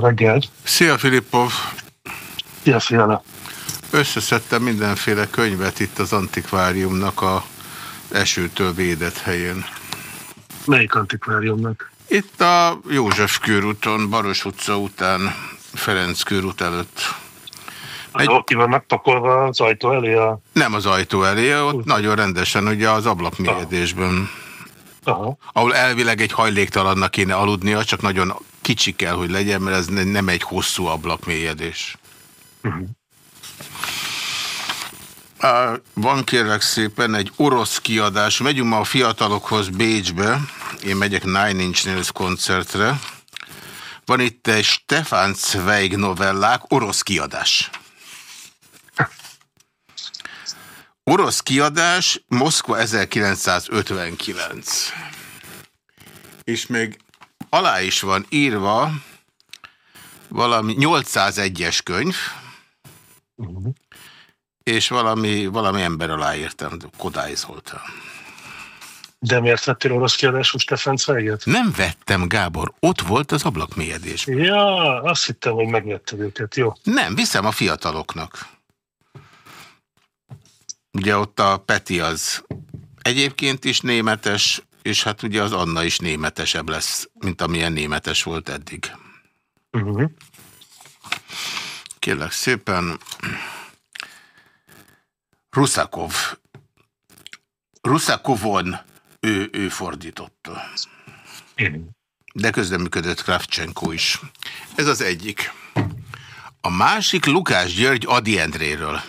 reggelt! Szia Filippov! Szia, Fiala! Összeszedtem mindenféle könyvet itt az antikváriumnak a esőtől védett helyén. Melyik antikváriumnak? Itt a József körúton, Baros utca után, Ferenc körút előtt. Egy... Ott ki vannak pakolva az ajtó elé? A... Nem az ajtó elé, ott Úgy. nagyon rendesen, ugye az ablakmélyedésben. Aha. Ahol elvileg egy hajléktalannak kéne aludnia, csak nagyon kicsi kell, hogy legyen, mert ez nem egy hosszú ablakmélyedés. Uh -huh. Van kérlek szépen egy orosz kiadás. Megyünk ma a fiatalokhoz Bécsbe. Én megyek Nine Inch Nails koncertre. Van itt egy Stefan Zweig novellák, orosz kiadás. Orosz kiadás, Moszkva 1959. És még alá is van írva valami 801-es könyv, és valami, valami ember aláírtam, Kodály Zoltán. De miért vettél orosz kiadású Stefan Zweiget? Nem vettem, Gábor. Ott volt az ablakmélyedés. Ja, azt hittem, hogy megvetted őket, jó. Nem, viszem a fiataloknak. Ugye ott a Peti az egyébként is németes, és hát ugye az Anna is németesebb lesz, mint amilyen németes volt eddig. Uh -huh. Kérlek szépen. Ruszakov. Ruszakovon ő, ő fordította. De közleműködött Kravchenko is. Ez az egyik. A másik Lukás György Adi Endréről.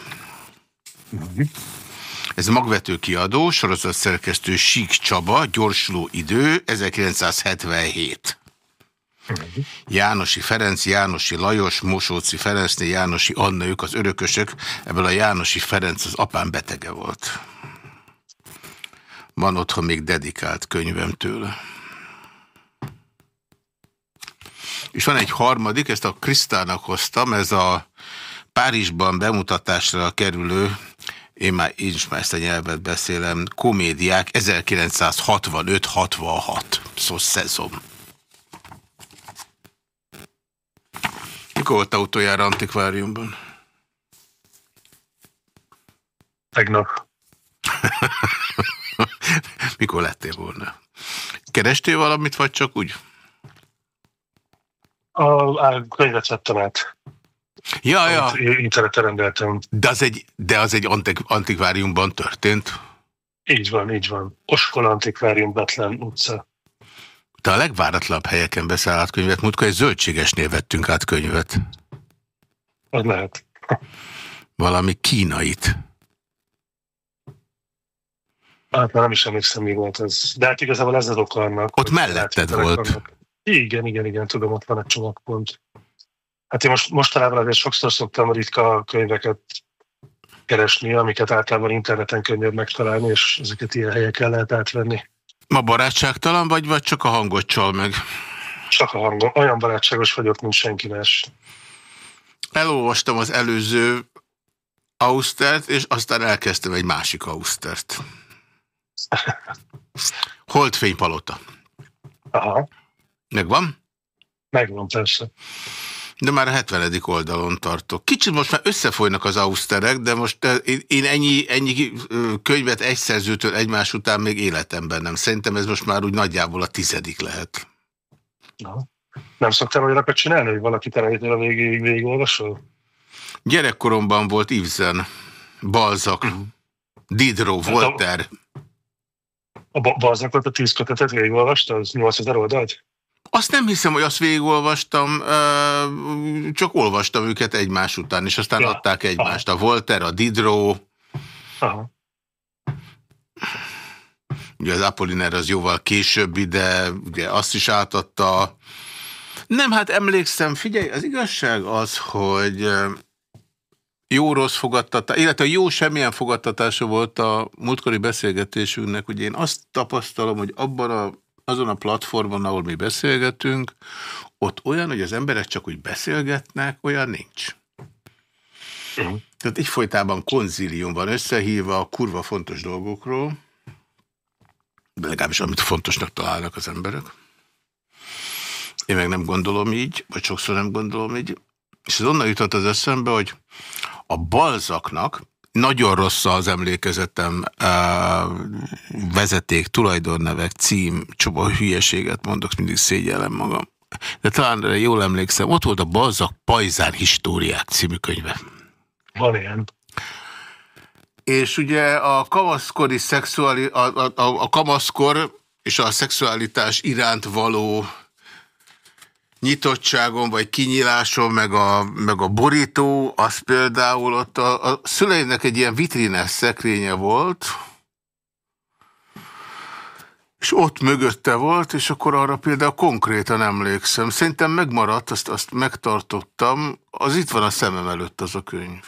Ez magvető kiadó, sorozat szerkesztő Sík Csaba, gyorsuló idő, 1977. Jánosi Ferenc, Jánosi Lajos, Mosóci Ferencné, Jánosi Anna, ők az örökösök. Ebből a Jánosi Ferenc az apám betege volt. Van otthon még dedikált könyvem tőle. És van egy harmadik, ezt a Krisztának hoztam, ez a Párizsban bemutatásra kerülő, én már, én is már ezt a nyelvet beszélem, komédiák 1965-66, szó szezon. Mikor volt utoljára antikváriumban? Tegnap. Mikor lettél volna? Kerestél valamit, vagy csak úgy? A, a könyvet vettem át. Ja, ja. Interneten rendeltem. De az egy, de az egy antik, antikváriumban történt? Így van, így van. Oskol Antikvárium, Betlen utca. Te a legváratlanabb helyeken veszel át könyvet. Múltkor egy zöldségesnél vettünk át könyvet. Az lehet. Valami kínait. Hát már nem is emlékszem, mi volt ez. De hát igazából ez az oka annak. Ott melletted volt. Annak. Igen, igen, igen, tudom, ott van egy csomagpont. Hát én most, mostanában azért sokszor szoktam ritka könyveket keresni, amiket általában interneten könnyebb megtalálni, és ezeket ilyen helyeken lehet átvenni. Ma barátságtalan vagy, vagy csak a hangot csal meg? Csak a hangom. Olyan barátságos vagyok, mint senki más. Elolvastam az előző Austert, és aztán elkezdtem egy másik Austert. Holdfénypalota. Aha. Megvan? Megvan, persze. De már a 70. oldalon tartok. Kicsit most már összefolynak az auszterek, de most eh, én ennyi, ennyi könyvet egy szerzőtől egymás után még életemben nem. Szerintem ez most már úgy nagyjából a tizedik lehet. Na. Nem szoktál olyanokat csinálni, hogy valaki elejétől a végéig végigolvasol? Gyerekkoromban volt Ibsen, Balzac, uh mhm. -huh. Diderot, hát. A, a Balzacot a tíz kötetet végigolvasta? Az 8000 oldalt? Azt nem hiszem, hogy azt végigolvastam, csak olvastam őket egymás után, és aztán ja. adták egymást. Aha. A Volter, a Diderot. Aha. Ugye az Apolliner az jóval későbbi, de ugye azt is átadta. Nem, hát emlékszem, figyelj, az igazság az, hogy jó-rossz fogadtatás, illetve jó semmilyen fogadtatása volt a múltkori beszélgetésünknek. Ugye én azt tapasztalom, hogy abban a azon a platformon, ahol mi beszélgetünk, ott olyan, hogy az emberek csak úgy beszélgetnek, olyan nincs. Uh -huh. Tehát így folytában konzílium van összehívva a kurva fontos dolgokról, de legalábbis amit fontosnak találnak az emberek. Én meg nem gondolom így, vagy sokszor nem gondolom így. És ez onnan jutott az eszembe, hogy a balzaknak nagyon rossz az emlékezetem vezeték, tulajdonnevek, cím, csoba hülyeséget mondok, mindig szégyellem magam. De talán jól emlékszem, ott volt a Balzak Pajzán Históriák című könyve. Van ilyen. És ugye a kamaszkori szexuali, a, a, a, a kamaszkor és a szexualitás iránt való nyitottságon, vagy kinyíláson, meg a, meg a borító, az például ott a, a szüleimnek egy ilyen vitrines szekrénye volt, és ott mögötte volt, és akkor arra például konkrétan emlékszem. Szerintem megmaradt, azt, azt megtartottam. Az itt van a szemem előtt az a könyv.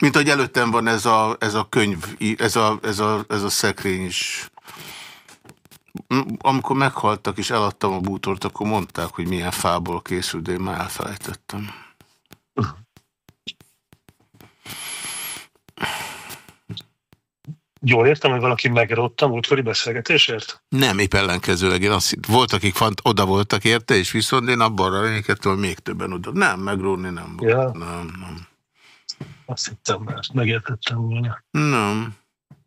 Mint hogy előttem van ez a, ez a könyv, ez a, ez, a, ez a szekrény is. Amikor meghaltak és eladtam a bútort, akkor mondták, hogy milyen fából készült, de én már elfelejtettem. Jól értem, hogy valaki megerodta múltkori beszélgetésért? Nem, épp ellenkezőleg. Én azt volt, akik fant, oda voltak érte, és viszont én abban reménykedtem, hogy még többen oda. Nem, megróni nem volt. Ja. Nem, nem. Azt hittem, mert megértettem volna. Nem.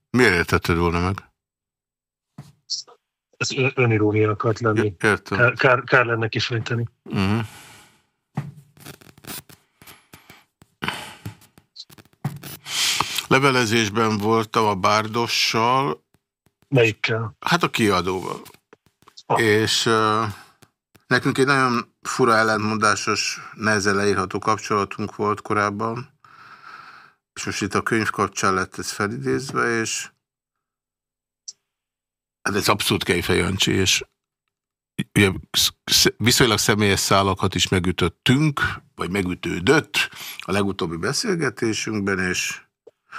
Miért értetted volna meg? Ez önirónia akart lenni. Értem. Kár, kár, kár lenne kifejteni. Uh mhm. -huh. Levelezésben voltam a Bárdossal. Melyikkel? Hát a kiadóval. Ah. És uh, nekünk egy nagyon fura ellentmondásos, nehezen leírható kapcsolatunk volt korábban. És most itt a könyv kapcsán lett ez felidézve, és hát ez abszolút kejfejancsi, és ugye viszonylag személyes szálakat is megütöttünk, vagy megütődött a legutóbbi beszélgetésünkben, és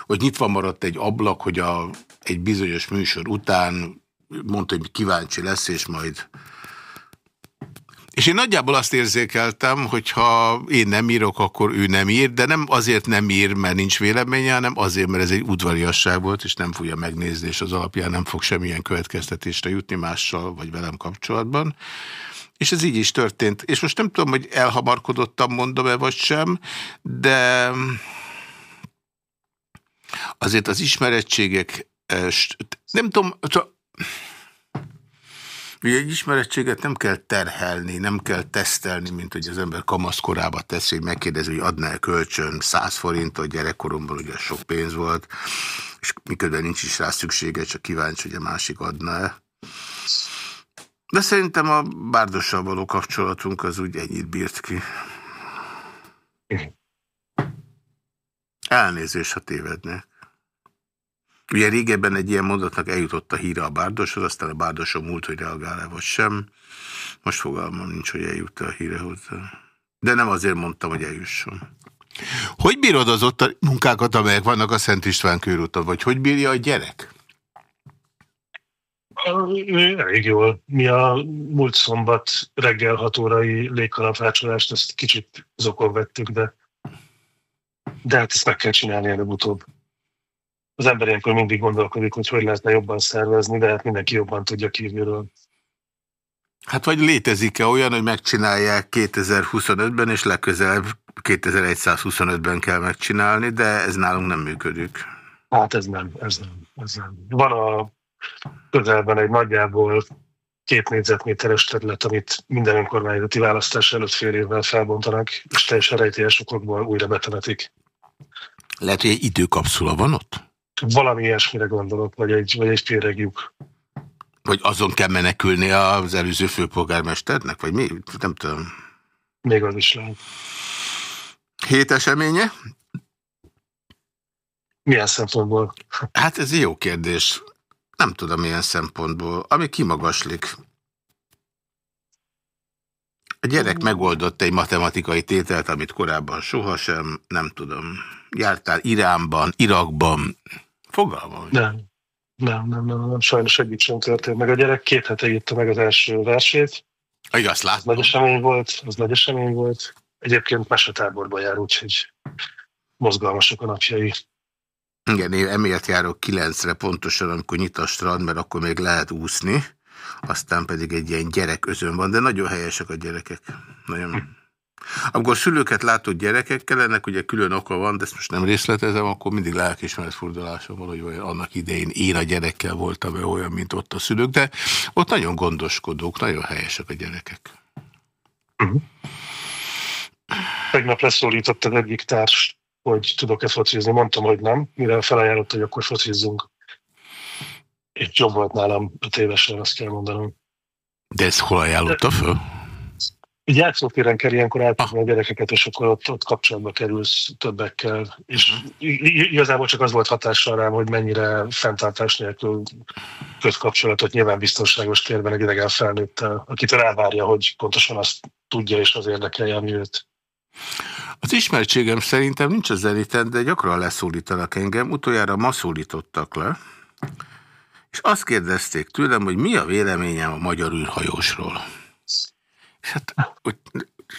hogy nyitva maradt egy ablak, hogy a, egy bizonyos műsor után mondta, hogy kíváncsi lesz, és majd... És én nagyjából azt érzékeltem, hogy ha én nem írok, akkor ő nem ír, de nem azért nem ír, mert nincs véleménye, hanem azért, mert ez egy udvariasság volt, és nem fogja megnézni, és az alapján nem fog semmilyen következtetésre jutni mással, vagy velem kapcsolatban. És ez így is történt. És most nem tudom, hogy elhamarkodottam mondom-e, vagy sem, de azért az ismerettségek, nem tudom, Ugye egy ismerettséget nem kell terhelni, nem kell tesztelni, mint hogy az ember kamaszkorába teszi, hogy megkérdezi, hogy adná-e kölcsön 100 forintot, gyerekkoromban ugye sok pénz volt, és miközben nincs is rá szüksége, csak kíváncsi, hogy a másik adná-e. De szerintem a bárdossal való kapcsolatunk az úgy ennyit bírt ki. Elnézés, ha tévednek. Ugye régebben egy ilyen mondatnak eljutott a híre a bárdoshoz, aztán a bárdoson múlt, hogy reagál-e vagy sem. Most fogalmam nincs, hogy eljut a híre hozzá. De nem azért mondtam, hogy eljusson. Hogy bírod az ott a munkákat, amelyek vannak a Szent István körúton, vagy hogy bírja a gyerek? Elég jól. Mi a múlt szombat reggel 6 órai légkalapácsolást, ezt kicsit zokon vettük, de, de hát ezt meg kell csinálni előbb-utóbb az ember ilyenkor mindig gondolkodik, hogy hogy lehetne jobban szervezni, de hát mindenki jobban tudja kívülről. Hát vagy létezik-e olyan, hogy megcsinálják 2025-ben, és legközelebb 2125-ben kell megcsinálni, de ez nálunk nem működik. Hát ez nem, ez nem, ez nem. Van a közelben egy nagyjából két négyzetméteres terület, amit minden önkormányzati választás előtt fél évvel felbontanak, és teljesen rejtélyes okokból újra betemetik. Lehet, hogy egy időkapszula van ott? Valami ilyesmire gondolok, vagy egy, vagy egy féregjuk. Vagy azon kell menekülni az előző főpolgármesternek, vagy mi? Nem tudom. Még az is lehet. Hét eseménye? Milyen szempontból? Hát ez jó kérdés. Nem tudom milyen szempontból. Ami kimagaslik. A gyerek megoldott egy matematikai tételt, amit korábban sohasem, nem tudom. Jártál Iránban, Irakban, fogalma. Nem. Nem, nem, nem, nem, sajnos egyik sem történt meg. A gyerek két hete írta meg az első versét. Igen, azt láttam. Az nagy esemény volt, az nagy esemény volt. Egyébként mesetáborba jár, úgyhogy mozgalmasok a napjai. Igen, én emiatt járok kilencre pontosan, amikor nyit a strand, mert akkor még lehet úszni aztán pedig egy ilyen gyereközön van, de nagyon helyesek a gyerekek. Nagyon. Amikor szülőket látod gyerekekkel, ennek ugye külön oka van, de ezt most nem részletezem, akkor mindig lelkismeret fordulásom van, hogy olyan annak idején én a gyerekkel voltam olyan, mint ott a szülők, de ott nagyon gondoskodók, nagyon helyesek a gyerekek. Uh -huh. Tegnap leszólított az egyik társ, hogy tudok-e focizni. Mondtam, hogy nem, mire felajánlott, hogy akkor focizzunk. És jobb volt nálam öt évesen, azt kell mondanom. De ezt hol ajánlotta föl? Így játszótéren kell ilyenkor átadni a gyerekeket, és akkor ott, ott kapcsolatba kerülsz többekkel. És uh-huh. igazából csak az volt hatással rám, hogy mennyire fenntartás nélkül köt kapcsolatot nyilván biztonságos térben egy idegen felnőttel, akitől elvárja, hogy pontosan azt tudja és az érdekelje, ami őt. Az ismertségem szerintem nincs az eliten, de gyakran leszólítanak engem. Utoljára ma szólítottak le, és azt kérdezték tőlem, hogy mi a véleményem a magyar űrhajósról. Hát, hogy,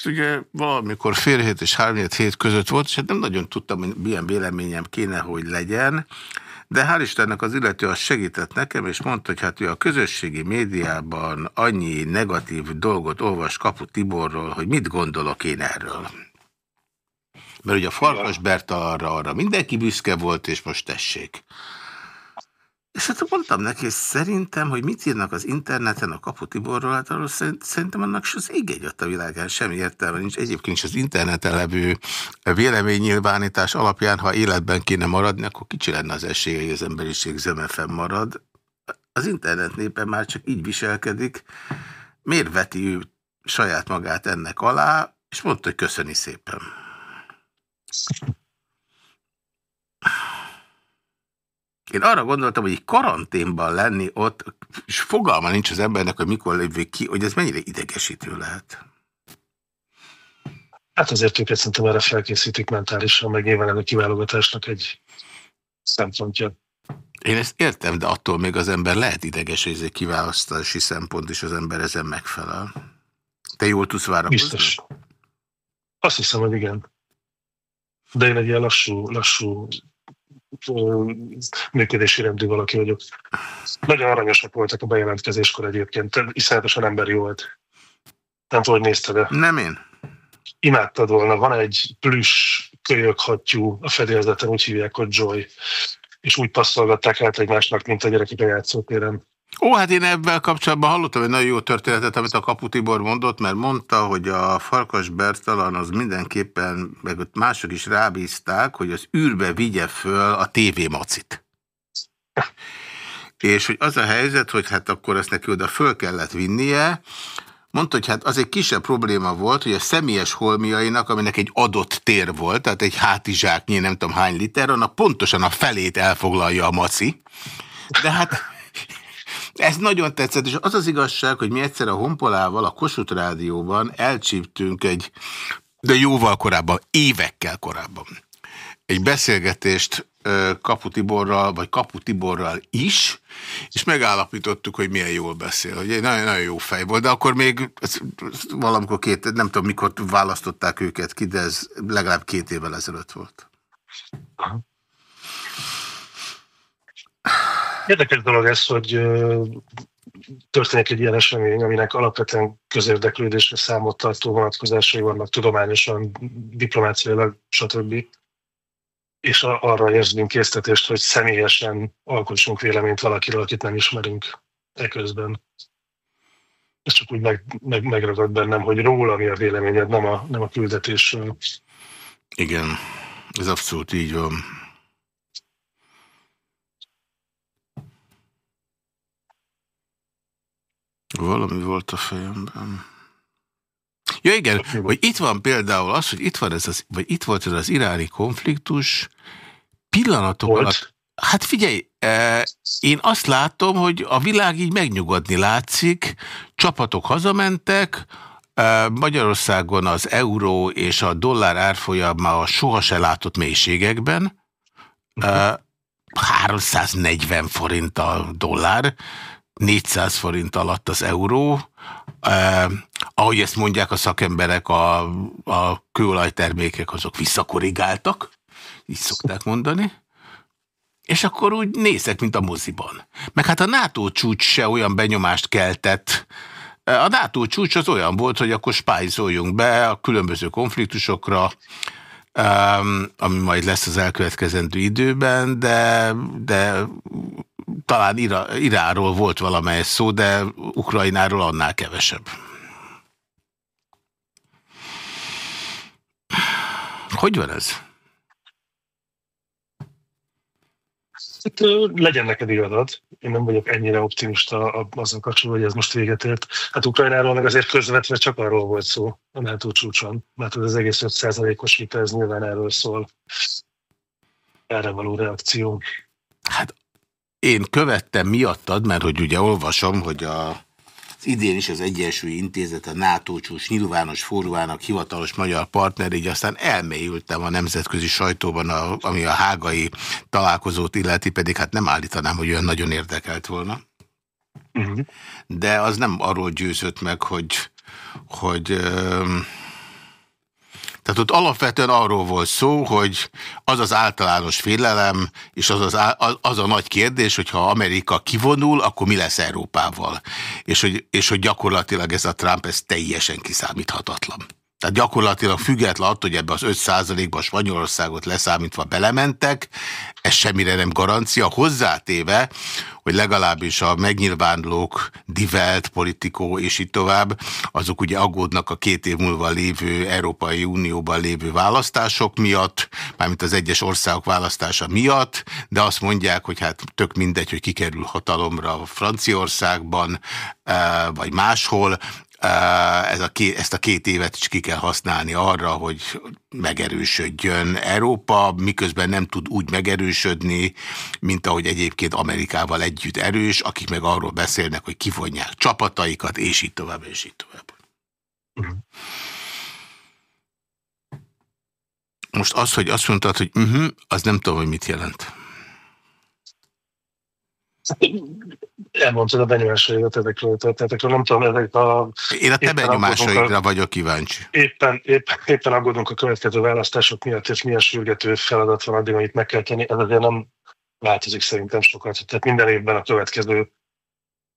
ugye valamikor fél hét és három hét között volt, és hát nem nagyon tudtam, hogy milyen véleményem kéne, hogy legyen, de hál' Istennek az illető az segített nekem, és mondta, hogy hát ő a közösségi médiában annyi negatív dolgot olvas Kapu Tiborról, hogy mit gondolok én erről. Mert ugye a Farkas Berta arra, arra mindenki büszke volt, és most tessék. És hát mondtam neki, szerintem, hogy mit írnak az interneten a Kapu Tiborról, hát arról szerintem annak az ég egy a világán semmi értelme nincs. Egyébként is az interneten levő véleménynyilvánítás alapján, ha életben kéne maradni, akkor kicsi lenne az esélye, hogy az emberiség zöme fennmarad. Az internet népe már csak így viselkedik. Miért veti ő saját magát ennek alá, és mondta, hogy köszöni szépen. Én arra gondoltam, hogy egy karanténban lenni ott, és fogalma nincs az embernek, hogy mikor lépjük ki, hogy ez mennyire idegesítő lehet. Hát azért őket szerintem erre felkészítik mentálisan, meg nyilván a kiválogatásnak egy szempontja. Én ezt értem, de attól még az ember lehet ideges, ez egy kiválasztási szempont, és az ember ezen megfelel. Te jól tudsz várakozni? Biztos. Azt hiszem, hogy igen. De én egy ilyen lassú, lassú működési rendű valaki vagyok. Nagyon aranyosak voltak a bejelentkezéskor egyébként, iszonyatosan emberi volt. Nem tudom, hogy nézted -e. Nem én. Imádtad volna, van egy plüss kölyökhattyú a fedélzeten, úgy hívják, hogy Joy, és úgy passzolgatták át egymásnak, mint a gyerekek a játszótéren. Ó, hát én ebben kapcsolatban hallottam egy nagyon jó történetet, amit a Kapu Tibor mondott, mert mondta, hogy a Farkas Bertalan az mindenképpen, meg mások is rábízták, hogy az űrbe vigye föl a macit. És hogy az a helyzet, hogy hát akkor ezt neki oda föl kellett vinnie, mondta, hogy hát az egy kisebb probléma volt, hogy a személyes holmiainak, aminek egy adott tér volt, tehát egy hátizsáknyi, nem tudom hány liter, annak pontosan a felét elfoglalja a maci. De hát ez nagyon tetszett, és az az igazság, hogy mi egyszer a Honpolával, a Kossuth Rádióban elcsíptünk egy, de jóval korábban, évekkel korábban, egy beszélgetést Kapu Tiborral, vagy Kapu Tiborral is, és megállapítottuk, hogy milyen jól beszél, hogy egy nagyon, nagyon jó fej volt, de akkor még valamikor két, nem tudom mikor választották őket ki, de ez legalább két évvel ezelőtt volt. Érdekes dolog ez, hogy történik egy ilyen esemény, aminek alapvetően közérdeklődésre számot tartó vonatkozásai vannak tudományosan, diplomáciailag, stb. És arra érzünk késztetést, hogy személyesen alkossunk véleményt valakiről, akit nem ismerünk eközben. Ez csak úgy meg, meg, megragad bennem, hogy róla mi a véleményed, nem a, nem a küldetésről. Igen, ez abszolút így van. Valami volt a fejemben. Ja igen, hogy itt van például az, hogy itt van ez az, vagy itt volt ez az iráni konfliktus pillanatok volt. alatt. Hát figyelj, eh, én azt látom, hogy a világ így megnyugodni látszik, csapatok hazamentek, eh, Magyarországon az euró és a dollár árfolyama a soha se látott mélységekben, 340 eh, forint a dollár, 400 forint alatt az euró. Eh, ahogy ezt mondják a szakemberek, a, a kőolajtermékek azok visszakorrigáltak, így szokták mondani. és akkor úgy nézek, mint a moziban. Meg hát a NATO csúcs se olyan benyomást keltett. A NATO csúcs az olyan volt, hogy akkor spájzoljunk be a különböző konfliktusokra, ami majd lesz az elkövetkezendő időben, de, de talán Ira, Iráról volt valamely szó, de Ukrajnáról annál kevesebb. Hogy van ez? Hát, legyen neked igazad. Én nem vagyok ennyire optimista azzal kapcsolatban, hogy ez most véget ért. Hát Ukrajnáról meg azért közvetve csak arról volt szó a NATO csúcson, mert az egész 5%-os vita, ez nyilván erről szól. Erre való reakció. Hát én követtem miattad, mert hogy ugye olvasom, hogy a idén is az Egyensúlyi Intézet a NATO csúcs nyilvános fórumának hivatalos magyar partner, így aztán elmélyültem a nemzetközi sajtóban, a, ami a hágai találkozót illeti, pedig hát nem állítanám, hogy olyan nagyon érdekelt volna. Uh mhm. -huh. De az nem arról győzött meg, hogy, hogy tehát ott alapvetően arról volt szó, hogy az az általános félelem, és az, az, az a nagy kérdés, hogy ha Amerika kivonul, akkor mi lesz Európával? És hogy, és hogy gyakorlatilag ez a Trump, ez teljesen kiszámíthatatlan. Tehát gyakorlatilag független attól, hogy ebbe az 5%-ba Spanyolországot leszámítva belementek, ez semmire nem garancia, hozzátéve, hogy legalábbis a megnyilvánulók, divelt, politikó és így tovább, azok ugye aggódnak a két év múlva lévő Európai Unióban lévő választások miatt, mármint az egyes országok választása miatt, de azt mondják, hogy hát tök mindegy, hogy kikerül hatalomra Franciaországban, eh, vagy máshol, ez a két, ezt a két évet is ki kell használni arra, hogy megerősödjön Európa, miközben nem tud úgy megerősödni, mint ahogy egyébként Amerikával együtt erős, akik meg arról beszélnek, hogy kivonják csapataikat, és így tovább, és így tovább. Most az, hogy azt mondtad, hogy uh mhm, -huh, az nem tudom, hogy mit jelent elmondtad a benyomásaidat ezekről a történetekről. Nem tudom, ezek a... Én a te benyomásaidra vagyok kíváncsi. Éppen, éppen, éppen aggódunk a következő választások miatt, és milyen sürgető feladat van addig, amit meg kell tenni. Ez azért nem változik szerintem sokat. Tehát minden évben a következő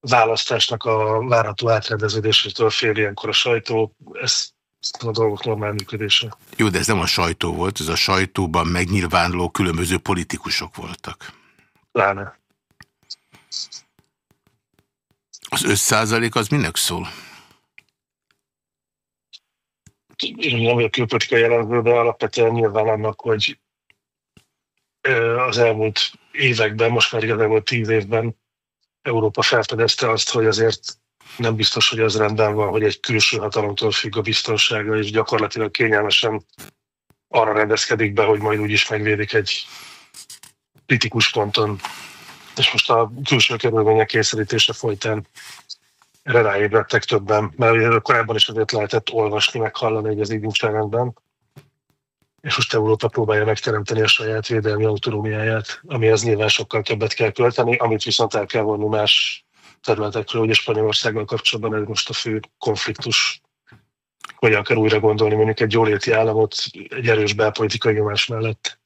választásnak a várható átrendeződésétől fél ilyenkor a sajtó. Ez, a dolgok normál működése. Jó, de ez nem a sajtó volt, ez a sajtóban megnyilvánuló különböző politikusok voltak. Pláne. Az 5 százalék az minek szól? Nem vagyok külpolitikai jelentő, de alapvetően nyilván annak, hogy az elmúlt években, most már az elmúlt tíz évben Európa felfedezte azt, hogy azért nem biztos, hogy az rendben van, hogy egy külső hatalomtól függ a biztonsága, és gyakorlatilag kényelmesen arra rendezkedik be, hogy majd úgyis megvédik egy kritikus ponton és most a külső körülmények kényszerítése folytán erre ráébredtek többen, mert korábban is azért lehetett olvasni, meg hallani, hogy ez így nincs rendben. És most Európa próbálja megteremteni a saját védelmi autonómiáját, amihez nyilván sokkal többet kell költeni, amit viszont el kell vonni más területekről, ugye Spanyolországgal kapcsolatban ez most a fő konfliktus, hogyan kell újra gondolni mondjuk egy jóléti államot egy erős belpolitikai nyomás mellett.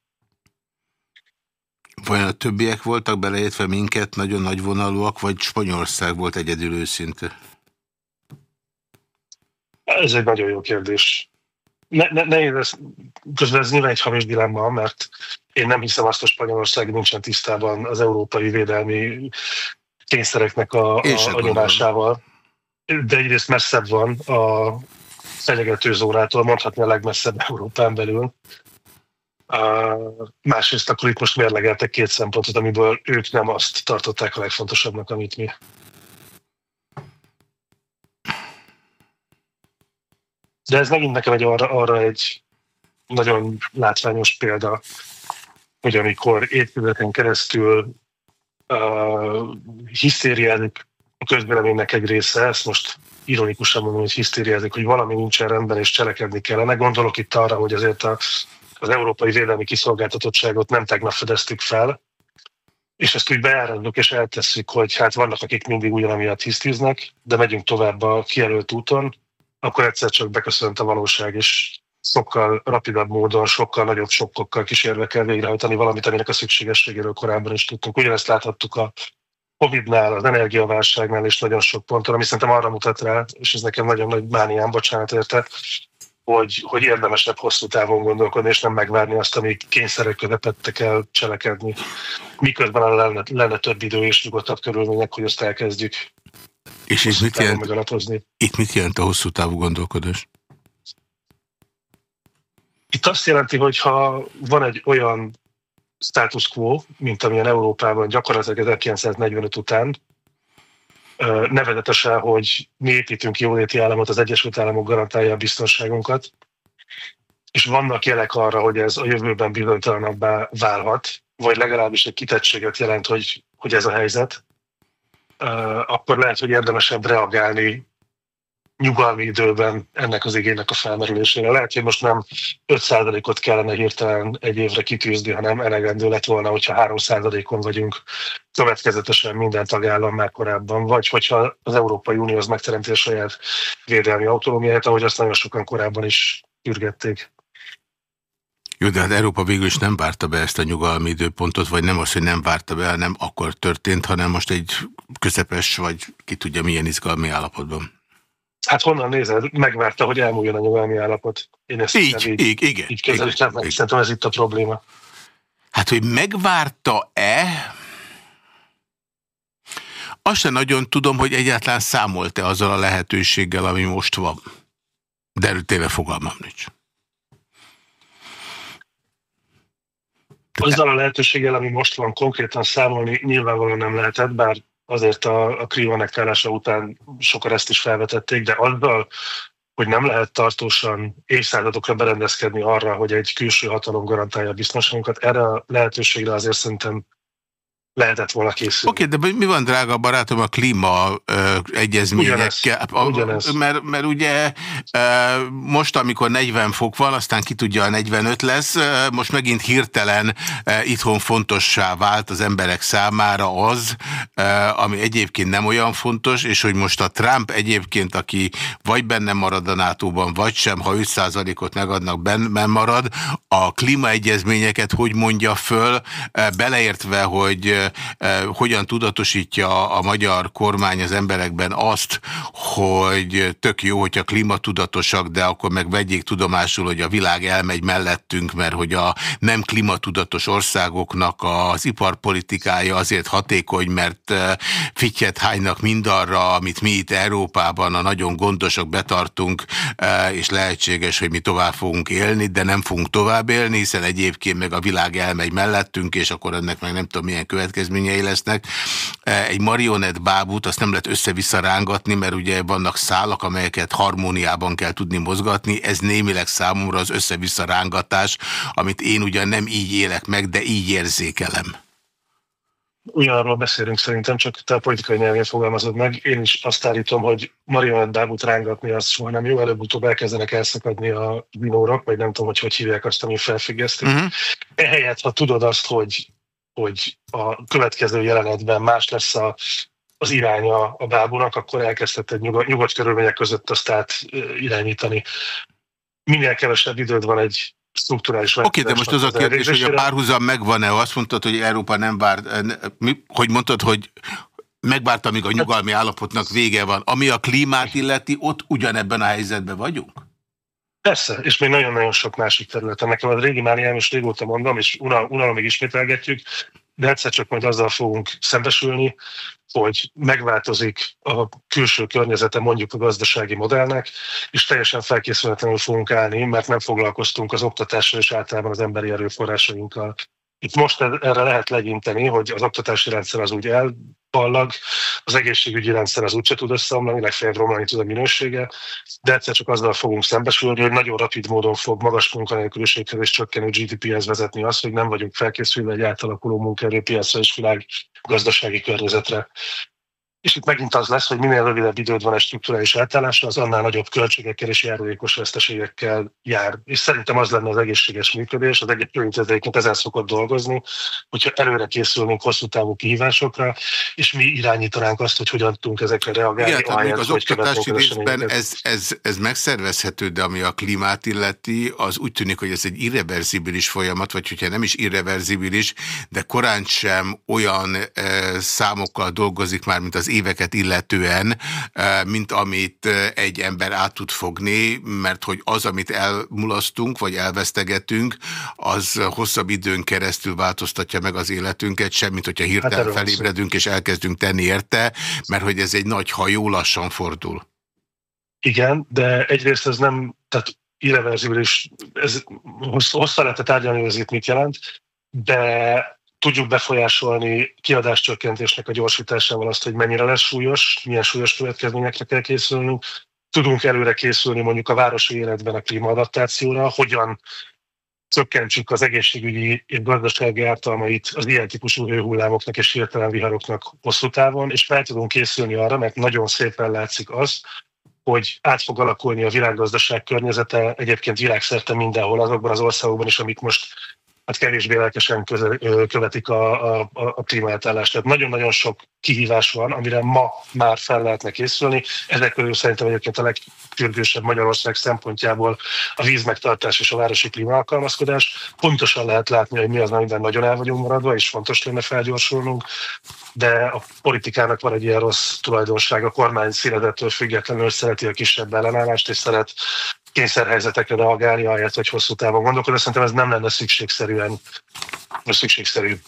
Vajon a többiek voltak beleértve minket, nagyon nagy vonalúak, vagy Spanyolország volt egyedül őszinte? Ez egy nagyon jó kérdés. Ne, ne, ne ez, közben ez nyilván egy hamis dilemma, mert én nem hiszem azt, hogy Spanyolország nincsen tisztában az európai védelmi kényszereknek a, a, a nyomásával. De egyrészt messzebb van a fenyegető zónától, mondhatni a legmesszebb Európán belül. Másrészt akkor itt most mérlegeltek két szempontot, amiből ők nem azt tartották a legfontosabbnak, amit mi. De ez megint nekem egy arra, arra egy nagyon látványos példa, hogy amikor évtizedeken keresztül uh, hisztériázik a közvéleménynek egy része, ezt most ironikusan mondom, hogy hisztériázik, hogy valami nincsen rendben és cselekedni kellene. Gondolok itt arra, hogy azért a az európai védelmi kiszolgáltatottságot nem tegnap fedeztük fel, és ezt úgy beáradjuk és eltesszük, hogy hát vannak, akik mindig ugyanamiatt hisztiznek, de megyünk tovább a kijelölt úton, akkor egyszer csak beköszönt a valóság, és sokkal rapidabb módon, sokkal nagyobb sokkokkal kísérve kell végrehajtani valamit, aminek a szükségességéről korábban is tudtunk. Ugyanezt láthattuk a Covid-nál, az energiaválságnál is nagyon sok ponton, ami szerintem arra mutat rá, és ez nekem nagyon nagy mániám, bocsánat érte, hogy, hogy érdemesebb hosszú távon gondolkodni, és nem megvárni azt, ami kényszerek közepette kell cselekedni. Miközben lenne, lenne több idő és nyugodtabb körülmények, hogy azt elkezdjük. És itt mit, jelent, itt mit jelent a hosszú távú gondolkodás? Itt azt jelenti, hogy ha van egy olyan status quo, mint amilyen Európában gyakorlatilag 1945 után, nevezetesen, hogy mi építünk jóléti államot, az Egyesült Államok garantálja a biztonságunkat, és vannak jelek arra, hogy ez a jövőben bizonytalanabbá válhat, vagy legalábbis egy kitettséget jelent, hogy, hogy ez a helyzet, akkor lehet, hogy érdemesebb reagálni nyugalmi időben ennek az igénynek a felmerülésére. Lehet, hogy most nem 5%-ot kellene hirtelen egy évre kitűzni, hanem elegendő lett volna, hogyha 3%-on vagyunk következetesen minden tagállam már korábban, vagy hogyha az Európai Unió az megteremti a saját védelmi autonómiáját, ahogy azt nagyon sokan korábban is ürgették. Jó, de hát Európa végül is nem várta be ezt a nyugalmi időpontot, vagy nem az, hogy nem várta be, hanem akkor történt, hanem most egy közepes, vagy ki tudja milyen izgalmi állapotban. Hát honnan nézed? Megvárta, hogy elmúljon a nyugalmi állapot. Én ezt így, így, így, igen. Így igen, szerintem ez itt a probléma. Hát, hogy megvárta-e? Azt sem nagyon tudom, hogy egyáltalán számolt-e azzal a lehetőséggel, ami most van. De tényleg fogalmam nincs. Azzal a lehetőséggel, ami most van, konkrétan számolni nyilvánvalóan nem lehetett, bár azért a, a Krió után sokan ezt is felvetették, de azzal, hogy nem lehet tartósan évszázadokra berendezkedni arra, hogy egy külső hatalom garantálja a biztonságunkat, erre a lehetőségre azért szerintem lehetett volna készülni. Oké, okay, de mi van, drága barátom, a klíma uh, egyezményekkel? Ugyanez, Mert, mert ugye uh, most, amikor 40 fok van, aztán ki tudja, a 45 lesz, uh, most megint hirtelen uh, itthon fontossá vált az emberek számára az, uh, ami egyébként nem olyan fontos, és hogy most a Trump egyébként, aki vagy benne marad a NATO-ban, vagy sem, ha 5%-ot megadnak, benne marad, a klímaegyezményeket hogy mondja föl, uh, beleértve, hogy hogyan tudatosítja a magyar kormány az emberekben azt, hogy tök jó, hogyha klimatudatosak, de akkor meg vegyék tudomásul, hogy a világ elmegy mellettünk, mert hogy a nem klimatudatos országoknak az iparpolitikája azért hatékony, mert fityet hánynak mindarra, amit mi itt Európában a nagyon gondosok betartunk, és lehetséges, hogy mi tovább fogunk élni, de nem fogunk tovább élni, hiszen egyébként meg a világ elmegy mellettünk, és akkor ennek meg nem tudom milyen következő következményei lesznek. E, egy marionett bábút azt nem lehet össze-vissza rángatni, mert ugye vannak szálak, amelyeket harmóniában kell tudni mozgatni. Ez némileg számomra az össze-vissza rángatás, amit én ugyan nem így élek meg, de így érzékelem ugyanarról beszélünk szerintem, csak te a politikai nyelvén fogalmazod meg. Én is azt állítom, hogy marionett bábút rángatni az soha nem jó, előbb-utóbb elkezdenek elszakadni a vinórok, vagy nem tudom, hogy hogy hívják azt, ami felfüggesztik. Uh-huh. Ehelyett, ha tudod azt, hogy hogy a következő jelenetben más lesz a, az iránya a bábúnak, akkor elkezdheted nyugod, nyugodt körülmények között azt át irányítani. Minél kevesebb időd van egy strukturális Oké, okay, de most az a kérdés, hogy a párhuzam megvan-e? Azt mondtad, hogy Európa nem vár, hogy mondtad, hogy megvárta, amíg a nyugalmi állapotnak vége van. Ami a klímát illeti, ott ugyanebben a helyzetben vagyunk? Persze, és még nagyon-nagyon sok másik területen. Nekem a régi mániám is régóta mondom, és unal, unalom még ismételgetjük, de egyszer csak majd azzal fogunk szembesülni, hogy megváltozik a külső környezete mondjuk a gazdasági modellnek, és teljesen felkészületlenül fogunk állni, mert nem foglalkoztunk az oktatással és általában az emberi erőforrásainkkal. Itt most erre lehet legyinteni, hogy az oktatási rendszer az úgy elballag, az egészségügyi rendszer az úgyse tud összeomlani, legfeljebb romlani tud a minősége, de egyszer csak azzal fogunk szembesülni, hogy nagyon rapid módon fog magas munkanélküliséghez és csökkenő GDP-hez vezetni azt, hogy nem vagyunk felkészülve egy átalakuló munkaerőpiacra és világ gazdasági környezetre. És itt megint az lesz, hogy minél rövidebb időd van egy struktúrális átállásra, az annál nagyobb költségekkel és járulékos veszteségekkel jár. És szerintem az lenne az egészséges működés, az egyik egyébként ezen szokott dolgozni, hogyha előre készülnénk hosszú távú kihívásokra, és mi irányítanánk azt, hogy hogyan tudunk ezekre reagálni. Igen, ahelyett, az oktatási részben ez, ez, ez megszervezhető, de ami a klímát illeti, az úgy tűnik, hogy ez egy irreverzibilis folyamat, vagy hogyha nem is irreverzibilis, de korán sem olyan e, számokkal dolgozik már, mint az éveket illetően, mint amit egy ember át tud fogni, mert hogy az, amit elmulasztunk, vagy elvesztegetünk, az hosszabb időn keresztül változtatja meg az életünket, semmit, hogyha hirtelen hát felébredünk és elkezdünk tenni érte, mert hogy ez egy nagy hajó lassan fordul. Igen, de egyrészt ez nem, tehát irreverzibilis, ez hosszá lehet tárgyalni, hogy ez itt mit jelent, de tudjuk befolyásolni kiadáscsökkentésnek a gyorsításával azt, hogy mennyire lesz súlyos, milyen súlyos következményekre kell készülnünk. Tudunk előre készülni mondjuk a városi életben a klímaadaptációra, hogyan csökkentsük az egészségügyi és gazdasági ártalmait az ilyen típusú hőhullámoknak és hirtelen viharoknak hosszú távon, és fel tudunk készülni arra, mert nagyon szépen látszik az, hogy át fog alakulni a világgazdaság környezete egyébként világszerte mindenhol, azokban az országokban is, amik most hát kevésbé lelkesen követik a, a, a klímátállást. Tehát nagyon-nagyon sok kihívás van, amire ma már fel lehetne készülni. Ezek közül szerintem egyébként a legkürgősebb Magyarország szempontjából a vízmegtartás és a városi klímaalkalmazkodás. Pontosan lehet látni, hogy mi az, amiben nagyon el vagyunk maradva, és fontos lenne felgyorsulnunk, de a politikának van egy ilyen rossz tulajdonság. A kormány színezettől függetlenül szereti a kisebb ellenállást, és szeret kényszerhelyzetekre reagálni, ahelyett, hogy hosszú távon gondolkodni. Szerintem ez nem lenne szükségszerűen szükségszerű.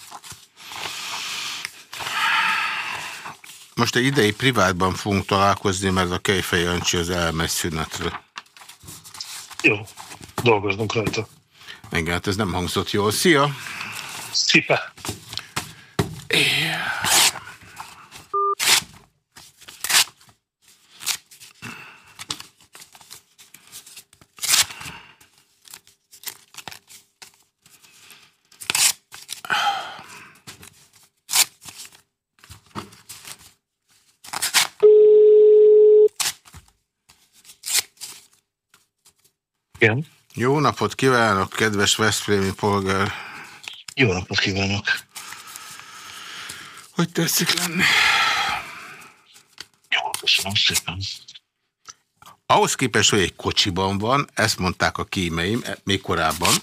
Most egy idei privátban fogunk találkozni, mert a Kejfej Jancsi az elmegy szünetre. Jó, dolgoznunk rajta. Igen, hát ez nem hangzott jól. Szia! Szia! Yeah. Igen. Jó napot kívánok, kedves Veszprémi polgár! Jó napot kívánok! Hogy tetszik lenni? Jó, köszönöm szépen. Ahhoz képest, hogy egy kocsiban van, ezt mondták a kímeim, e, még korábban,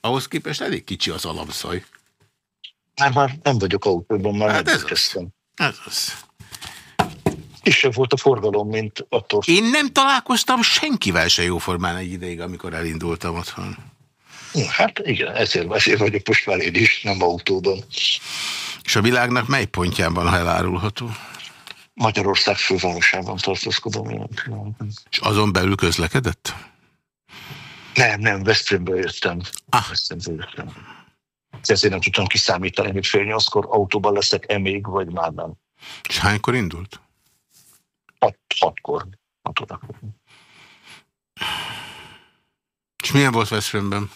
ahhoz képest elég kicsi az alapszaj. Nem, már nem vagyok autóban, már hát ez az. Ez az kisebb volt a forgalom, mint attól. Én nem találkoztam senkivel se jóformán egy ideig, amikor elindultam otthon. Hát igen, ezért, ezért vagyok most már én is, nem autóban. És a világnak mely pontjában, ha elárulható? Magyarország fővárosában tartózkodom. És azon belül közlekedett? Nem, nem, Veszprémből jöttem. Ah. Veszprémből jöttem. Ezért nem tudtam kiszámítani, hogy fél nyolckor autóban leszek-e még, vagy már nem. És hánykor indult? Hat, hatkor, hat órakor. És milyen volt Veszprémben?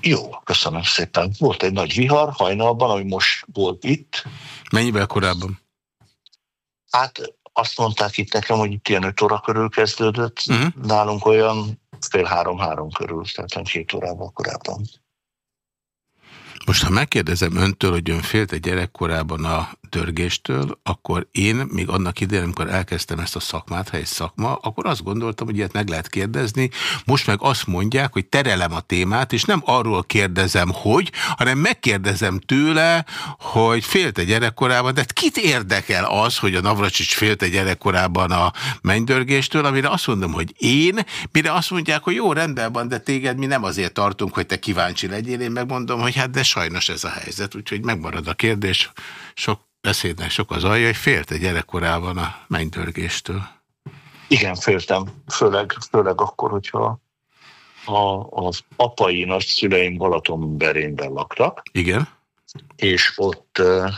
Jó, köszönöm szépen. Volt egy nagy vihar hajnalban, ami most volt itt. Mennyivel korábban? Hát azt mondták itt nekem, hogy itt ilyen öt óra körül kezdődött, uh mhm. -huh. nálunk olyan fél három-három körül, tehát két órával korábban. Most, ha megkérdezem öntől, hogy ön félt egy gyerekkorában a törgéstől, akkor én még annak idején, amikor elkezdtem ezt a szakmát, ha egy szakma, akkor azt gondoltam, hogy ilyet meg lehet kérdezni. Most meg azt mondják, hogy terelem a témát, és nem arról kérdezem, hogy, hanem megkérdezem tőle, hogy félt egy gyerekkorában, de kit érdekel az, hogy a Navracsics félt egy gyerekkorában a mennydörgéstől, amire azt mondom, hogy én, mire azt mondják, hogy jó, rendben van, de téged mi nem azért tartunk, hogy te kíváncsi legyél, én megmondom, hogy hát de sajnos ez a helyzet, úgyhogy megmarad a kérdés. Sok beszédnek sok az alja, hogy félt egy gyerekkorában a mennydörgéstől. Igen, féltem. Főleg, főleg akkor, hogyha a, az apai nagyszüleim Balatonberényben laktak. Igen. És ott uh,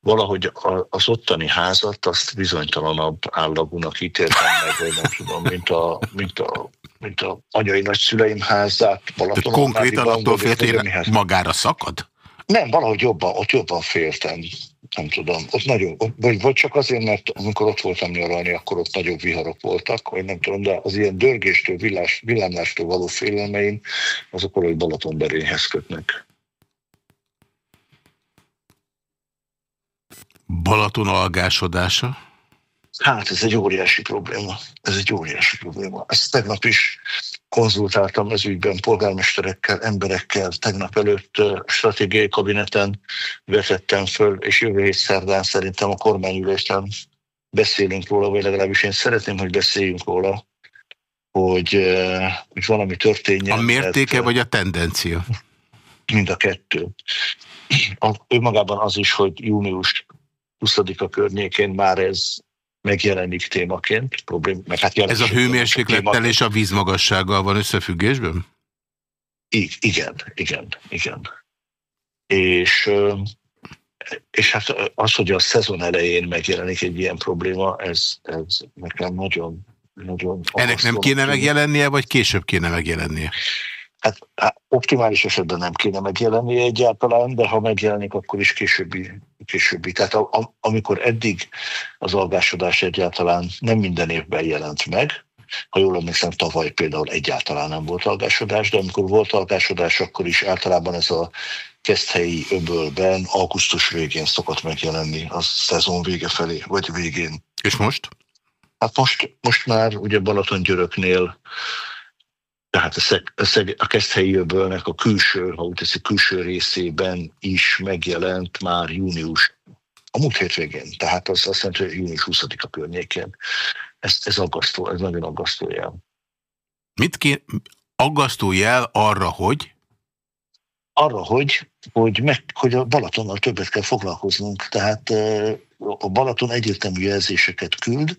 valahogy az ottani házat azt bizonytalanabb állagúnak ítéltem meg, vagy nem tudom, mint a, mint a mint a anyai nagyszüleim házát Balatonon. Konkrétan attól félt, hogy magára szakad? Nem, valahogy jobban, ott jobban féltem. nem tudom, ott nagyon, vagy, vagy csak azért, mert amikor ott voltam nyaralni, akkor ott nagyobb viharok voltak, vagy nem tudom, de az ilyen dörgéstől, villás, villámlástól való félelmeim, azok valahogy Balatonberényhez kötnek. Balaton algásodása? Hát ez egy óriási probléma. Ez egy óriási probléma. Ezt tegnap is konzultáltam az ügyben polgármesterekkel, emberekkel. Tegnap előtt stratégiai kabineten vetettem föl, és jövő hét szerdán szerintem a kormányülésen beszélünk róla, vagy legalábbis én szeretném, hogy beszéljünk róla, hogy, hogy valami történjen. A mértéke mert, vagy a tendencia? Mind a kettő. A, ő magában az is, hogy június 20-a környékén már ez megjelenik témaként. Problém, meg hát Ez a hőmérséklettel és a vízmagassággal van összefüggésben? I igen, igen, igen. És, és hát az, hogy a szezon elején megjelenik egy ilyen probléma, ez, ez nekem nagyon, nagyon... Ennek nem kéne megjelennie, vagy később kéne megjelennie? Hát, hát optimális esetben nem kéne megjelennie egyáltalán, de ha megjelenik, akkor is későbbi. későbbi. Tehát a, a, amikor eddig az algásodás egyáltalán nem minden évben jelent meg, ha jól emlékszem, tavaly például egyáltalán nem volt algásodás, de amikor volt algásodás, akkor is általában ez a keszthelyi öbölben augusztus végén szokott megjelenni, a szezon vége felé, vagy végén. És most? Hát most, most már ugye Balaton-Györöknél tehát a, szeg, a, szeg, a Keszthelyi öbölnek a külső, ha úgy teszi, külső részében is megjelent már június, a múlt hétvégén, tehát az azt jelenti, hogy június 20-a környékén. Ez, ez aggasztó, ez nagyon aggasztó jel. Mit kéne, aggasztó jel arra, hogy? Arra, hogy, hogy, meg, hogy a Balatonnal többet kell foglalkoznunk. Tehát a Balaton egyértelmű jelzéseket küld,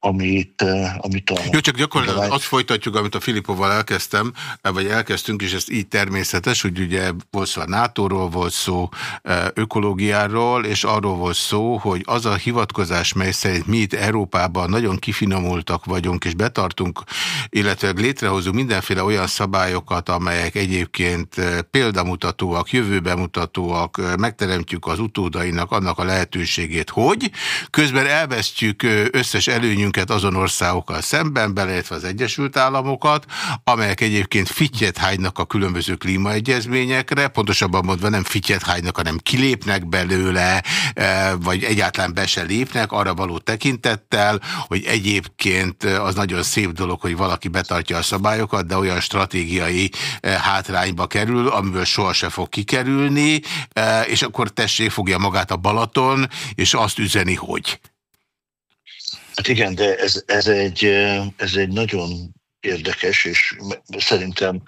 amit, eh, amit a... Jó, csak gyakorlatilag azt folytatjuk, amit a Filipovval elkezdtem, vagy elkezdtünk, és ez így természetes, hogy ugye volt szó a NATO-ról, volt szó eh, ökológiáról, és arról volt szó, hogy az a hivatkozás, mely szerint mi itt Európában nagyon kifinomultak vagyunk, és betartunk, illetve létrehozunk mindenféle olyan szabályokat, amelyek egyébként eh, példamutatóak, jövőbemutatóak, megteremtjük az utódainak annak a lehetőségét, hogy közben elvesztjük összes előnyünket azon országokkal szemben, beleértve az Egyesült Államokat, amelyek egyébként fityet hánynak a különböző klímaegyezményekre, pontosabban mondva nem fityet hánynak, hanem kilépnek belőle, e, vagy egyáltalán be se lépnek, arra való tekintettel, hogy egyébként az nagyon szép dolog, hogy valaki betartja a szabályokat, de olyan stratégiai e, hátrányba kerül, amiből soha se fog kikerülni, e, és akkor tessék, fogja magát a Balaton, és azt üzeni, hogy. Hát igen, de ez, ez, egy, ez egy nagyon érdekes, és szerintem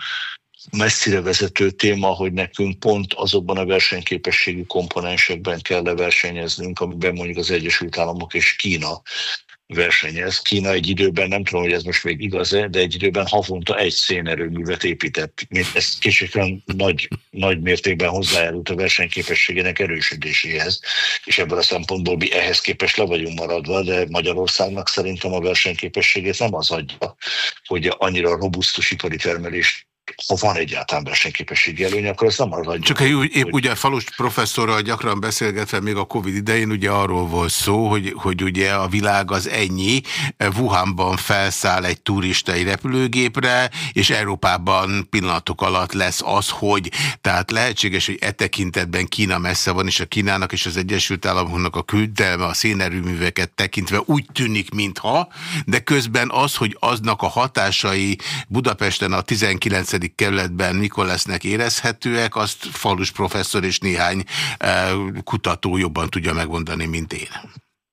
messzire vezető téma, hogy nekünk pont azokban a versenyképességi komponensekben kell leversenyeznünk, amiben mondjuk az Egyesült Államok és Kína versenyez. Kína egy időben, nem tudom, hogy ez most még igaz-e, de egy időben havonta egy szénerőművet épített. Ez kicsit nagy, nagy mértékben hozzájárult a versenyképességének erősödéséhez, és ebből a szempontból mi ehhez képest le vagyunk maradva, de Magyarországnak szerintem a versenyképességét nem az adja, hogy annyira robusztus ipari termelést ha van egyáltalán versenyképességi előny, akkor ez nem arra Csak hogy, épp ugye Falus professzorral gyakran beszélgetve még a Covid idején ugye arról volt szó, hogy, hogy ugye a világ az ennyi, Wuhanban felszáll egy turista egy repülőgépre, és Európában pillanatok alatt lesz az, hogy tehát lehetséges, hogy e tekintetben Kína messze van, és a Kínának és az Egyesült Államoknak a küzdelme a szénerőműveket tekintve úgy tűnik, mintha, de közben az, hogy aznak a hatásai Budapesten a 19 kerületben mikor lesznek érezhetőek, azt Falus professzor és néhány eh, kutató jobban tudja megmondani, mint én.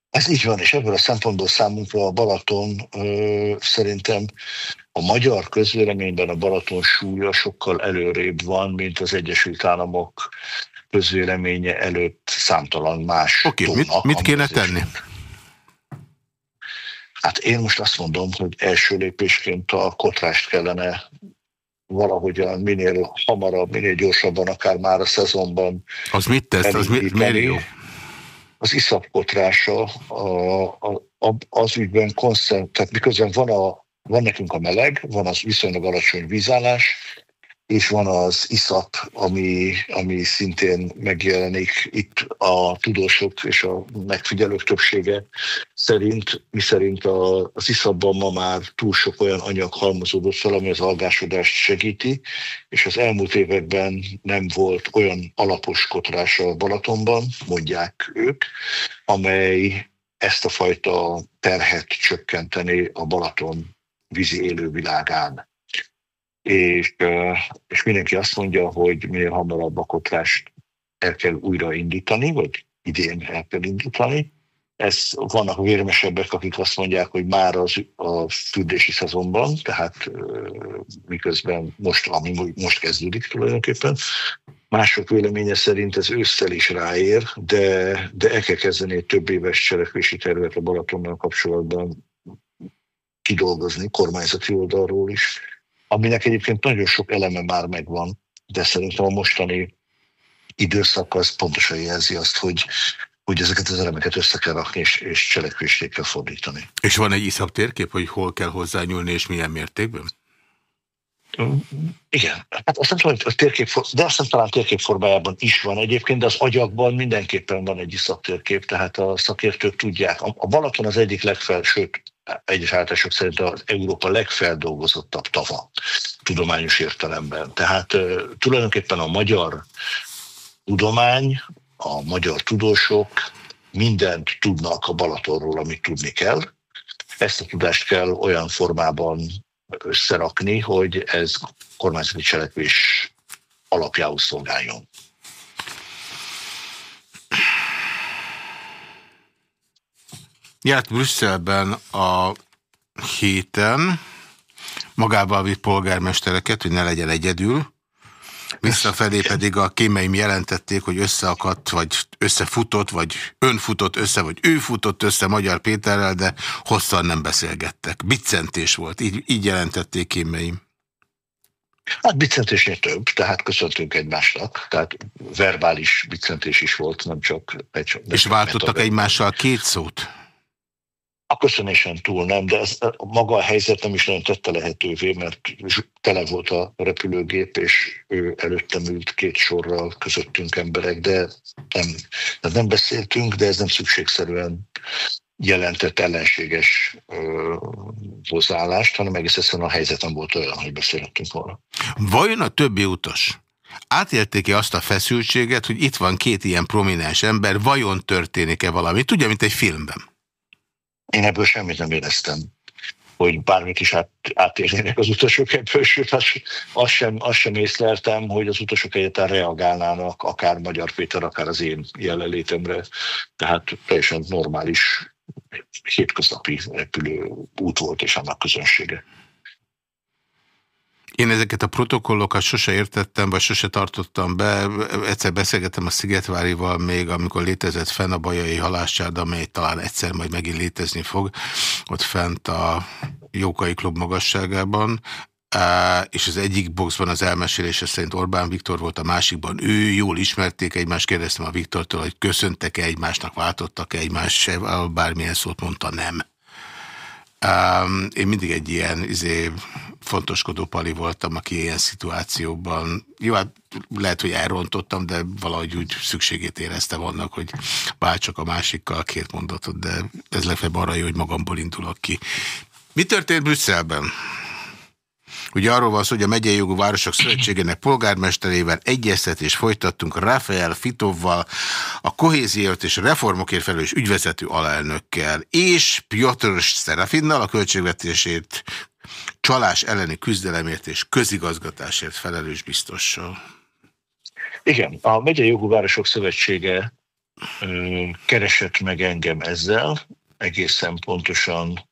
Ez így van, és ebből a szempontból számunkra a Balaton ö, szerintem a magyar közvéleményben a Balaton súlya sokkal előrébb van, mint az Egyesült Államok közvéleménye előtt számtalan más. Oké, okay, mit, mit kéne tenni? Hát én most azt mondom, hogy első lépésként a kotrást kellene valahogyan minél hamarabb, minél gyorsabban, akár már a szezonban. Az mit tesz? Az mit, miért jó? Az iszapkotrása a, a, a, az ügyben konszent, tehát miközben van, a, van nekünk a meleg, van az viszonylag alacsony vízállás, és van az ISAP, ami, ami szintén megjelenik itt a tudósok és a megfigyelők többsége szerint, mi szerint a, az ISAP-ban ma már túl sok olyan anyag halmozódott fel, ami az algásodást segíti, és az elmúlt években nem volt olyan alapos kotrása a Balatonban, mondják ők, amely ezt a fajta terhet csökkenteni a Balaton vízi élővilágán és, és mindenki azt mondja, hogy minél hamarabb a kotrást el kell újraindítani, vagy idén el kell indítani. Ez vannak vérmesebbek, akik azt mondják, hogy már az, a fürdési szezonban, tehát miközben most, ami most kezdődik tulajdonképpen, Mások véleménye szerint ez ősszel is ráér, de, de el kell kezdeni egy több éves cselekvési tervet a Balatonnal kapcsolatban kidolgozni, kormányzati oldalról is, aminek egyébként nagyon sok eleme már megvan, de szerintem a mostani időszak az pontosan jelzi azt, hogy, hogy ezeket az elemeket össze kell rakni, és, és cselekvésé kell fordítani. És van egy iszap térkép, hogy hol kell hozzányúlni, és milyen mértékben? Igen, hát azt nem tudom, hogy a térkép, de azt nem talán térkép formájában is van egyébként, de az agyakban mindenképpen van egy iszap térkép, tehát a szakértők tudják. A Balaton az egyik legfel, sőt, egyes általások szerint az Európa legfeldolgozottabb tava tudományos értelemben. Tehát tulajdonképpen a magyar tudomány, a magyar tudósok mindent tudnak a Balatonról, amit tudni kell. Ezt a tudást kell olyan formában összerakni, hogy ez kormányzati cselekvés alapjául szolgáljon. Járt Brüsszelben a héten, magával vitt polgármestereket, hogy ne legyen egyedül, Visszafelé pedig a kémeim jelentették, hogy összeakadt, vagy összefutott, vagy önfutott össze, vagy ő futott össze Magyar Péterrel, de hosszan nem beszélgettek. Biccentés volt, így, így jelentették kémeim. Hát biccentésnél több, tehát köszöntünk egymásnak, tehát verbális biccentés is volt, nem csak egy... És váltottak egymással két szót? A köszönésen túl nem, de ez, maga a helyzet nem is nagyon tette lehetővé, mert tele volt a repülőgép, és ő előttem ült két sorral közöttünk emberek, de nem, nem beszéltünk, de ez nem szükségszerűen jelentett ellenséges ö, hozzáállást, hanem egész egyszerűen a helyzetem volt olyan, hogy beszélhetünk volna. Vajon a többi utas átélték-e azt a feszültséget, hogy itt van két ilyen prominens ember, vajon történik-e valami? Tudja, mint egy filmben. Én ebből semmit nem éreztem hogy bármit is át, átérnének az utasok ebből, sőt azt, azt, sem, azt sem észleltem, hogy az utasok egyáltalán reagálnának, akár Magyar Péter, akár az én jelenlétemre. Tehát teljesen normális hétköznapi repülő út volt, és annak közönsége. Én ezeket a protokollokat sose értettem, vagy sose tartottam be. Egyszer beszélgettem a Szigetvárival még, amikor létezett fenn a Bajai halászcsárda, amely talán egyszer majd megint létezni fog, ott fent a Jókai Klub magasságában, és az egyik boxban az elmesélése szerint Orbán Viktor volt, a másikban ő, jól ismerték egymást, kérdeztem a Viktortól, hogy köszöntek-e egymásnak, váltottak-e egymás, bármilyen szót mondta, nem. Um, én mindig egy ilyen izé, fontoskodó pali voltam, aki ilyen szituációban, jó, hát lehet, hogy elrontottam, de valahogy úgy szükségét éreztem annak, hogy bárcsak a másikkal két mondatot, de ez legfeljebb arra jó, hogy magamból indulok ki. Mi történt Brüsszelben? Ugye arról van szó, hogy a Megyei Jogú Városok Szövetségének polgármesterével egyeztetés folytattunk Rafael Fitovval, a kohéziót és reformokért felelős ügyvezető alelnökkel, és Piotr Szerafinnal, a költségvetését csalás elleni küzdelemért és közigazgatásért felelős biztossal. Igen, a Megyei Jogú Városok Szövetsége ö, keresett meg engem ezzel, egészen pontosan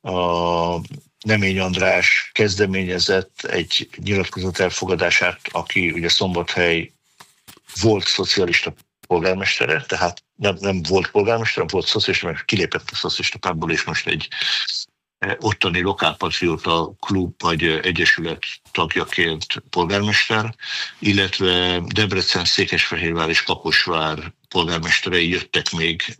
a Nemény András kezdeményezett egy nyilatkozat elfogadását, aki ugye Szombathely volt szocialista polgármestere, tehát nem, nem volt polgármester, volt szocialista, mert kilépett a szocialista pártból, és most egy ottani lokálpatrióta klub vagy egyesület tagjaként polgármester, illetve Debrecen, Székesfehérvár és Kaposvár polgármesterei jöttek még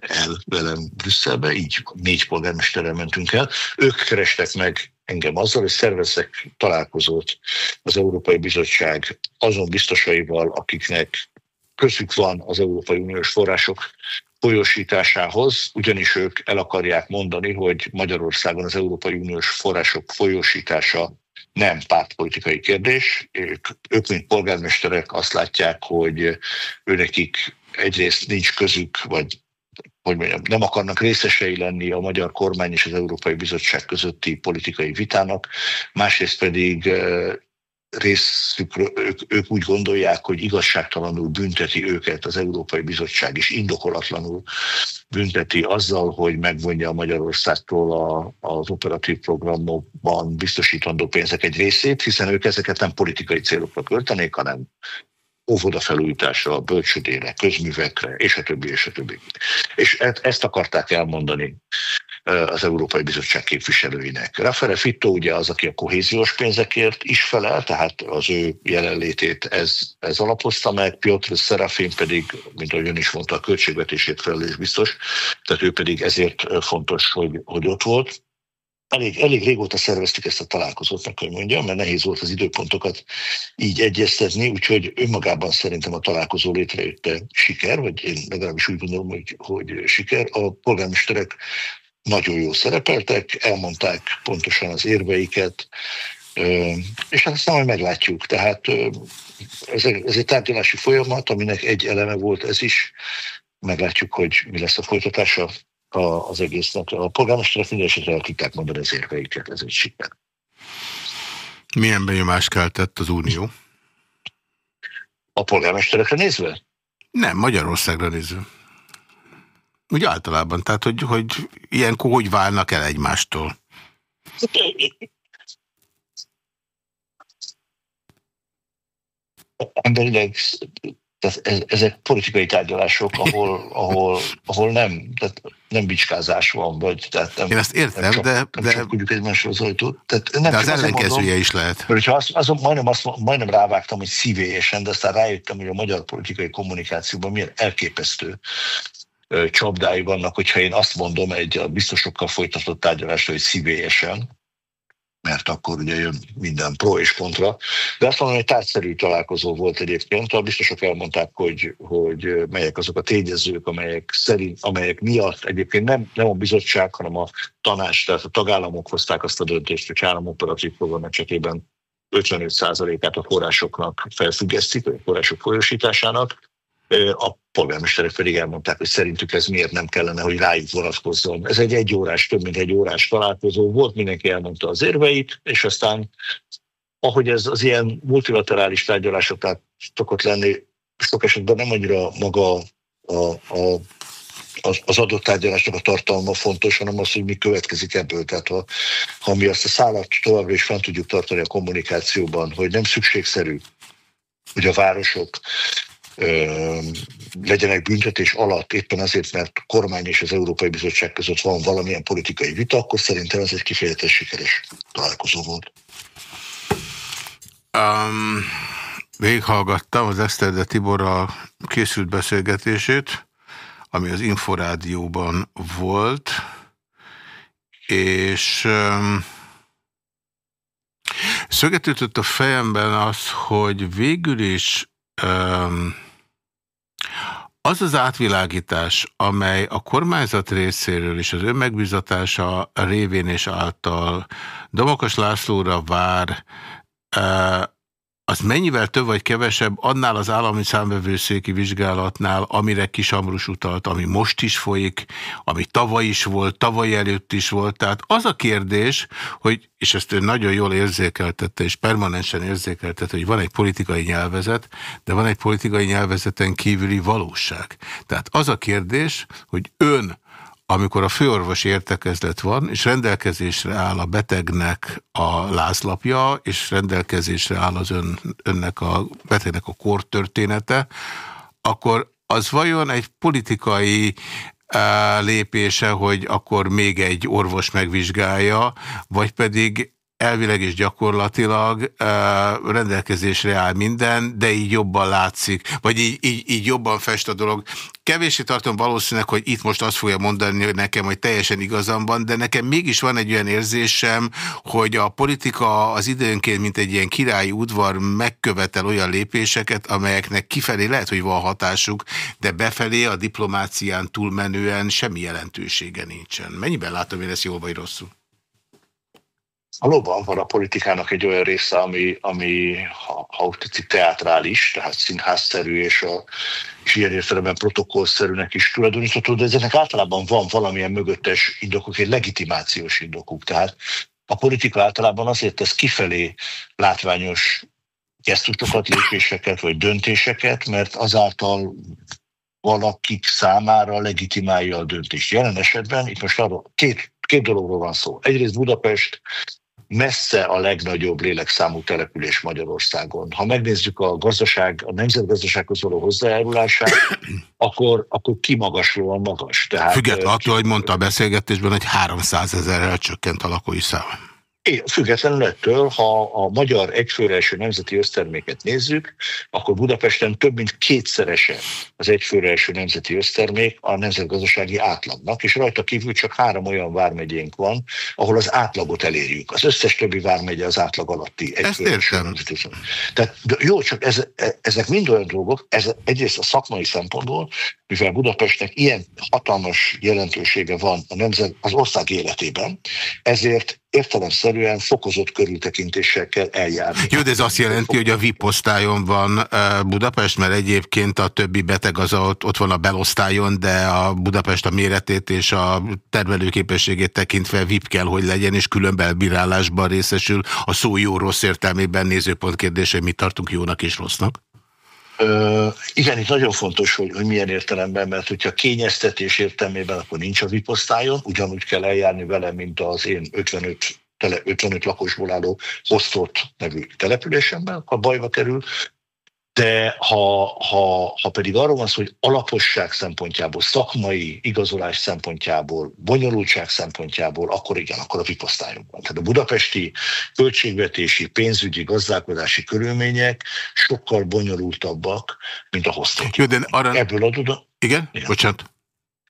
el velem Brüsszelbe, így négy polgármesterrel mentünk el. Ők kerestek meg engem azzal, hogy szervezzek találkozót az Európai Bizottság azon biztosaival, akiknek közük van az Európai Uniós források folyósításához, ugyanis ők el akarják mondani, hogy Magyarországon az Európai Uniós források folyósítása nem pártpolitikai kérdés. Ők, ők, mint polgármesterek azt látják, hogy őnekik egyrészt nincs közük, vagy hogy mondjam, nem akarnak részesei lenni a magyar kormány és az Európai Bizottság közötti politikai vitának, másrészt pedig részükről ők, ők úgy gondolják, hogy igazságtalanul bünteti őket az Európai Bizottság, és indokolatlanul bünteti azzal, hogy megvonja Magyarországtól a, az operatív programokban biztosítandó pénzek egy részét, hiszen ők ezeket nem politikai célokra költenék, hanem óvoda felújításra, bölcsödére, közművekre, és a többi, és a többi. És e-, ezt akarták elmondani az Európai Bizottság képviselőinek. Raffaele Fitto ugye az, aki a kohéziós pénzekért is felel, tehát az ő jelenlétét ez, ez alapozta meg, Piotr Serafin pedig, mint ahogy ön is mondta, a költségvetését felelős biztos, tehát ő pedig ezért fontos, hogy, hogy ott volt elég, elég régóta szerveztük ezt a találkozót, meg hogy mondjam, mert nehéz volt az időpontokat így egyeztetni, úgyhogy önmagában szerintem a találkozó létrejötte siker, vagy én legalábbis úgy gondolom, hogy, hogy siker. A polgármesterek nagyon jó szerepeltek, elmondták pontosan az érveiket, és hát aztán majd meglátjuk. Tehát ez, ez egy tárgyalási folyamat, aminek egy eleme volt ez is. Meglátjuk, hogy mi lesz a folytatása az egésznek. A polgármesterek minden esetre el tudták mondani az érveiket, ez egy siker. Milyen benyomást keltett az Unió? A polgármesterekre nézve? Nem, Magyarországra nézve. Úgy általában, tehát hogy, hogy ilyenkor hogy válnak el egymástól? Emberileg tehát ezek politikai tárgyalások, ahol, ahol, ahol nem, tehát nem bicskázás van, vagy tehát nem, Én ezt értem, nem csak, de... Nem de... csak egy egymásra az ajtót. Tehát nem de az ellenkezője is lehet. Mert hogyha azt, azon majdnem, azt, majdnem rávágtam, hogy szívélyesen, de aztán rájöttem, hogy a magyar politikai kommunikációban milyen elképesztő csapdái vannak, hogyha én azt mondom egy a biztosokkal folytatott tárgyalásra, hogy szívélyesen, mert akkor ugye jön minden pro és kontra. De azt mondom, hogy tárgyszerű találkozó volt egyébként. A biztosok elmondták, hogy, hogy melyek azok a tényezők, amelyek, szerint, amelyek miatt egyébként nem, nem a bizottság, hanem a tanács, tehát a tagállamok hozták azt a döntést, hogy három operatív program esetében 55%-át a forrásoknak felfüggesztik, a források folyosításának. A polgármesterek pedig elmondták, hogy szerintük ez miért nem kellene, hogy rájuk vonatkozzon. Ez egy egy órás, több mint egy órás találkozó volt, mindenki elmondta az érveit, és aztán ahogy ez az ilyen multilaterális tárgyalásoknál szokott lenni, sok esetben nem annyira maga a, a, az adott tárgyalásnak a tartalma fontos, hanem az, hogy mi következik ebből. Tehát ha, ha mi azt a szállat továbbra is fent tudjuk tartani a kommunikációban, hogy nem szükségszerű, hogy a városok legyenek büntetés alatt, éppen azért, mert a kormány és az Európai Bizottság között van valamilyen politikai vita, akkor szerintem ez egy kifejezetten sikeres találkozó volt. Um, véghallgattam az Eszterde Tiborral készült beszélgetését, ami az Inforádióban volt, és um, szögetődött a fejemben az, hogy végül is um, az az átvilágítás, amely a kormányzat részéről és az önmegbizatása révén és által Domokas Lászlóra vár, az mennyivel több vagy kevesebb annál az állami számvevőszéki vizsgálatnál, amire Kis Amrus utalt, ami most is folyik, ami tavaly is volt, tavaly előtt is volt. Tehát az a kérdés, hogy, és ezt ő nagyon jól érzékeltette, és permanensen érzékeltette, hogy van egy politikai nyelvezet, de van egy politikai nyelvezeten kívüli valóság. Tehát az a kérdés, hogy ön amikor a főorvos értekezlet van, és rendelkezésre áll a betegnek a lázlapja, és rendelkezésre áll az ön, önnek a betegnek a kortörténete, akkor az vajon egy politikai lépése, hogy akkor még egy orvos megvizsgálja, vagy pedig elvileg és gyakorlatilag rendelkezésre áll minden, de így jobban látszik, vagy így, így, így jobban fest a dolog. Kevésé tartom valószínűleg, hogy itt most azt fogja mondani hogy nekem, hogy teljesen igazam van, de nekem mégis van egy olyan érzésem, hogy a politika az időnként, mint egy ilyen királyi udvar megkövetel olyan lépéseket, amelyeknek kifelé lehet, hogy van hatásuk, de befelé a diplomácián túlmenően semmi jelentősége nincsen. Mennyiben látom én ezt jól vagy rosszul? Valóban van a politikának egy olyan része, ami, ami ha, ha úgy teátrális, tehát színházszerű, és, a, és ilyen értelemben protokollszerűnek is tulajdonítható, de ezeknek általában van valamilyen mögöttes indokuk, egy legitimációs indokuk. Tehát a politika általában azért tesz kifelé látványos gesztusokat, lépéseket vagy döntéseket, mert azáltal valakik számára legitimálja a döntést. Jelen esetben itt most arról két, két dologról van szó. Egyrészt Budapest messze a legnagyobb lélekszámú település Magyarországon. Ha megnézzük a gazdaság, a nemzetgazdasághoz való hozzájárulását, akkor, akkor kimagaslóan magas. Tehát, Függetlenül attól, hogy mondta a beszélgetésben, hogy 300 ezerrel csökkent a lakói szám. Függetlenül ettől, ha a magyar egyfőre első nemzeti összterméket nézzük, akkor Budapesten több mint kétszerese az egyfőre első nemzeti össztermék a nemzetgazdasági átlagnak, és rajta kívül csak három olyan vármegyénk van, ahol az átlagot elérjük. Az összes többi vármegye az átlag alatti egyfőre első nemzeti Tehát jó, csak ez, e, ezek mind olyan dolgok, ez egyrészt a szakmai szempontból, mivel Budapestnek ilyen hatalmas jelentősége van a nemzet, az ország életében, ezért értelemszerűen fokozott körültekintéssel kell eljárni. Jó, de ez azt jelenti, hogy a VIP osztályon van Budapest, mert egyébként a többi beteg az ott, van a belosztályon, de a Budapest a méretét és a termelőképességét tekintve VIP kell, hogy legyen, és külön belbírálásban részesül a szó jó-rossz értelmében nézőpont kérdése, mit tartunk jónak és rossznak? Igen, itt nagyon fontos, hogy, hogy milyen értelemben, mert hogyha kényeztetés értelmében, akkor nincs a viposztályon, ugyanúgy kell eljárni vele, mint az én 55 tele, 55 lakosból álló Hosztot nevű településemben, ha bajba kerül, de ha, ha, ha pedig arról van szó, hogy alaposság szempontjából, szakmai igazolás szempontjából, bonyolultság szempontjából, akkor igen, akkor a viposztályunk van. Tehát a budapesti költségvetési, pénzügyi, gazdálkodási körülmények sokkal bonyolultabbak, mint a hostok. Jó, de arra... Ebből adódóan... Igen? igen? Bocsánat.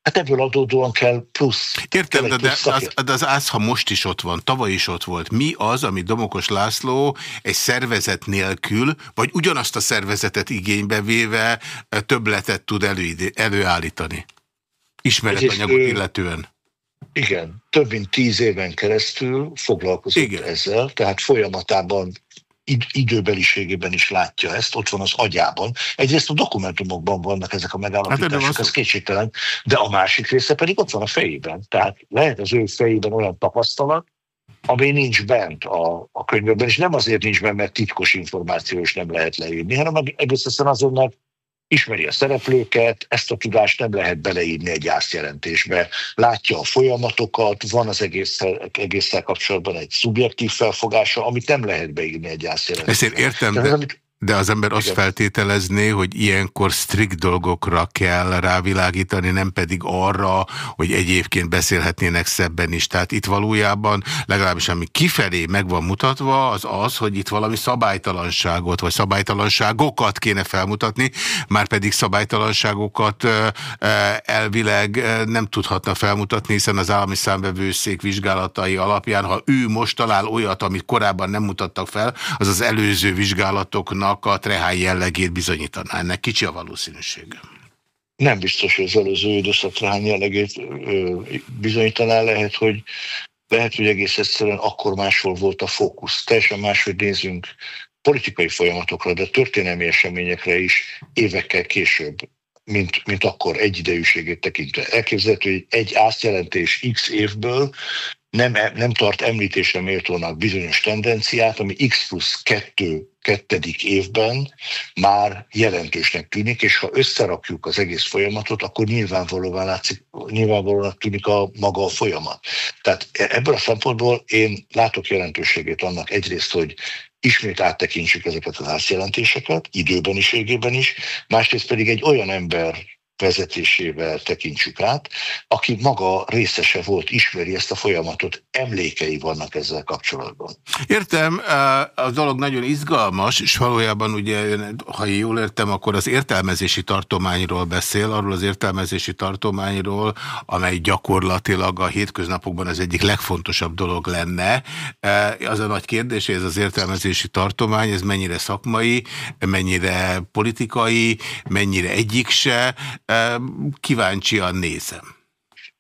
Hát ebből adódóan kell plusz. Értem, de, plusz de, az, de az ÁSZHA most is ott van, tavaly is ott volt. Mi az, ami Domokos László egy szervezet nélkül, vagy ugyanazt a szervezetet igénybe véve többletet tud elő, előállítani? Ismeretanyagot illetően. Igen, több mint tíz éven keresztül foglalkozott Igen. ezzel, tehát folyamatában időbeliségében is látja ezt, ott van az agyában. Egyrészt a dokumentumokban vannak ezek a megállapítások, hát ez kétségtelen, de a másik része pedig ott van a fejében. Tehát lehet az ő fejében olyan tapasztalat, ami nincs bent a, a könyvben, és nem azért nincs bent, mert titkos információ is nem lehet leírni, hanem egész egyszerűen azonnak ismeri a szereplőket, ezt a tudást nem lehet beleírni egy ászjelentésbe. Látja a folyamatokat, van az egésszel, egésszel kapcsolatban egy szubjektív felfogása, amit nem lehet beírni egy ászjelentésbe. Ezt én értem, de... amit de az ember azt feltételezné, hogy ilyenkor strikt dolgokra kell rávilágítani, nem pedig arra, hogy egyébként beszélhetnének szebben is. Tehát itt valójában legalábbis ami kifelé meg van mutatva, az az, hogy itt valami szabálytalanságot, vagy szabálytalanságokat kéne felmutatni, már pedig szabálytalanságokat elvileg nem tudhatna felmutatni, hiszen az állami számbevőszék vizsgálatai alapján, ha ő most talál olyat, amit korábban nem mutattak fel, az az előző vizsgálatoknak a trehány jellegét bizonyítaná. Ennek kicsi a valószínűsége. Nem biztos, hogy az előző időszak trehány jellegét bizonyítaná. Lehet, hogy lehet, hogy egész egyszerűen akkor máshol volt a fókusz. Teljesen máshogy nézünk politikai folyamatokra, de történelmi eseményekre is évekkel később, mint, mint akkor egyidejűségét tekintve. Elképzelhető, hogy egy átjelentés x évből nem, nem tart említésre méltónak bizonyos tendenciát, ami x plusz 2 kettedik évben már jelentősnek tűnik, és ha összerakjuk az egész folyamatot, akkor nyilvánvalóan látszik, nyilvánvalóan tűnik a maga a folyamat. Tehát ebből a szempontból én látok jelentőségét annak egyrészt, hogy ismét áttekintsük ezeket az átjelentéseket, időben is, égében is, másrészt pedig egy olyan ember vezetésével tekintsük át, aki maga részese volt, ismeri ezt a folyamatot, emlékei vannak ezzel kapcsolatban. Értem, a dolog nagyon izgalmas, és valójában ugye, ha jól értem, akkor az értelmezési tartományról beszél, arról az értelmezési tartományról, amely gyakorlatilag a hétköznapokban az egyik legfontosabb dolog lenne. Az a nagy kérdés, hogy ez az értelmezési tartomány, ez mennyire szakmai, mennyire politikai, mennyire egyik se, kíváncsian nézem.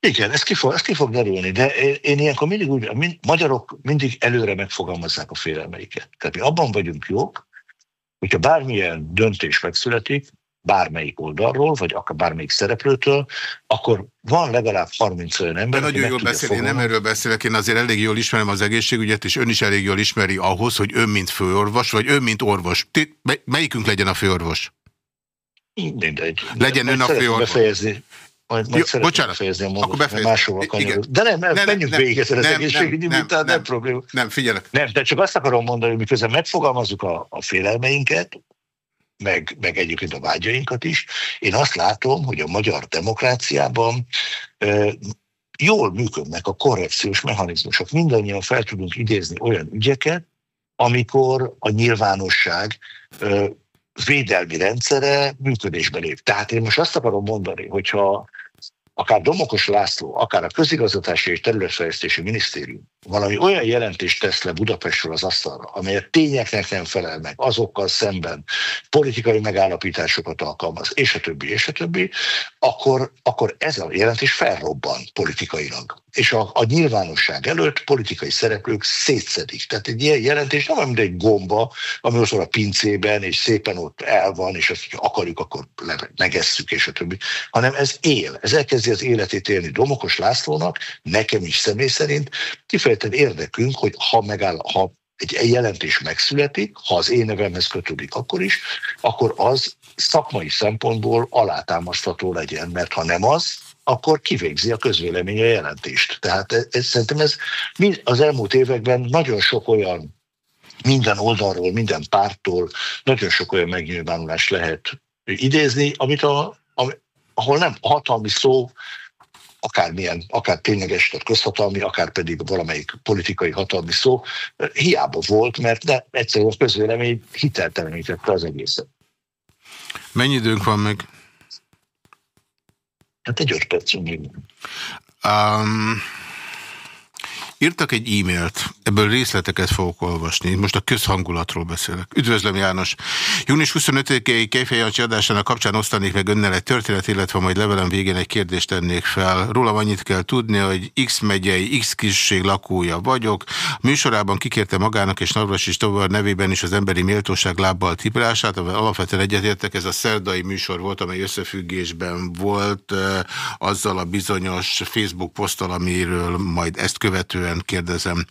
Igen, ez ki fog, ez ki fog derülni, de én, ilyenkor mindig úgy, a magyarok mindig előre megfogalmazzák a félelmeiket. Tehát mi abban vagyunk jók, hogyha bármilyen döntés megszületik, bármelyik oldalról, vagy akár bármelyik szereplőtől, akkor van legalább 30 olyan ember, De nagyon jól beszél, én nem erről beszélek, én azért elég jól ismerem az egészségügyet, és ön is elég jól ismeri ahhoz, hogy ön mint főorvos, vagy ön mint orvos. melyikünk legyen a főorvos? Mindegy. Legyen ön a főorvos. Befejezni. Majd, majd Jó, bocsánat, a mondatot, akkor máshova De nem, nem, nem menjünk végig ezzel az egészségügyi nem, nem, nem, probléma. Nem, figyelek. Nem, de csak azt akarom mondani, hogy miközben megfogalmazzuk a, a félelmeinket, meg, meg egyébként a vágyainkat is, én azt látom, hogy a magyar demokráciában e, jól működnek a korrekciós mechanizmusok. Mindannyian fel tudunk idézni olyan ügyeket, amikor a nyilvánosság védelmi rendszere működésbe lép. Tehát én most azt akarom mondani, hogyha akár Domokos László, akár a Közigazgatási és Területfejlesztési Minisztérium valami olyan jelentést tesz le Budapestről az asztalra, amely a tényeknek nem felel meg, azokkal szemben politikai megállapításokat alkalmaz, és a többi, és a többi, akkor, akkor ez a jelentés felrobban politikailag. És a, a nyilvánosság előtt politikai szereplők szétszedik. Tehát egy ilyen jelentés nem mint egy gomba, ami ott van a pincében, és szépen ott el van, és azt, hogyha akarjuk, akkor megesszük, és a többi, hanem ez él. Ez elkezdi az életét élni Domokos Lászlónak, nekem is személy szerint, kifejezetten kifejezetten érdekünk, hogy ha, megáll, ha egy jelentés megszületik, ha az én nevemhez kötődik akkor is, akkor az szakmai szempontból alátámasztható legyen, mert ha nem az, akkor kivégzi a közvélemény a jelentést. Tehát ez, ez, szerintem ez az elmúlt években nagyon sok olyan minden oldalról, minden pártól nagyon sok olyan megnyilvánulást lehet idézni, amit a, ahol nem hatalmi szó akármilyen, akár tényleges, tehát közhatalmi, akár pedig valamelyik politikai hatalmi szó, hiába volt, mert de egyszerűen a közvélemény hiteltelenítette az egészet. Mennyi időnk van meg? Hát egy öt percünk még. Um, Írtak egy e-mailt, ebből részleteket fogok olvasni. Most a közhangulatról beszélek. Üdvözlöm János! Június 25-i Kejfej Jancsi adásának kapcsán osztanék meg önnel egy történet, illetve majd levelem végén egy kérdést tennék fel. Rólam annyit kell tudni, hogy X megyei, X kisség lakója vagyok. Műsorában kikérte magának és Navras is tovább nevében is az emberi méltóság lábbal tiprását, amivel alapvetően egyetértek. Ez a szerdai műsor volt, amely összefüggésben volt azzal a bizonyos Facebook poszttal, amiről majd ezt követően alapján kérdezem.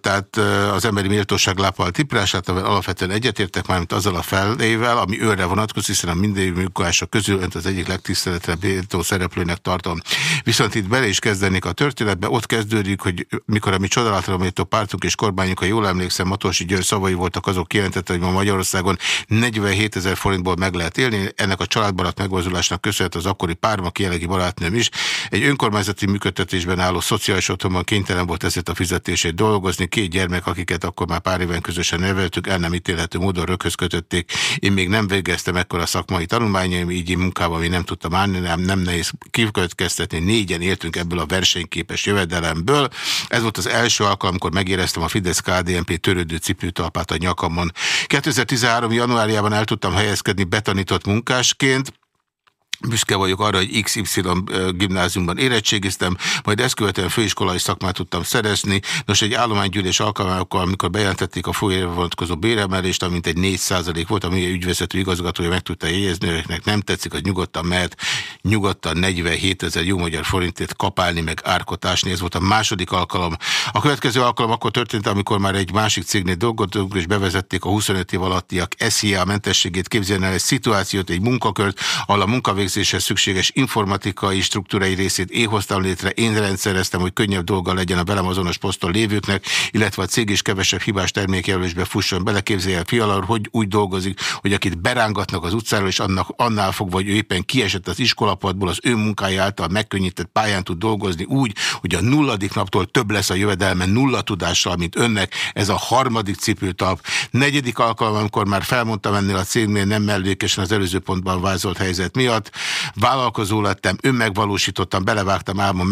Tehát az emberi méltóság lápal tiprását, amivel alapvetően egyetértek már, mint azzal a felével, ami őre vonatkozik, hiszen a minden munkások közül önt az egyik legtiszteletre méltó szereplőnek tartom. Viszont itt bele is kezdenék a történetbe, ott kezdődik, hogy mikor a mi csodálatra méltó pártunk és kormányunk, ha jól emlékszem, Matosi György szavai voltak, azok kijelentette, hogy ma Magyarországon 47 ezer forintból meg lehet élni. Ennek a családbarát megmozdulásnak köszönhet az akkori párom, a jelenlegi barátnőm is. Egy önkormányzati működtetésben álló szociális otthonban kénytelen volt ezért a fizetését dolgozni. Két gyermek, akiket akkor már pár éven közösen neveltük, el nem ítélhető módon röghöz kötötték. Én még nem végeztem ekkor a szakmai tanulmányaim, így munkában még nem tudtam állni, nem, nem nehéz kikövetkeztetni. Négyen éltünk ebből a versenyképes jövedelemből. Ez volt az első alkalom, amikor megéreztem a Fidesz KDNP törődő cipőtalpát a nyakamon. 2013. januárjában el tudtam helyezkedni betanított munkásként, Büszke vagyok arra, hogy XY gimnáziumban érettségiztem, majd ezt követően főiskolai szakmát tudtam szerezni. Nos, egy állománygyűlés alkalmával, amikor bejelentették a folyóra vonatkozó béremelést, amint egy 4 volt, ami ügyvezető igazgatója meg tudta jegyezni, hogy nem tetszik, hogy nyugodtan mehet, nyugodtan 47 ezer jó magyar forintét kapálni, meg árkotásni. Ez volt a második alkalom. A következő alkalom akkor történt, amikor már egy másik cégnél dolgoztunk, és bevezették a 25 év alattiak SZIA mentességét képzelni el egy szituációt, egy munkakört, ahol a munkavég elvégzéshez szükséges informatikai struktúrai részét én hoztam létre, én rendszereztem, hogy könnyebb dolga legyen a velem azonos poszton lévőknek, illetve a cég is kevesebb hibás termékjelölésbe fusson bele. Képzelje el fialar, hogy úgy dolgozik, hogy akit berángatnak az utcáról, és annak annál fogva, hogy ő éppen kiesett az iskolapadból, az ő munkája által megkönnyített pályán tud dolgozni úgy, hogy a nulladik naptól több lesz a jövedelme nulla tudással, mint önnek. Ez a harmadik cipőtalp. Negyedik alkalom, amikor már felmondtam ennél a cégnél nem mellékesen az előző pontban vázolt helyzet miatt. Vállalkozó lettem, önmegvalósítottam, belevágtam álmom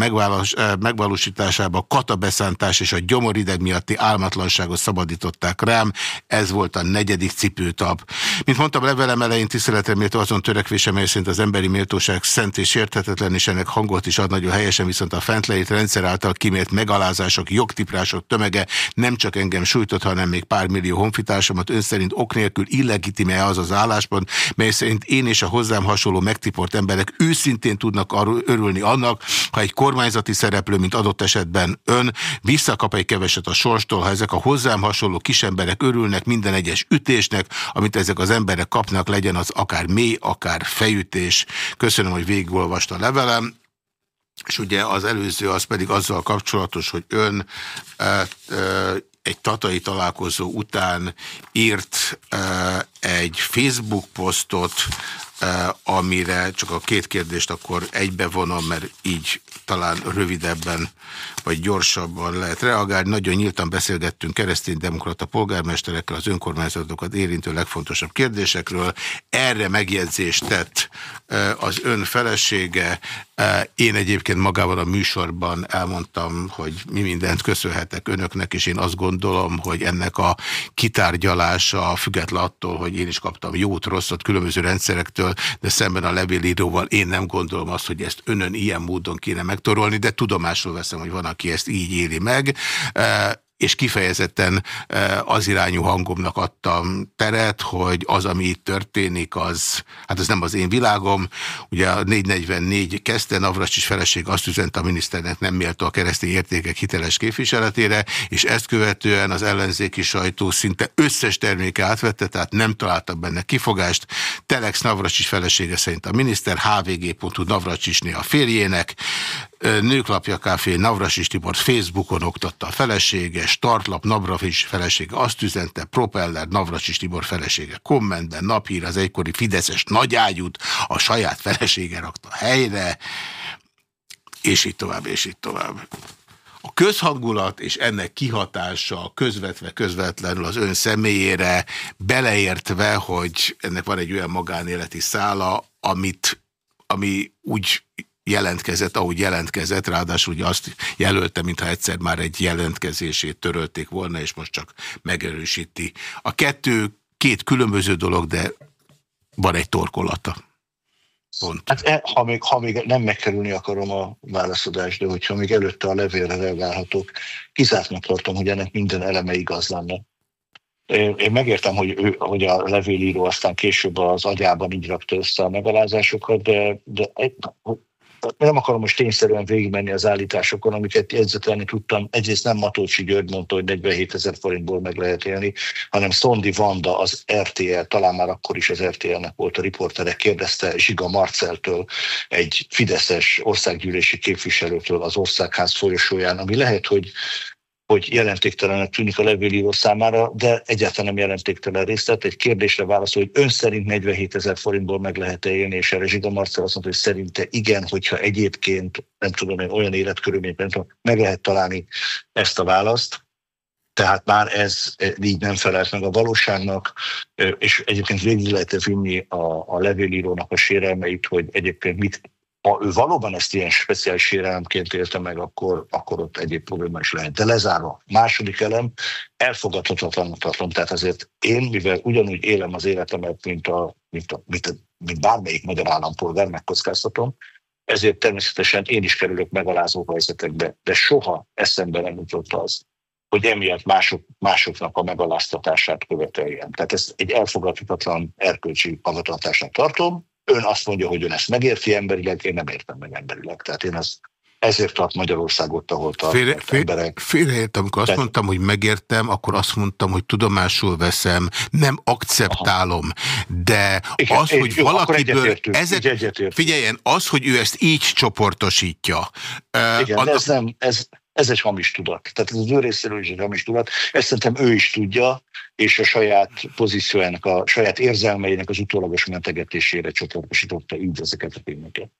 megvalósításába, katabeszántás és a gyomorideg miatti álmatlanságot szabadították rám. Ez volt a negyedik cipőtap. Mint mondtam, levelem elején tiszteletre méltó azon törekvésem, mely szerint az emberi méltóság szent és érthetetlen, és ennek hangot is ad nagyon helyesen, viszont a fentleit rendszer által kimért megalázások, jogtiprások tömege nem csak engem sújtott, hanem még pár millió honfitársamat ön szerint ok nélkül illegitime az az álláspont, mely szerint én és a hozzám hasonló megtiport emberek őszintén tudnak örülni annak, ha egy kormányzati szereplő, mint adott esetben ön, visszakap egy keveset a sorstól, ha ezek a hozzám hasonló kisemberek örülnek minden egyes ütésnek, amit ezek az emberek kapnak, legyen az akár mély, akár fejütés. Köszönöm, hogy végigolvasta a levelem. És ugye az előző az pedig azzal kapcsolatos, hogy ön e, e, egy tatai találkozó után írt e, egy Facebook posztot, e, amire csak a két kérdést akkor egybevonom, mert így talán rövidebben vagy gyorsabban lehet reagálni. Nagyon nyíltan beszélgettünk kereszténydemokrata polgármesterekkel az önkormányzatokat érintő legfontosabb kérdésekről. Erre megjegyzést tett az ön felesége. Én egyébként magával a műsorban elmondtam, hogy mi mindent köszönhetek önöknek, és én azt gondolom, hogy ennek a kitárgyalása független attól, hogy én is kaptam jót, rosszat különböző rendszerektől, de szemben a levélíróval én nem gondolom azt, hogy ezt önön ilyen módon kéne megtorolni, de tudomásul veszem, hogy van, aki ezt így éli meg és kifejezetten az irányú hangomnak adtam teret, hogy az, ami itt történik, az, hát az nem az én világom. Ugye a 444 kezdte, Navracsis feleség azt üzent a miniszternek nem méltó a keresztény értékek hiteles képviseletére, és ezt követően az ellenzéki sajtó szinte összes terméke átvette, tehát nem találtak benne kifogást. Telex Navracsis felesége szerint a miniszter, hvg.hu Navracsisné a férjének, Nőklapja Café Navrasis Tibor Facebookon oktatta a felesége, Startlap Navrasis felesége azt üzente, Propeller Navrasis Tibor felesége kommentben, naphír az egykori Fideszes nagyágyút a saját felesége rakta helyre, és így tovább, és így tovább. A közhangulat és ennek kihatása közvetve közvetlenül az ön személyére, beleértve, hogy ennek van egy olyan magánéleti szála, amit, ami úgy jelentkezett, ahogy jelentkezett, ráadásul ugye azt jelölte, mintha egyszer már egy jelentkezését törölték volna, és most csak megerősíti. A kettő két különböző dolog, de van egy torkolata. Pont. Hát, e, ha, még, ha még nem megkerülni akarom a válaszadást, de hogyha még előtte a levélre reagálhatok, kizártnak tartom, hogy ennek minden eleme igaz lenne. Én, megértem, hogy, ő, hogy a levélíró aztán később az agyában így rakta össze a megalázásokat, de, de nem akarom most tényszerűen végigmenni az állításokon, amiket jegyzetelni tudtam. Egyrészt nem Matolcsi György mondta, hogy 47 ezer forintból meg lehet élni, hanem Szondi Vanda, az RTL, talán már akkor is az RTL-nek volt a riportere, kérdezte Zsiga Marceltől, egy fideszes országgyűlési képviselőtől az országház folyosóján, ami lehet, hogy hogy jelentéktelenek tűnik a levélíró számára, de egyáltalán nem jelentéktelen részlet. Egy kérdésre válaszol, hogy ön szerint 47 ezer forintból meg lehet-e élni, és erre Zsiga Marcel azt mondta, hogy szerinte igen, hogyha egyébként, nem tudom én, olyan életkörülményben meg lehet találni ezt a választ. Tehát már ez így nem felelt meg a valóságnak, és egyébként végig lehet vinni a, a levélírónak a sérelmeit, hogy egyébként mit ha ő valóban ezt ilyen speciális sérelemként élte meg, akkor, akkor ott egyéb probléma is lehet. De lezárva, második elem, elfogadhatatlan tartom. Tehát azért én, mivel ugyanúgy élem az életemet, mint, a, mint, a, mint, a, mint bármelyik magyar állampolgár, megkockáztatom, ezért természetesen én is kerülök megalázó helyzetekbe, de soha eszembe nem jutott az, hogy emiatt mások, másoknak a megaláztatását követeljen. Tehát ezt egy elfogadhatatlan erkölcsi magatartásnak tartom, ön azt mondja, hogy ön ezt megérti emberileg, én nem értem meg emberileg. Tehát én azt ezért tart Magyarország ott, ahol tart félre, fél, emberek. Félreértem, amikor azt mondtam, hogy megértem, akkor azt mondtam, hogy tudomásul veszem, nem akceptálom, de Igen, az, hogy jó, valakiből... Ezek, figyeljen, az, hogy ő ezt így csoportosítja. Igen, annak... ez nem, ez, ez egy hamis tudat. Tehát ez az ő részéről is egy hamis tudat. Ezt szerintem ő is tudja, és a saját pozíciójának, a saját érzelmeinek az utólagos mentegetésére csoportosította így ezeket a tényeket.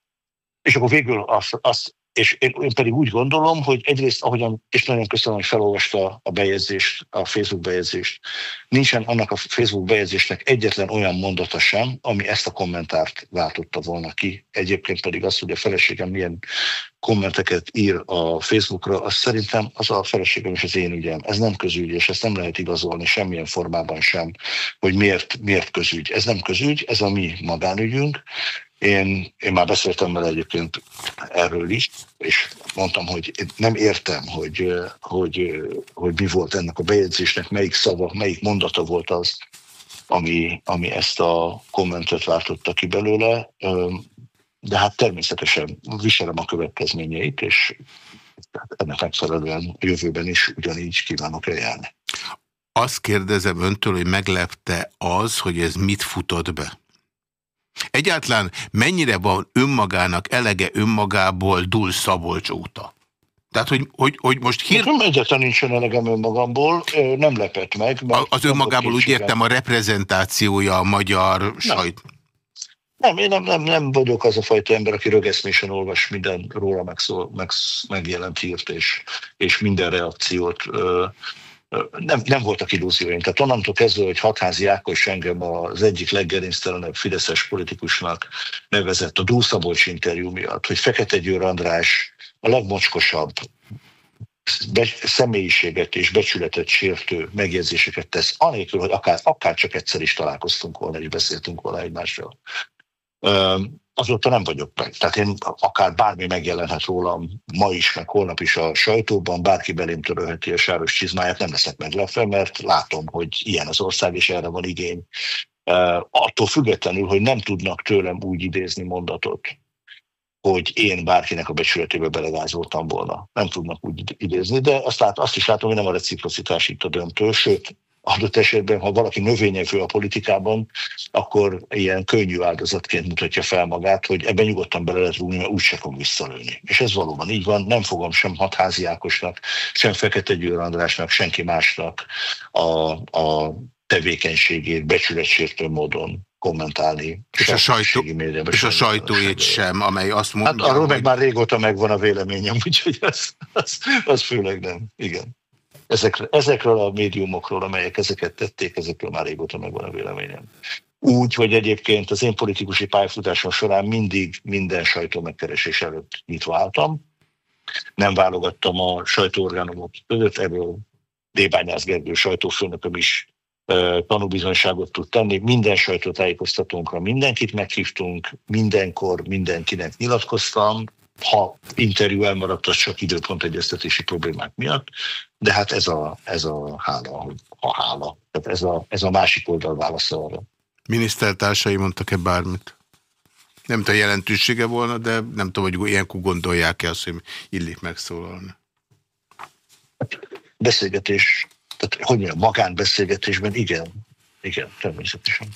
És akkor végül azt, azt és én, pedig úgy gondolom, hogy egyrészt, ahogyan, és nagyon köszönöm, hogy felolvasta a bejegyzést, a Facebook bejegyzést, nincsen annak a Facebook bejegyzésnek egyetlen olyan mondata sem, ami ezt a kommentárt váltotta volna ki. Egyébként pedig az, hogy a feleségem milyen kommenteket ír a Facebookra, az szerintem az a feleségem és az én ügyem. Ez nem közügy, és ezt nem lehet igazolni semmilyen formában sem, hogy miért, miért közügy. Ez nem közügy, ez a mi magánügyünk, én, én már beszéltem vele egyébként erről is, és mondtam, hogy nem értem, hogy, hogy, hogy mi volt ennek a bejegyzésnek, melyik szava, melyik mondata volt az, ami, ami ezt a kommentet váltotta ki belőle, de hát természetesen viselem a következményeit, és ennek megfelelően a jövőben is ugyanígy kívánok eljárni. Azt kérdezem öntől, hogy meglepte az, hogy ez mit futott be? Egyáltalán mennyire van önmagának elege önmagából Dul Szabolcs óta? Tehát, hogy, hogy, hogy most hír... Nem egyáltalán nincsen elegem önmagamból, nem lepett meg. Mert az önmagából úgy értem a reprezentációja a magyar nem. sajt. Nem, én nem, nem, nem vagyok az a fajta ember, aki rögeszmésen olvas minden róla megszól, meg, megjelent hírt, és, és minden reakciót ö, nem, nem voltak illúzióim. Tehát onnantól kezdve, hogy Hatházi Ákos engem az egyik leggerinctelenebb fideszes politikusnak nevezett a Dúlszabolcs interjú miatt, hogy Fekete Győr András a legmocskosabb be, személyiséget és becsületet sértő megjegyzéseket tesz, anélkül, hogy akár, akár csak egyszer is találkoztunk volna, és beszéltünk volna egymással azóta nem vagyok meg. Tehát én akár bármi megjelenhet rólam ma is, meg holnap is a sajtóban, bárki belém törölheti a sáros csizmáját, nem leszek meglepve, mert látom, hogy ilyen az ország, és erre van igény. Attól függetlenül, hogy nem tudnak tőlem úgy idézni mondatot, hogy én bárkinek a becsületébe belegázoltam volna. Nem tudnak úgy idézni, de azt, lát, azt is látom, hogy nem a reciprocitás itt a döntő, sőt, adott esetben, ha valaki növényevő a politikában, akkor ilyen könnyű áldozatként mutatja fel magát, hogy ebben nyugodtan bele lehet rúgni, mert úgyse fog visszalőni. És ez valóban így van, nem fogom sem Hatházi Ákosnak, sem Fekete Győr Andrásnak, senki másnak a, a tevékenységét becsületsértő módon kommentálni. És a, sajtó, és a sajtóét sem, amely azt mondja... Hát arról hogy... meg már régóta megvan a véleményem, úgyhogy az, az, az főleg nem. Igen ezekről, ezekről a médiumokról, amelyek ezeket tették, ezekről már régóta megvan a véleményem. Úgy, hogy egyébként az én politikusi pályafutásom során mindig minden sajtó megkeresés előtt nyitva álltam. Nem válogattam a sajtóorgánumok között, ebből Débányász Gergő sajtófőnököm is tanúbizonyságot tud tenni. Minden sajtótájékoztatónkra mindenkit meghívtunk, mindenkor mindenkinek nyilatkoztam, ha interjú elmaradt, az csak időpont egyeztetési problémák miatt, de hát ez a, ez a hála, a hála. Tehát ez a, ez a másik oldal válasza arra. Minisztertársai mondtak-e bármit? Nem tudom, jelentősége volna, de nem tudom, hogy ilyenkor gondolják-e azt, hogy illik megszólalni. Beszélgetés, tehát hogy mondjam, magánbeszélgetésben igen, igen, természetesen.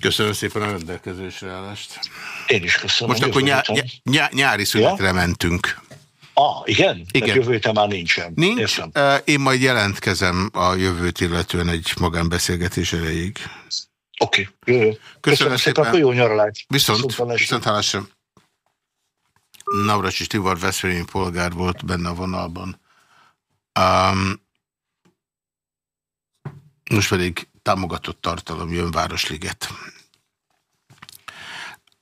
Köszönöm szépen a rendelkezésre állást. Én is köszönöm. Most akkor nyá nyá nyári születre ja? mentünk. Ah, igen? igen. jövő héten már nincsen. Nincs. Értem. Én majd jelentkezem a jövőt illetően egy magánbeszélgetés erejéig. Oké. Okay. Köszönöm, Köszönöm szépen. Akkor jó nyaralást. Viszont, viszont hálásra. Navracsis Tibor Veszprémi polgár volt benne a vonalban. Um, most pedig támogatott tartalom jön Városliget.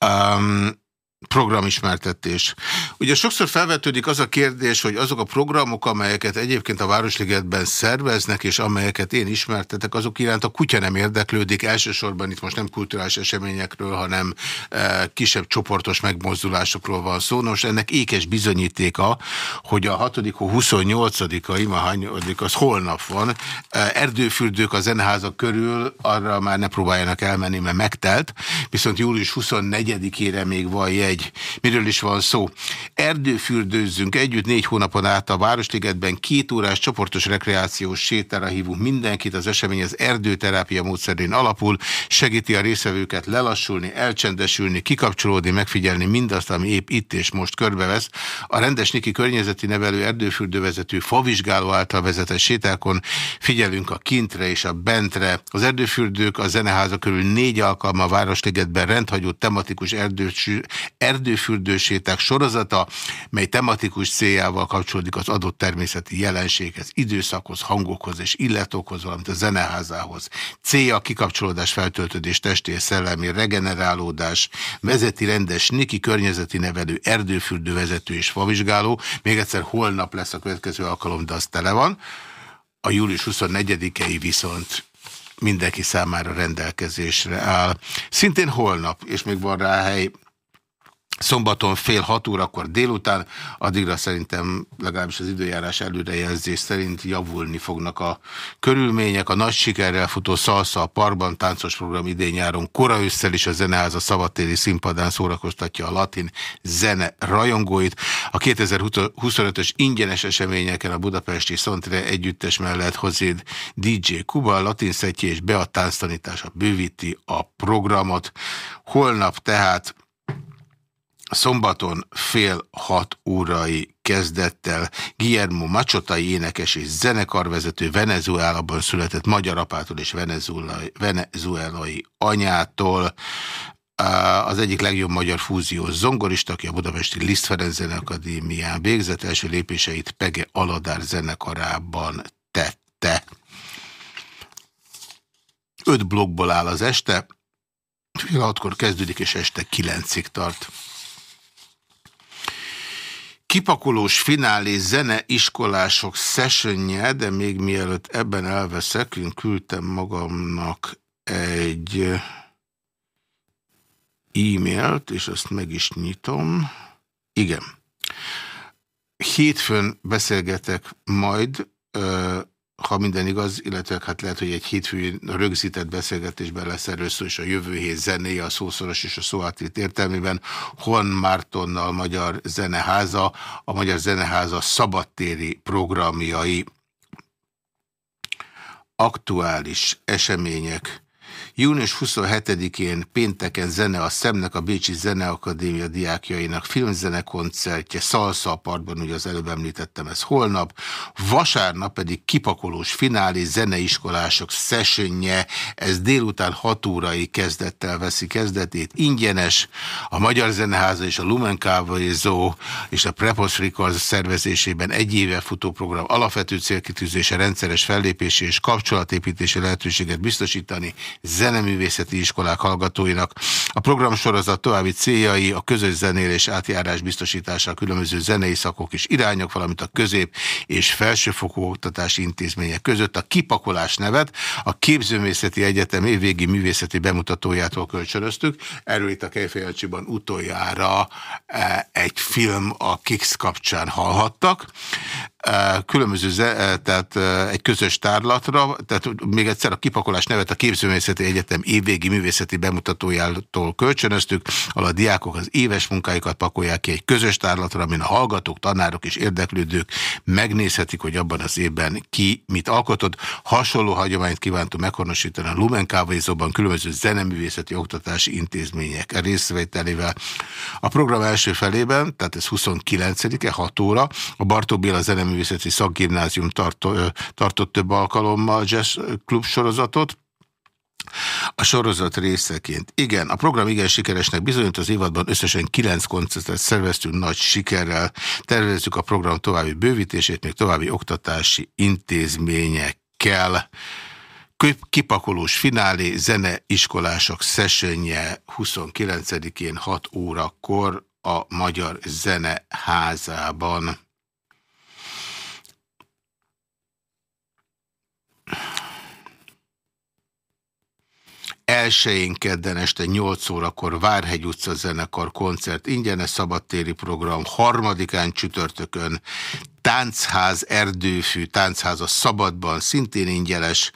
Um, programismertetés. Ugye sokszor felvetődik az a kérdés, hogy azok a programok, amelyeket egyébként a Városligetben szerveznek, és amelyeket én ismertetek, azok iránt a kutya nem érdeklődik. Elsősorban itt most nem kulturális eseményekről, hanem e, kisebb csoportos megmozdulásokról van szó. Nos, ennek ékes bizonyítéka, hogy a 6. 28-a, ima hanyadik, az holnap van. E, erdőfürdők a zeneházak körül, arra már ne próbáljanak elmenni, mert megtelt. Viszont július 24-ére még van jegy megy. Miről is van szó? Erdőfürdőzzünk együtt négy hónapon át a Városligetben két órás csoportos rekreációs sétára hívunk mindenkit. Az esemény az erdőterápia módszerén alapul, segíti a részvevőket lelassulni, elcsendesülni, kikapcsolódni, megfigyelni mindazt, ami épp itt és most körbevesz. A rendes Niki környezeti nevelő erdőfürdővezető favizsgáló által vezetett sétákon figyelünk a kintre és a bentre. Az erdőfürdők a zeneháza körül négy alkalma a Városligetben rendhagyó tematikus erdőfürdőséták sorozata, mely tematikus céljával kapcsolódik az adott természeti jelenséghez, időszakhoz, hangokhoz és illetokhoz, valamint a zeneházához. Célja a kikapcsolódás, feltöltődés, testi és szellemi regenerálódás, vezeti rendes Niki környezeti nevelő, erdőfürdő vezető és favizsgáló. Még egyszer holnap lesz a következő alkalom, de az tele van. A július 24-i viszont mindenki számára rendelkezésre áll. Szintén holnap, és még van rá hely, Szombaton fél hat órakor délután, addigra szerintem legalábbis az időjárás előrejelzés szerint javulni fognak a körülmények. A nagy sikerrel futó Szalsza a Parkban táncos program idén-nyáron kora ősszel is a Zeneháza szabadtéri színpadán szórakoztatja a latin zene rajongóit. A 2025-ös ingyenes eseményeken a budapesti Szontre együttes mellett hozzád DJ Kuba, a latin szettje és Beat tánctanítása bővíti a programot. Holnap tehát Szombaton fél hat órai kezdettel Guillermo Macsotai énekes és zenekarvezető Venezuelában született magyar apától és venezuelai, venezuelai anyától az egyik legjobb magyar fúziós zongorista, aki a Budapesti Liszt Ferenc Zeneakadémián végzett első lépéseit Pege Aladár zenekarában tette. Öt blokkból áll az este, fél hatkor kezdődik és este kilencig tart. Kipakolós finálé zeneiskolások sessionje, de még mielőtt ebben elveszek, én küldtem magamnak egy e-mailt, és azt meg is nyitom. Igen. Hétfőn beszélgetek majd ha minden igaz, illetve hát lehet, hogy egy hétfői rögzített beszélgetésben lesz szó, és a jövő hét zenéje a szószoros és a szóátít értelmében. Juan Mártonnal Magyar Zeneháza, a Magyar Zeneháza szabadtéri programjai, aktuális események, Június 27-én pénteken zene a Szemnek a Bécsi Zeneakadémia diákjainak filmzene koncertje, Szalsza partban, ugye az előbb említettem, ez holnap, vasárnap pedig kipakolós finálé zeneiskolások sessionje, ez délután 6 órai kezdettel veszi kezdetét, ingyenes, a Magyar Zeneháza és a Lumen Kávézó és a Prepos Records szervezésében egy éve futó program alapvető célkitűzése rendszeres fellépési és kapcsolatépítési lehetőséget biztosítani, zeneművészeti iskolák hallgatóinak. A programsorozat további céljai a közös zenélés átjárás biztosítása a különböző zenei szakok és irányok, valamint a közép- és felsőfokú oktatási intézmények között a kipakolás nevet a Képzőművészeti Egyetem évvégi művészeti bemutatójától kölcsönöztük. Erről itt a Kejfejjelcsiban utoljára eh, egy film a Kix kapcsán hallhattak különböző, tehát egy közös tárlatra, tehát még egyszer a kipakolás nevet a Képzőművészeti Egyetem évvégi művészeti bemutatójától kölcsönöztük, ahol a diákok az éves munkáikat pakolják ki egy közös tárlatra, amin a hallgatók, tanárok és érdeklődők megnézhetik, hogy abban az évben ki mit alkotott. Hasonló hagyományt kívántunk meghonosítani a Lumen Kávézóban különböző zeneművészeti oktatási intézmények részvételével. A program első felében, tehát ez 29-e, 6 óra, a Bartók Béla zeneművészeti Zeneművészeti Szakgimnázium tartott, tartott több alkalommal jazz klub sorozatot, a sorozat részeként. Igen, a program igen sikeresnek bizonyult az évadban összesen 9 koncertet szerveztünk nagy sikerrel. Tervezzük a program további bővítését, még további oktatási intézményekkel. Kipakolós finálé, zeneiskolások sessionje 29-én 6 órakor a Magyar Zeneházában. Elsőjén kedden este 8 órakor Várhegy utca zenekar koncert, ingyenes szabadtéri program, harmadikán csütörtökön Táncház Erdőfű, Táncház a Szabadban, szintén ingyenes,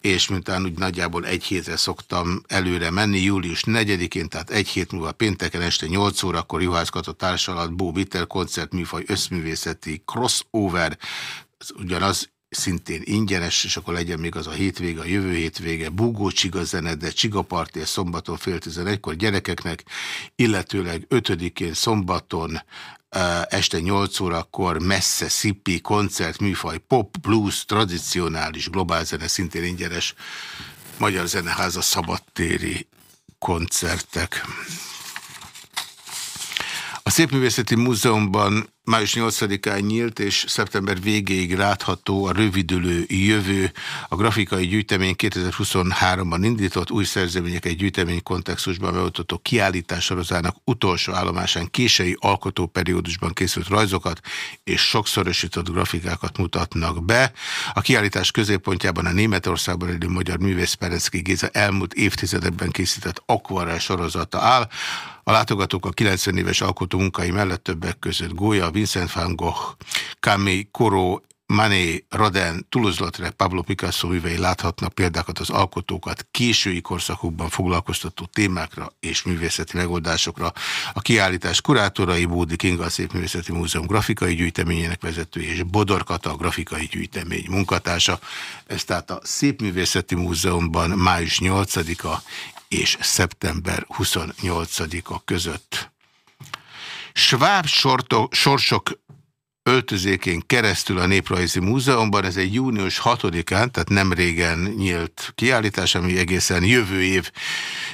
és mintán úgy nagyjából egy hétre szoktam előre menni, július 4-én, tehát egy hét múlva pénteken este 8 órakor Juhász Kata társalat Bó Bitter koncert műfaj összművészeti crossover, ez ugyanaz szintén ingyenes, és akkor legyen még az a hétvége, a jövő hétvége, Búgó Csiga zene, de Csiga Parti, szombaton fél tizenegykor gyerekeknek, illetőleg ötödikén szombaton este 8 órakor messze Szippi koncert, műfaj pop, blues, tradicionális, globál zene, szintén ingyenes Magyar Zeneháza szabadtéri koncertek. A Szépművészeti Múzeumban május 8-án nyílt, és szeptember végéig látható a rövidülő jövő. A grafikai gyűjtemény 2023-ban indított új szerzemények egy gyűjtemény kontextusban bemutató kiállítás sorozának utolsó állomásán késői alkotóperiódusban készült rajzokat és sokszorosított grafikákat mutatnak be. A kiállítás középpontjában a Németországban élő magyar művész Perecki Géza elmúlt évtizedekben készített akvarel sorozata áll, a látogatók a 90 éves alkotó munkai mellett többek között Gólya, Vincent van Gogh, Camille Corot, Mané, Rodin, Toulouse-Lautrec, Pablo Picasso művei láthatnak példákat az alkotókat késői korszakokban foglalkoztató témákra és művészeti megoldásokra. A kiállítás kurátorai Bódi Kinga, a Szépművészeti Múzeum grafikai gyűjteményének vezetője és Bodor Kata, a grafikai gyűjtemény munkatársa. Ez tehát a Szépművészeti Múzeumban május 8-a és szeptember 28-a között. Schwab sorsok öltözékén keresztül a Néprajzi Múzeumban. Ez egy június 6-án, tehát nem régen nyílt kiállítás, ami egészen jövő év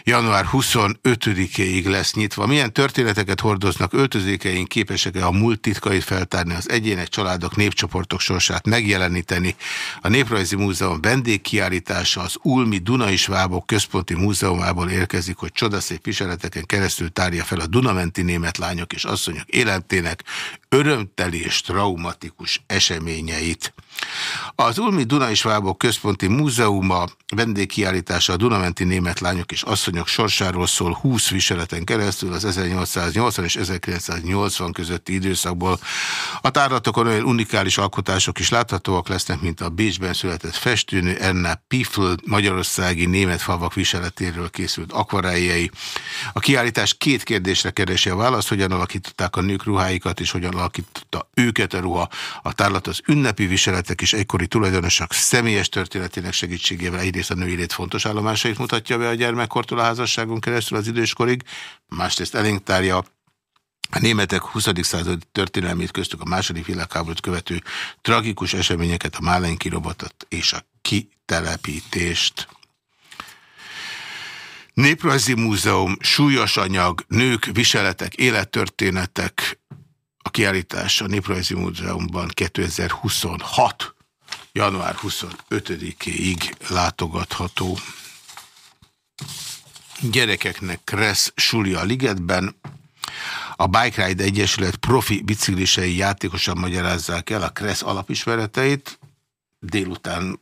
január 25-éig lesz nyitva. Milyen történeteket hordoznak öltözékeink, képesek-e a múlt titkait feltárni, az egyének, családok, népcsoportok sorsát megjeleníteni. A Néprajzi Múzeum vendégkiállítása az Ulmi Dunai Svábok Központi Múzeumából érkezik, hogy csodaszép viseleteken keresztül tárja fel a Dunamenti német lányok és asszonyok életének örömteli és traumatikus eseményeit. Az Ulmi Dunai Svábok Központi Múzeuma vendégkiállítása a Dunamenti német lányok és asszonyok sorsáról szól 20 viseleten keresztül az 1880 és 1980 közötti időszakból. A tárlatokon olyan unikális alkotások is láthatóak lesznek, mint a Bécsben született festőnő Enna Piffel magyarországi német falvak viseletéről készült akvaráljai. A kiállítás két kérdésre keresi a választ, hogyan alakították a nők ruháikat, és hogyan alakította őket a ruha. A tárlat az ünnepi viseletek és egykori tulajdonosok személyes történetének segítségével egyrészt a női lét fontos állomásait mutatja be a gyermekkortól a házasságon keresztül az időskorig, másrészt elénk a németek 20. századi történelmét köztük a második világháborút követő tragikus eseményeket, a Málenki robotot és a kitelepítést. Néprajzi Múzeum, súlyos anyag, nők, viseletek, élettörténetek, a kiállítás a Néprajzi Múzeumban 2026. január 25-ig látogatható. Gyerekeknek Kressz Suli a Ligetben. A Bike Ride Egyesület profi biciklisei játékosan magyarázzák el a Kressz alapismereteit. Délután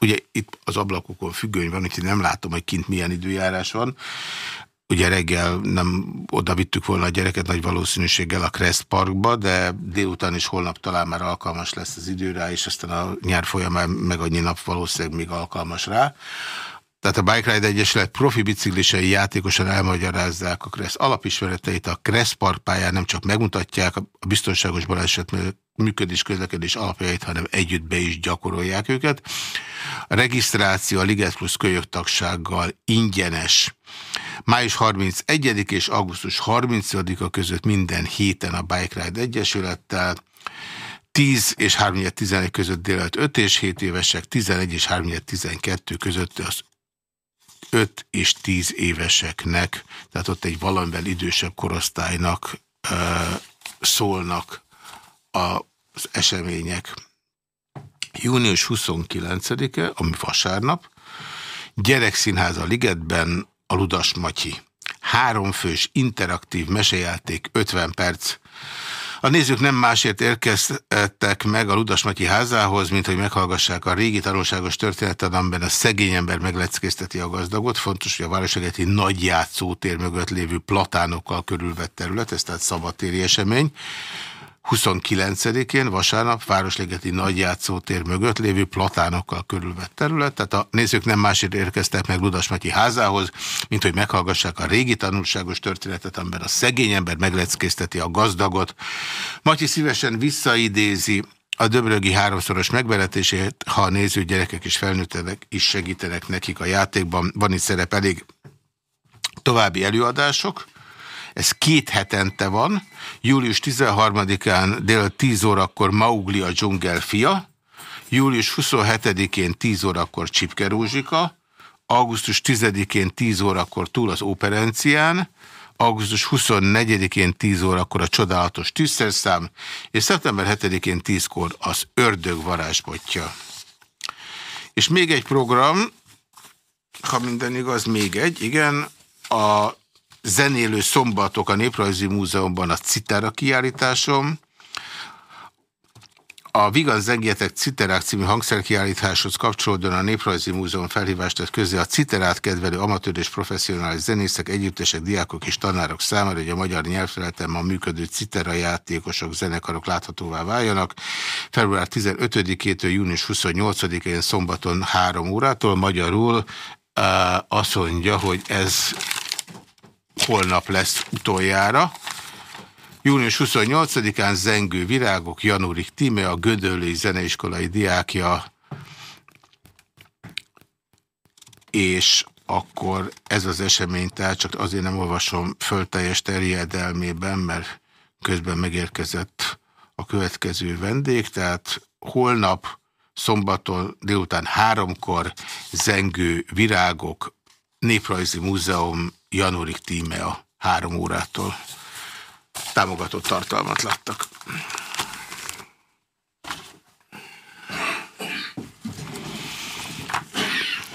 Ugye itt az ablakokon függöny van, úgyhogy nem látom, hogy kint milyen időjárás van. Ugye reggel nem oda vittük volna a gyereket nagy valószínűséggel a Crest Parkba, de délután is holnap talán már alkalmas lesz az időre, és aztán a nyár folyamán meg annyi nap valószínűleg még alkalmas rá. Tehát a Bike Ride Egyesület profi biciklisei játékosan elmagyarázzák a Kressz alapismereteit, a Kressz parkpályán nem csak megmutatják a biztonságos baleset működés közlekedés alapjait, hanem együtt be is gyakorolják őket. A regisztráció a Liget Plus kölyöktagsággal ingyenes. Május 31 és augusztus 30-a között minden héten a Bike Ride Egyesülettel, 10 és 3 11 között délelt 5 és 7 évesek, 11 és 3 12 között az 5 és 10 éveseknek, tehát ott egy valamivel idősebb korosztálynak ö, szólnak az események. Június 29-e, ami vasárnap, Gyerekszínház a Ligetben, a Ludas Matyi. Háromfős interaktív mesejáték, 50 perc. A nézők nem másért érkeztek meg a Ludas Matyi házához, mint hogy meghallgassák a régi tanulságos történetet, amiben a szegény ember megleckézteti a gazdagot. Fontos, hogy a Városegeti nagy játszótér mögött lévő platánokkal körülvett terület, ez tehát szabadtéri esemény. 29-én, vasárnap, Városligeti Nagyjátszótér mögött lévő platánokkal körülvett terület, tehát a nézők nem másért érkeztek meg Ludas Matyi házához, mint hogy meghallgassák a régi tanulságos történetet, amiben a szegény ember megleckészteti a gazdagot. Matyi szívesen visszaidézi a döbrögi háromszoros megbeletését, ha a néző gyerekek és felnőttek is segítenek nekik a játékban. Van itt szerep elég további előadások, ez két hetente van. Július 13-án dél 10 órakor Maugli a dzsungel fia, július 27-én 10 órakor Csipke Rózsika, augusztus 10-én 10 órakor túl az operencián, augusztus 24-én 10 órakor a csodálatos tűzszerszám, és szeptember 7-én 10-kor az ördög varázsbotja. És még egy program, ha minden igaz, még egy, igen, a zenélő szombatok a Néprajzi Múzeumban a Citera kiállításom, a Vigan Zengietek Citerák című hangszerkiállításhoz kapcsolódóan a Néprajzi Múzeum felhívást tett közé a citerát kedvelő amatőr és professzionális zenészek, együttesek, diákok és tanárok számára, hogy a magyar nyelvterületen ma működő citera játékosok, zenekarok láthatóvá váljanak. Február 15-től június 28-én szombaton 3 órától magyarul azt mondja, hogy ez holnap lesz utoljára. Június 28-án Zengő Virágok, Janurik Tíme, a Gödöllői Zeneiskolai diákja, és akkor ez az esemény, tehát csak azért nem olvasom föl teljes terjedelmében, mert közben megérkezett a következő vendég, tehát holnap szombaton délután háromkor Zengő Virágok Néprajzi Múzeum Janurik Tímea három órától támogatott tartalmat láttak.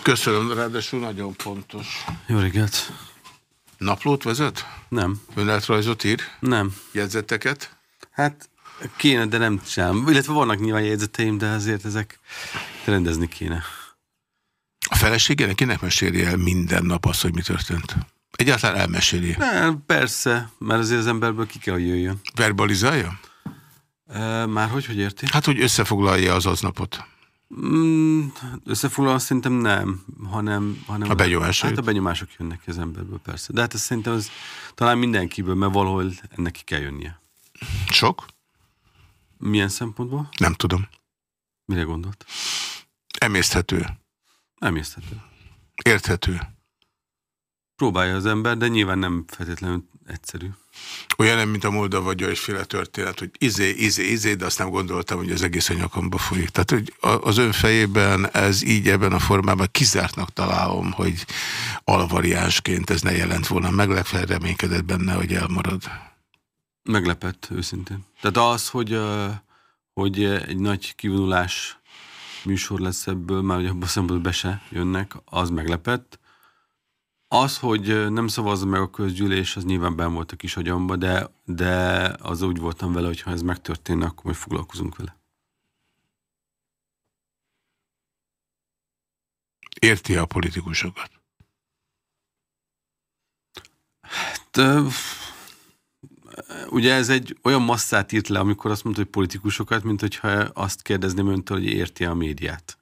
Köszönöm, ráadásul nagyon pontos. Jó reggelt. Naplót vezet? Nem. Önéletrajzot ír? Nem. Jegyzeteket? Hát kéne, de nem sem. Illetve vannak nyilván jegyzeteim, de azért ezek rendezni kéne. A feleségének kinek meséli el minden nap azt, hogy mi történt? Egyáltalán elmeséli? Ne, persze, mert azért az emberből ki kell, hogy jöjjön. Verbalizálja? E, már hogy, hogy érti? Hát, hogy összefoglalja az aznapot. Mm, összefoglalva szerintem nem, hanem... hanem a benyomások. Hát a benyomások jönnek az emberből, persze. De hát ez szerintem az talán mindenkiből, mert valahol ennek ki kell jönnie. Sok? Milyen szempontból? Nem tudom. Mire gondolt? Emészthető. Emészthető. Érthető. Próbálja az ember, de nyilván nem feltétlenül egyszerű. Olyan nem, mint a Moldova féle történet, hogy izé, izé, izé, de azt nem gondoltam, hogy az egész a nyakamba folyik. Tehát, hogy az ön fejében ez így ebben a formában kizártnak találom, hogy alvariásként ez ne jelent volna meg, legfeljebb reménykedett benne, hogy elmarad. Meglepett, őszintén. Tehát az, hogy, hogy egy nagy kivonulás műsor lesz ebből, már hogy abban szempontból be se jönnek, az meglepett. Az, hogy nem szavazza meg a közgyűlés, az nyilván ben volt a kis agyamba, de, de az úgy voltam vele, hogy ha ez megtörténne, akkor majd foglalkozunk vele. Érti a politikusokat? Hát, ugye ez egy olyan masszát írt le, amikor azt mondta, hogy politikusokat, mint hogyha azt kérdezném öntől, hogy érti a médiát.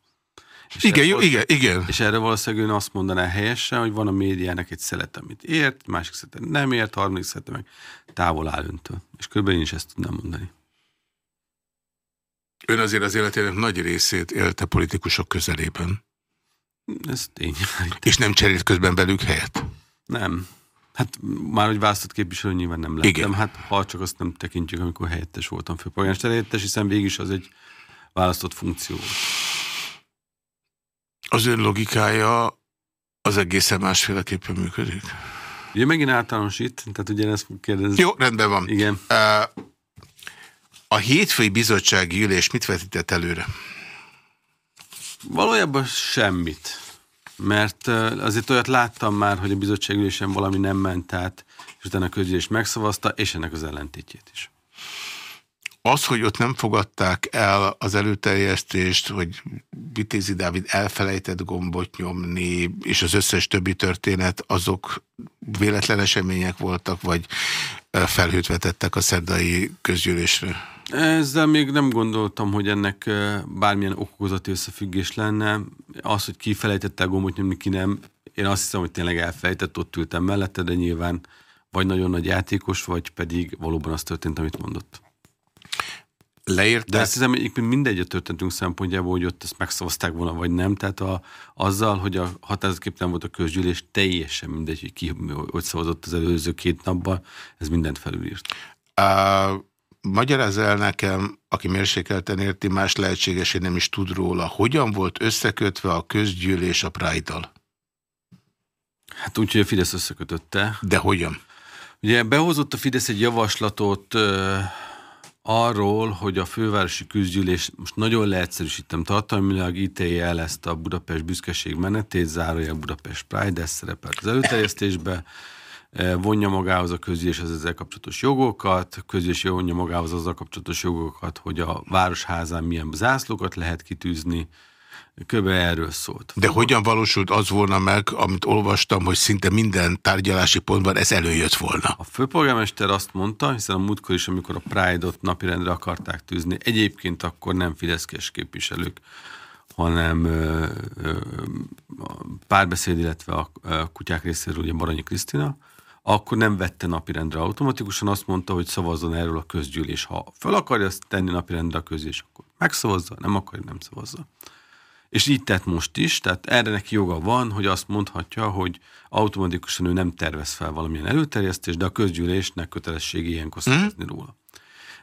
És igen, jó, igen, igen. És erre valószínűleg ön azt mondaná helyesen, hogy van a médiának egy szelet, amit ért, másik szelet nem ért, harmadik szelet meg távol áll öntől. És körülbelül én is ezt tudnám mondani. Ön azért az életének nagy részét élte politikusok közelében. Ez tény. És nem cserélt közben velük helyet? Nem. Hát már, hogy választott képviselő nyilván nem lettem. Igen. Hát ha csak azt nem tekintjük, amikor helyettes voltam főpolgármester helyettes, hiszen végig is az egy választott funkció volt. Az ön logikája az egészen másféleképpen működik? Ugye megint általánosít, tehát ugye ezt kérdezni. Jó, rendben van. Igen. A hétfői bizottsági ülés mit vetített előre? Valójában semmit. Mert azért olyat láttam már, hogy a bizottság ülésen valami nem ment át, és utána a közgyűlés megszavazta, és ennek az ellentétjét is. Az, hogy ott nem fogadták el az előterjesztést, hogy Vitézi Dávid elfelejtett gombot nyomni, és az összes többi történet, azok véletlen események voltak, vagy felhőt vetettek a szerdai közgyűlésre? Ezzel még nem gondoltam, hogy ennek bármilyen okozati összefüggés lenne. Az, hogy ki felejtette a gombot nyomni, ki nem, én azt hiszem, hogy tényleg elfelejtett, ott ültem mellette, de nyilván vagy nagyon nagy játékos, vagy pedig valóban az történt, amit mondott. Leírták? De azt hiszem, hogy mindegy a történtünk szempontjából, hogy ott ezt megszavazták volna, vagy nem. Tehát a, azzal, hogy a határozatképtelen volt a közgyűlés, teljesen mindegy, hogy ki hogy szavazott az előző két napban, ez mindent felülírt. Uh, magyaráz el nekem, aki mérsékelten érti, más lehetséges, nem is tud róla. Hogyan volt összekötve a közgyűlés a Pride-dal? Hát úgy, hogy a Fidesz összekötötte. De hogyan? Ugye behozott a Fidesz egy javaslatot uh, arról, hogy a fővárosi közgyűlés, most nagyon leegyszerűsítem, tartalmilag ítélje el ezt a Budapest büszkeség menetét, zárója Budapest Pride, ez szerepelt az előterjesztésbe, vonja magához a közgyűlés az ezzel kapcsolatos jogokat, közgyűlés vonja magához azzal kapcsolatos jogokat, hogy a városházán milyen zászlókat lehet kitűzni, Kb. erről szólt. De hogyan valósult az volna meg, amit olvastam, hogy szinte minden tárgyalási pontban ez előjött volna? A főpolgármester azt mondta, hiszen a múltkor is, amikor a Pride-ot napirendre akarták tűzni, egyébként akkor nem fideszkes képviselők, hanem ö, ö, párbeszéd, illetve a kutyák részéről ugye Baranyi Krisztina, akkor nem vette napirendre automatikusan, azt mondta, hogy szavazzon erről a közgyűlés. Ha fel akarja tenni napirendre a közgyűlés, akkor megszavazza, nem akarja, nem szavazza. És így tett most is, tehát erre neki joga van, hogy azt mondhatja, hogy automatikusan ő nem tervez fel valamilyen előterjesztést, de a közgyűlésnek kötelessége ilyenkor mhm. szavazni mm. róla.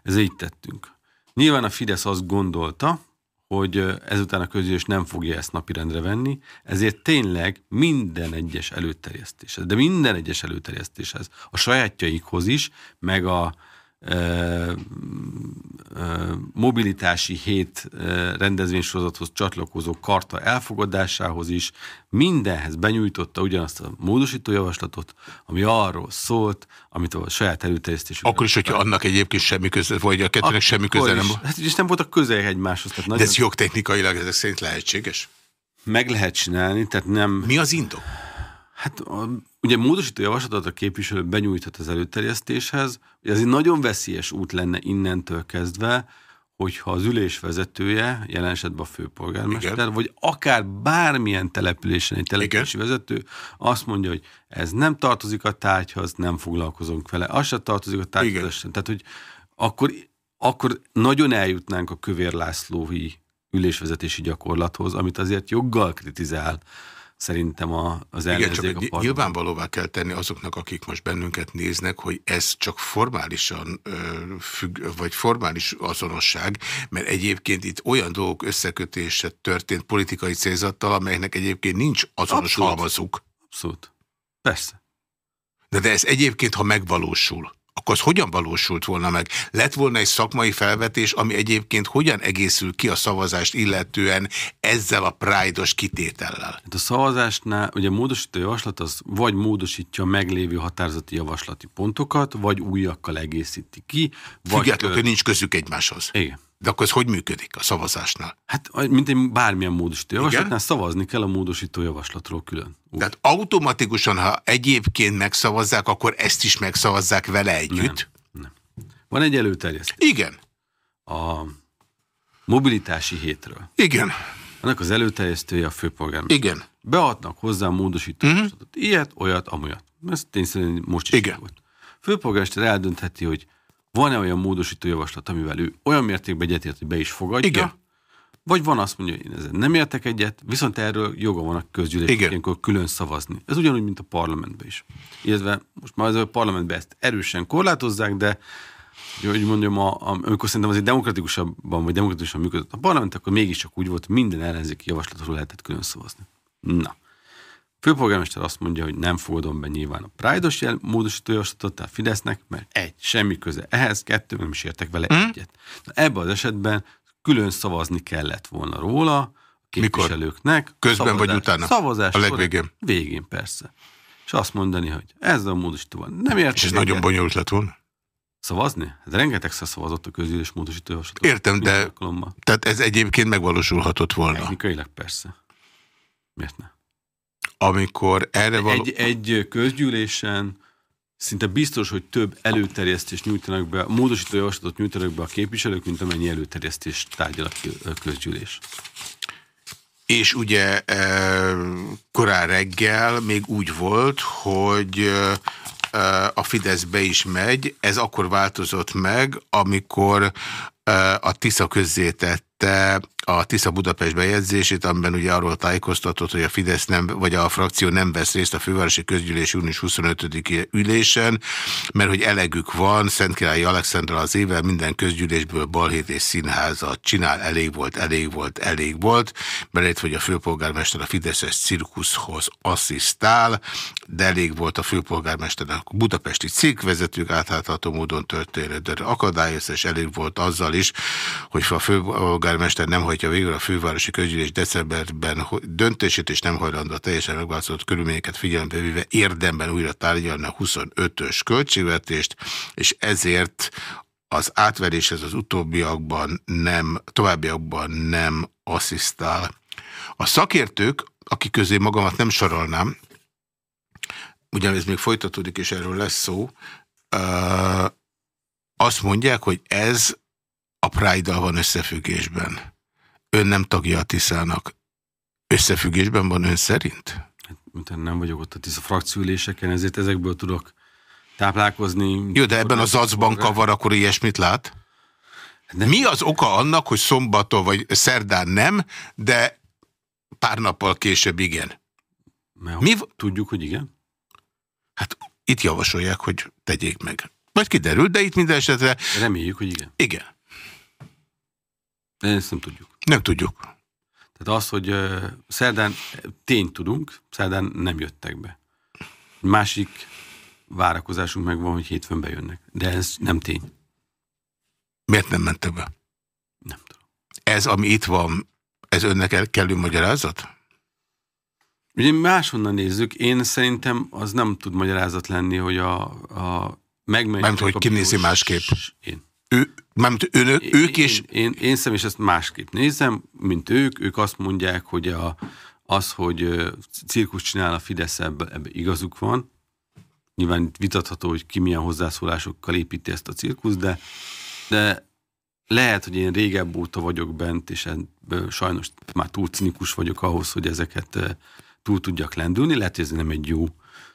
Ez így tettünk. Nyilván a Fidesz azt gondolta, hogy ezután a közgyűlés nem fogja ezt napirendre venni, ezért tényleg minden egyes előterjesztéshez, de minden egyes előterjesztéshez, a sajátjaikhoz is, meg a, mobilitási hét rendezvénysorozathoz csatlakozó karta elfogadásához is mindenhez benyújtotta ugyanazt a módosító javaslatot, ami arról szólt, amit a saját előterjesztésük. Akkor is, hogyha annak egyébként semmi köze, vagy a kettőnek semmi köze nem volt. Hát és nem voltak közel egymáshoz. Tehát nagyon... De ez jogtechnikailag ezek szerint lehetséges? Meg lehet csinálni, tehát nem... Mi az indok? Hát a, ugye módosító javaslatot a képviselő benyújthat az előterjesztéshez, hogy ez egy nagyon veszélyes út lenne innentől kezdve, hogyha az ülés vezetője, jelen esetben a főpolgármester, Igen. vagy akár bármilyen településen egy települési Igen. vezető azt mondja, hogy ez nem tartozik a tárgyhoz, nem foglalkozunk vele, az sem tartozik a tárgyhoz. Tehát, hogy akkor, akkor nagyon eljutnánk a Kövér Lászlói ülésvezetési gyakorlathoz, amit azért joggal kritizál szerintem a, az ellenzék Igen, csak a nyilvánvalóvá kell tenni azoknak, akik most bennünket néznek, hogy ez csak formálisan ö, függ, vagy formális azonosság, mert egyébként itt olyan dolgok összekötése történt politikai célzattal, amelynek egyébként nincs azonos halmazuk. Abszolút. Persze. De, de ez egyébként, ha megvalósul, akkor az hogyan valósult volna meg? Lett volna egy szakmai felvetés, ami egyébként hogyan egészül ki a szavazást illetően ezzel a prájdos kitétellel? Hát a szavazásnál, ugye a módosító javaslat az vagy módosítja meglévő határozati javaslati pontokat, vagy újakkal egészíti ki. Függetlenül, hogy nincs közük egymáshoz. Igen. De akkor ez hogy működik a szavazásnál? Hát, mint egy bármilyen módosító javaslatnál, Igen? szavazni kell a módosító javaslatról külön. Úgy. Tehát automatikusan, ha egyébként megszavazzák, akkor ezt is megszavazzák vele együtt? Nem. nem. Van egy előterjesztés. Igen. A mobilitási hétről. Igen. Annak az előterjesztője a főpolgármester. Igen. Beadnak hozzá a módosító mhm. -huh. Ilyet, olyat, amolyat. Ez tényszerűen most is Igen. volt. Főpolgármester eldöntheti, hogy van-e olyan módosító javaslat, amivel ő olyan mértékben egyetért, hogy be is fogadja, Igen. vagy van azt mondja, hogy én ezen nem értek egyet, viszont erről joga van a közgyűlésnek külön szavazni. Ez ugyanúgy, mint a parlamentben is. Illetve most már a parlamentben ezt erősen korlátozzák, de hogy mondjam, a, a, amikor szerintem azért demokratikusabban, vagy demokratikusan működött a parlament, akkor mégiscsak úgy volt, minden ellenzéki javaslatról lehetett külön szavazni. Na főpolgármester azt mondja, hogy nem fogadom be nyilván a Pride-os módosító javaslatot, tehát Fidesznek, mert egy, semmi köze ehhez, kettő, nem is értek vele mm. egyet. Na, ebben az esetben külön szavazni kellett volna róla a képviselőknek. Mikor? Közben szavazás, vagy utána? Szavazás. A legvégén? Végén persze. És azt mondani, hogy ez a van. nem értek És ez egyet. nagyon bonyolult lett volna? Szavazni? Hát rengetegszer szavazott a közülés módosító javaslatot. Értem, de tehát ez egyébként megvalósulhatott volna. Technikailag persze. Miért ne? Amikor erre való... Egy, egy közgyűlésen szinte biztos, hogy több előterjesztést nyújtanak be, módosító javaslatot nyújtanak be a képviselők, mint amennyi előterjesztést tárgyal a közgyűlés. És ugye e, korán reggel még úgy volt, hogy e, a Fidesz be is megy, ez akkor változott meg, amikor e, a Tisza közzétette a Tisza Budapest bejegyzését, amiben ugye arról tájékoztatott, hogy a Fidesz nem, vagy a frakció nem vesz részt a fővárosi közgyűlés június 25. ülésen, mert hogy elegük van, Szentkirályi Alexandra az évvel minden közgyűlésből balhét és színházat csinál, elég volt, elég volt, elég volt, mert hogy a főpolgármester a Fideszes cirkuszhoz asszisztál, de elég volt a főpolgármesternek a budapesti cégvezetők átlátható módon történő, de akadályozás, és elég volt azzal is, hogy a főpolgármester nem hagy hajtja végül a fővárosi közgyűlés decemberben döntését, és nem hajlandó a teljesen megváltozott körülményeket figyelembe véve érdemben újra tárgyalni a 25-ös költségvetést, és ezért az átveréshez az utóbbiakban nem, továbbiakban nem asszisztál. A szakértők, akik közé magamat nem sorolnám, ugyanez még folytatódik, és erről lesz szó, azt mondják, hogy ez a Pride-dal van összefüggésben. Ön nem tagja a Tiszának. Összefüggésben van ön szerint? Hát, nem vagyok ott a Tisza frakciüléseken, ezért ezekből tudok táplálkozni. Jó, de ebben az zacban kavar, akkor ilyesmit lát? Nem. Mi az oka annak, hogy szombaton vagy szerdán nem, de pár nappal később igen? Mert Mi? Tudjuk, hogy igen. Hát itt javasolják, hogy tegyék meg. Vagy kiderül, de itt minden esetre... Reméljük, hogy igen. Igen. De ezt nem tudjuk. Nem tudjuk. Tehát az, hogy szerdán tényt tudunk, szerdán nem jöttek be. Másik várakozásunk meg van, hogy hétfőn bejönnek. De ez nem tény. Miért nem mentek be? Nem tudom. Ez, ami itt van, ez önnek el kellő magyarázat? Ugye máshonnan nézzük, én szerintem az nem tud magyarázat lenni, hogy a, a megmentjük Nem tudom, hogy kinézi másképp. Én. Ő, mármint önök, én, ők is... Én, én, én szem is ezt másképp nézem, mint ők. Ők azt mondják, hogy a, az, hogy cirkus csinál a Fidesz, ebbe, ebbe igazuk van. Nyilván vitatható, hogy ki milyen hozzászólásokkal építi ezt a cirkusz, de, de lehet, hogy én régebb óta vagyok bent, és ebből sajnos már túl cinikus vagyok ahhoz, hogy ezeket túl tudjak lendülni. Lehet, hogy ez nem egy jó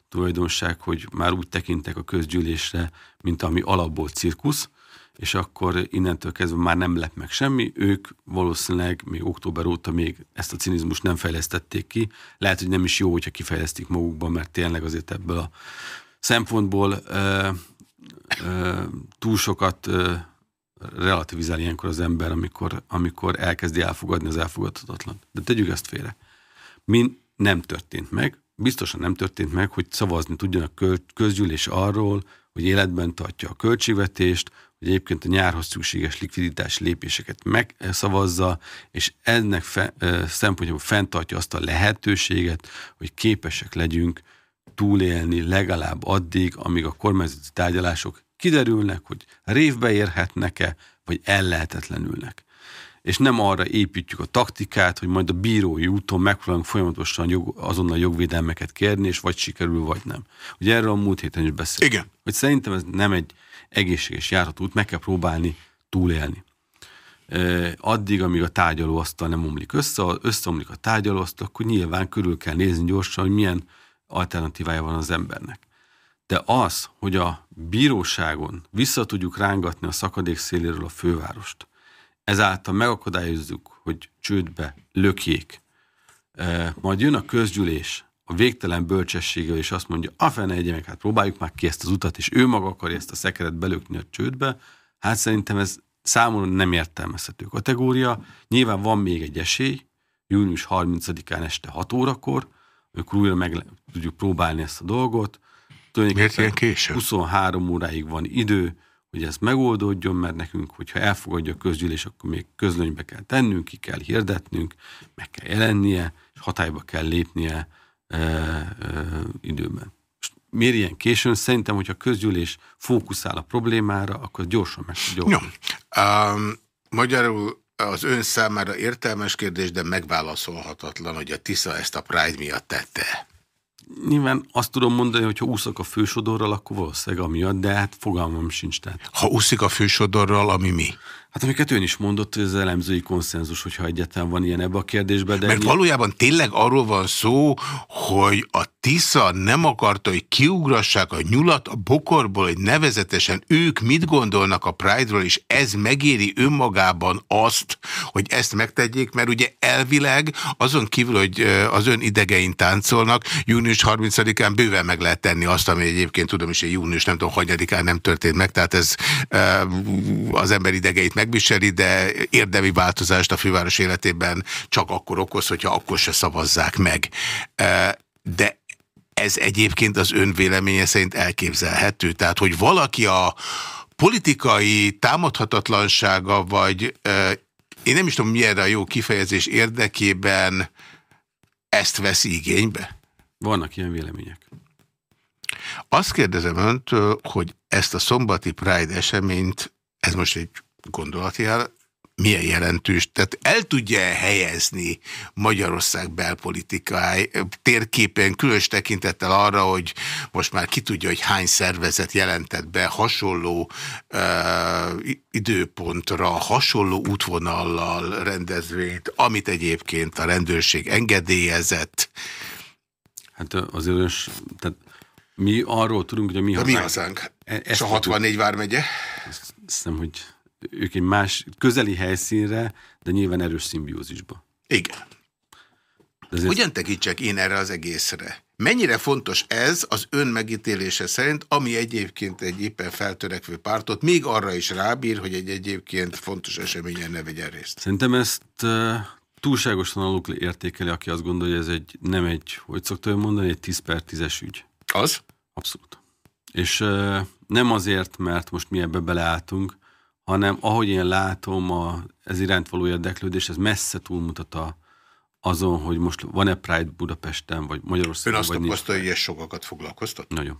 tulajdonság, hogy már úgy tekintek a közgyűlésre, mint ami alapból cirkusz, és akkor innentől kezdve már nem lett meg semmi. Ők valószínűleg még október óta még ezt a cinizmust nem fejlesztették ki. Lehet, hogy nem is jó, hogyha kifejezték magukban, mert tényleg azért ebből a szempontból ö, ö, túl sokat ö, relativizál ilyenkor az ember, amikor, amikor elkezdi elfogadni az elfogadhatatlan. De tegyük ezt félre. Mi nem történt meg, biztosan nem történt meg, hogy szavazni tudjanak közgyűlés arról, hogy életben tartja a költségvetést, hogy egyébként a nyárhoz szükséges likviditás lépéseket megszavazza, és ennek fe, szempontjából fenntartja azt a lehetőséget, hogy képesek legyünk túlélni legalább addig, amíg a kormányzati tárgyalások kiderülnek, hogy révbe érhetnek-e, vagy ellehetetlenülnek. És nem arra építjük a taktikát, hogy majd a bírói úton megpróbálunk folyamatosan jog, azonnal jogvédelmeket kérni, és vagy sikerül, vagy nem. Ugye erről a múlt héten is beszéltünk. Igen. Hogy szerintem ez nem egy egészséges járható meg kell próbálni túlélni. Addig, amíg a tárgyalóasztal nem omlik össze, összeomlik a tárgyalóasztal, akkor nyilván körül kell nézni gyorsan, hogy milyen alternatívája van az embernek. De az, hogy a bíróságon vissza tudjuk rángatni a szakadék széléről a fővárost, ezáltal megakadályozzuk, hogy csődbe lökjék, majd jön a közgyűlés, a végtelen bölcsességgel, és azt mondja, a fene meg, hát próbáljuk már ki ezt az utat, és ő maga akarja ezt a szekeret belökni a csődbe, hát szerintem ez számomra nem értelmezhető kategória. Nyilván van még egy esély, június 30-án este 6 órakor, amikor újra meg tudjuk próbálni ezt a dolgot. Miért ilyen késő? 23 óráig van idő, hogy ez megoldódjon, mert nekünk, hogyha elfogadja a közgyűlés, akkor még közlönybe kell tennünk, ki kell hirdetnünk, meg kell jelennie, és hatályba kell lépnie e, e, időben. Most miért ilyen későn? Szerintem, hogyha a közgyűlés fókuszál a problémára, akkor gyorsan meg tudja. Um, magyarul az ön számára értelmes kérdés, de megválaszolhatatlan, hogy a Tisza ezt a Pride miatt tette. nyilván azt tudom mondani, hogy ha úszok a fősodorral, akkor valószínűleg amiatt, de hát fogalmam sincs. Tehát. Ha úszik a fősodorral, ami mi? Hát amiket ön is mondott, ez elemzői konszenzus, hogyha egyáltalán van ilyen ebbe a kérdésbe. De Mert ennyi... valójában tényleg arról van szó, hogy a Tisza nem akarta, hogy kiugrassák a nyulat a bokorból, hogy nevezetesen ők mit gondolnak a Pride-ról, és ez megéri önmagában azt, hogy ezt megtegyék, mert ugye elvileg azon kívül, hogy az ön idegein táncolnak, június 30-án bőven meg lehet tenni azt, ami egyébként tudom is, hogy június nem tudom, hanyadikán nem történt meg, tehát ez az ember idegeit megviseli, de érdemi változást a főváros életében csak akkor okoz, hogyha akkor se szavazzák meg. De ez egyébként az ön véleménye szerint elképzelhető. Tehát, hogy valaki a politikai támadhatatlansága, vagy én nem is tudom, milyen a jó kifejezés érdekében ezt veszi igénybe? Vannak ilyen vélemények. Azt kérdezem öntől, hogy ezt a szombati Pride eseményt, ez most egy gondolatjel, milyen jelentős, tehát el tudja -e helyezni Magyarország belpolitikai térképen, különös tekintettel arra, hogy most már ki tudja, hogy hány szervezet jelentett be hasonló uh, időpontra, hasonló útvonallal rendezvényt, amit egyébként a rendőrség engedélyezett. Hát azért, tehát mi arról tudunk, hogy a mi hazánk... mi hazánk? E és a 64 vármegye? Azt hiszem, hogy ők egy más közeli helyszínre, de nyilván erős szimbiózisba. Igen. Ezért... Hogyan tekítsek én erre az egészre? Mennyire fontos ez az ön megítélése szerint, ami egyébként egy éppen feltörekvő pártot még arra is rábír, hogy egy egyébként fontos eseményen ne vegyen részt? Szerintem ezt uh, túlságosan alul értékeli, aki azt gondolja, hogy ez egy, nem egy, hogy szokta mondani, egy 10 per 10-es ügy. Az? Abszolút. És uh, nem azért, mert most mi ebbe beleálltunk, hanem ahogy én látom a, ez iránt való érdeklődés, ez messze túlmutat a, azon, hogy most van-e Pride Budapesten, vagy Magyarországon. Ön azt vagy hogy ez sokakat foglalkoztat? Nagyon.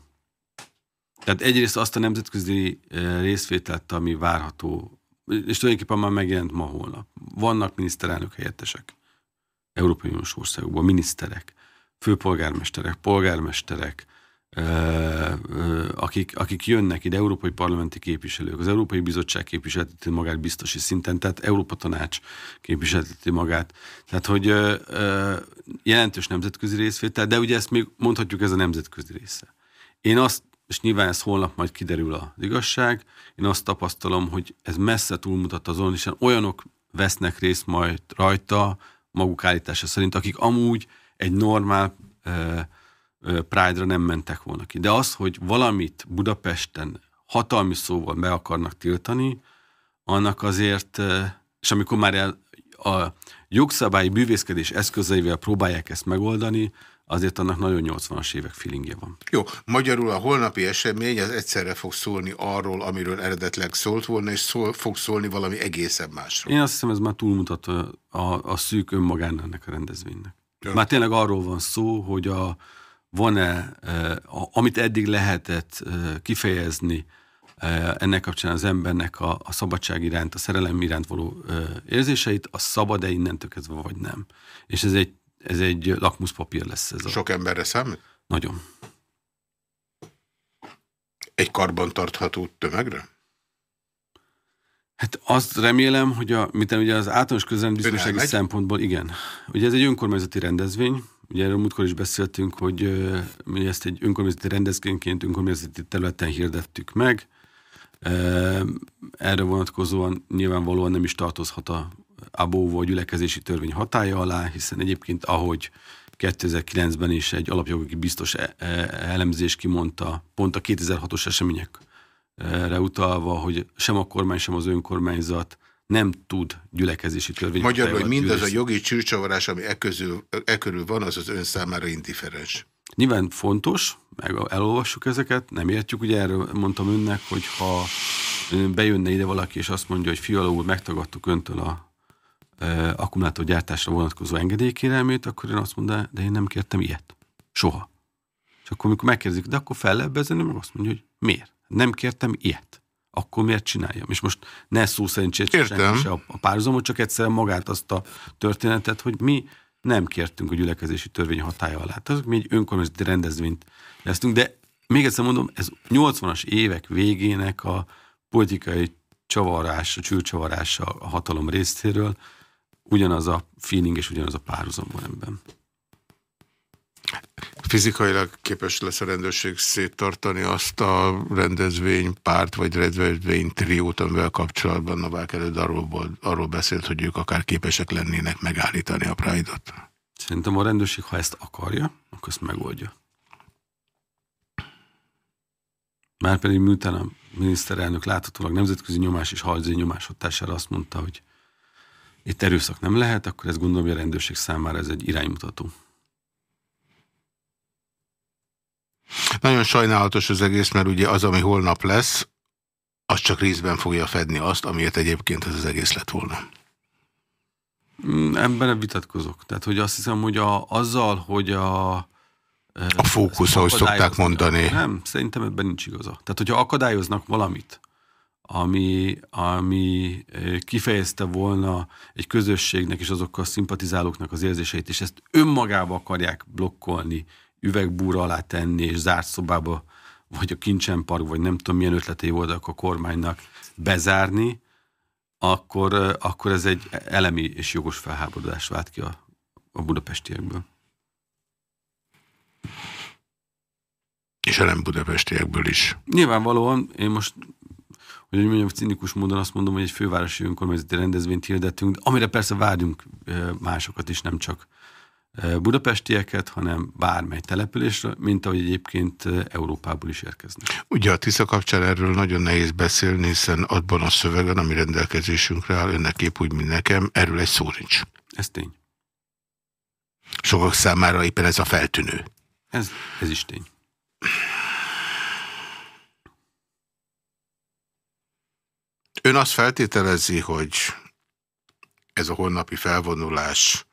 Tehát egyrészt azt a nemzetközi eh, részvételt, ami várható, és tulajdonképpen már megjelent ma holnap. Vannak miniszterelnök helyettesek, Európai Uniós országokban, miniszterek, főpolgármesterek, polgármesterek, akik, akik jönnek ide, európai parlamenti képviselők, az Európai Bizottság képviselteti magát biztosi szinten, tehát Európa Tanács képviselteti magát. Tehát, hogy jelentős nemzetközi részvétel, de ugye ezt még mondhatjuk, ez a nemzetközi része. Én azt, és nyilván ez holnap majd kiderül az igazság, én azt tapasztalom, hogy ez messze túlmutat azon, hiszen olyanok vesznek részt majd rajta, maguk állítása szerint, akik amúgy egy normál Pride-ra nem mentek volna ki. De az, hogy valamit Budapesten hatalmi szóval be akarnak tiltani, annak azért, és amikor már el, a jogszabályi bűvészkedés eszközeivel próbálják ezt megoldani, azért annak nagyon 80-as évek feelingje van. Jó, magyarul a holnapi esemény az egyszerre fog szólni arról, amiről eredetleg szólt volna, és szól, fog szólni valami egészen másról. Én azt hiszem, ez már túlmutat a, a, a szűk önmagán ennek a rendezvénynek. Jó. Már tényleg arról van szó, hogy a, van-e, amit eddig lehetett kifejezni ennek kapcsán az embernek a, a szabadság iránt, a szerelem iránt való érzéseit, az szabad-e innentől kezdve, vagy nem. És ez egy, ez egy lakmuszpapír lesz. Ez a... Sok emberre számít? Nagyon. Egy karban tartható tömegre? Hát azt remélem, hogy a, mint ugye az általános közrendbiztonsági szempontból igen. Ugye ez egy önkormányzati rendezvény, Ugye erről múltkor is beszéltünk, hogy mi ezt egy önkormányzati rendezvényként önkormányzati területen hirdettük meg. Erre vonatkozóan nyilvánvalóan nem is tartozhat a vagy gyülekezési törvény hatája alá, hiszen egyébként ahogy 2009-ben is egy alapjogi biztos e, e, elemzés kimondta, pont a 2006-os eseményekre utalva, hogy sem a kormány, sem az önkormányzat nem tud gyülekezési törvény. Magyarul, hogy mindaz a jogi csúcsavarás, ami e, közül, e körül van, az az ön számára indiferens. Nyilván fontos, meg elolvassuk ezeket, nem értjük, ugye erről mondtam önnek, hogy ha bejönne ide valaki, és azt mondja, hogy fiala úr, megtagadtuk öntől a e, akkumulátorgyártásra vonatkozó engedélykérelmét, akkor én azt mondom, de én nem kértem ilyet. Soha. És akkor, amikor megkérdezik, de akkor fellebbezni, meg azt mondja, hogy miért? Nem kértem ilyet akkor miért csináljam? És most ne szó szerint se a, párhuzamot, csak egyszerűen magát azt a történetet, hogy mi nem kértünk a gyülekezési törvény hatája alá. Tehát mi egy önkormányzati rendezvényt lesztünk, de még egyszer mondom, ez 80-as évek végének a politikai csavarás, a csőcsavarás a hatalom részéről, ugyanaz a feeling és ugyanaz a párhuzam van ebben. Fizikailag képes lesz a rendőrség széttartani azt a rendezvény párt vagy rendezvény triót, amivel kapcsolatban Novák előtt arról, arról beszélt, hogy ők akár képesek lennének megállítani a Pride-ot. Szerintem a rendőrség, ha ezt akarja, akkor ezt megoldja. Márpedig miután a miniszterelnök láthatólag nemzetközi nyomás és hajzai nyomás hatására azt mondta, hogy itt erőszak nem lehet, akkor ezt gondolom, hogy a rendőrség számára ez egy iránymutató. Nagyon sajnálatos az egész, mert ugye az, ami holnap lesz, az csak részben fogja fedni azt, amiért egyébként ez az egész lett volna. Mm, ebben vitatkozok. Tehát, hogy azt hiszem, hogy a, azzal, hogy a... A fókusz, ahogy szokták mondani. Nem, szerintem ebben nincs igaza. Tehát, hogyha akadályoznak valamit, ami, ami kifejezte volna egy közösségnek és azokkal szimpatizálóknak az érzéseit, és ezt önmagába akarják blokkolni, üvegbúra alá tenni, és zárt szobába, vagy a kincsenpark, vagy nem tudom milyen ötletei voltak a kormánynak bezárni, akkor, akkor ez egy elemi és jogos felháborodás vált ki a, a budapestiekből. És a nem budapestiekből is. Nyilvánvalóan én most hogy mondjam, cinikus módon azt mondom, hogy egy fővárosi önkormányzati rendezvényt hirdettünk, amire persze várjunk másokat is, nem csak budapestieket, hanem bármely településre, mint ahogy egyébként Európából is érkeznek. Ugye a Tisza kapcsán erről nagyon nehéz beszélni, hiszen abban a szövegen, ami rendelkezésünkre áll, önnek épp úgy, mint nekem, erről egy szó nincs. Ez tény. Sokak számára éppen ez a feltűnő. Ez, ez is tény. Ön azt feltételezi, hogy ez a holnapi felvonulás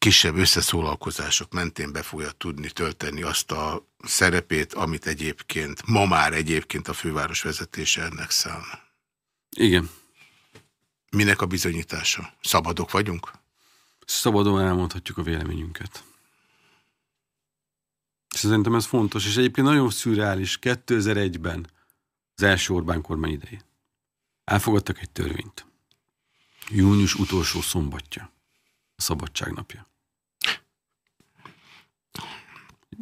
kisebb összeszólalkozások mentén be fogja tudni tölteni azt a szerepét, amit egyébként, ma már egyébként a főváros vezetése ennek szám. Igen. Minek a bizonyítása? Szabadok vagyunk? Szabadon elmondhatjuk a véleményünket. Szerintem ez fontos, és egyébként nagyon szürreális 2001-ben az első Orbán kormány idején. Elfogadtak egy törvényt. Június utolsó szombatja. A szabadság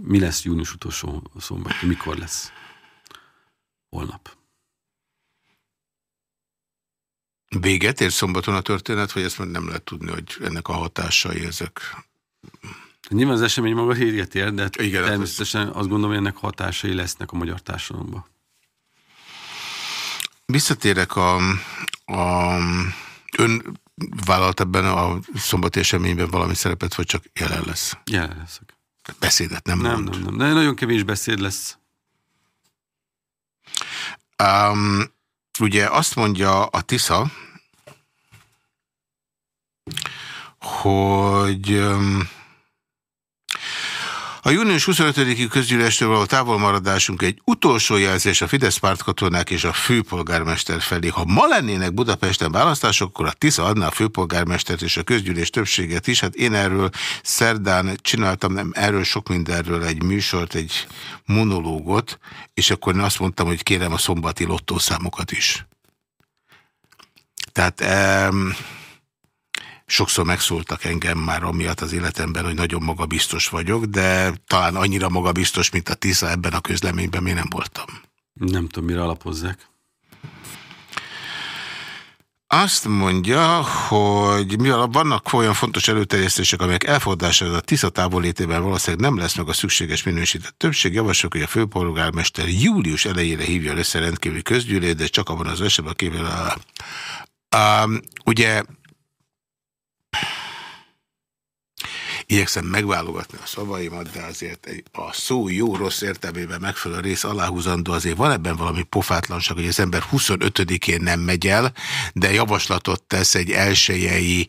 Mi lesz június utolsó szombatja? Mikor lesz? Holnap. Véget ér szombaton a történet, vagy ezt már nem lehet tudni, hogy ennek a hatásai ezek? Nyilván az esemény maga véget ér, de Igen, hát természetesen azt gondolom, hogy ennek hatásai lesznek a magyar társadalomban. Visszatérek a, a ön vállalt ebben a szombati eseményben valami szerepet, vagy csak jelen lesz? Jelen leszek. Beszédet nem Nem, mond. nem, nem. De nagyon kevés beszéd lesz. Um, ugye azt mondja a Tisza, hogy um, a június 25-i közgyűléstől való távolmaradásunk egy utolsó jelzés a Fidesz pártkatonák és a főpolgármester felé. Ha ma lennének Budapesten választások, akkor a TISZA adná a főpolgármestert és a közgyűlés többséget is. Hát én erről szerdán csináltam, nem erről sok mindenről egy műsort, egy monológot, és akkor én azt mondtam, hogy kérem a szombati lottószámokat is. Tehát... Um, sokszor megszóltak engem már amiatt az életemben, hogy nagyon magabiztos vagyok, de talán annyira magabiztos, mint a Tisza ebben a közleményben én nem voltam. Nem tudom, mire alapozzák. Azt mondja, hogy mivel vannak olyan fontos előterjesztések, amelyek elfogadására a Tisza távolétében valószínűleg nem lesz meg a szükséges minősített többség, javaslok, hogy a főpolgármester július elejére hívja össze rendkívüli közgyűlés, de csak abban az esetben, akivel a, a, ugye igyekszem megválogatni a szavaimat, de azért a szó jó-rossz értelmében megfelelő rész aláhúzandó, azért van ebben valami pofátlanság, hogy az ember 25-én nem megy el, de javaslatot tesz egy elsőjei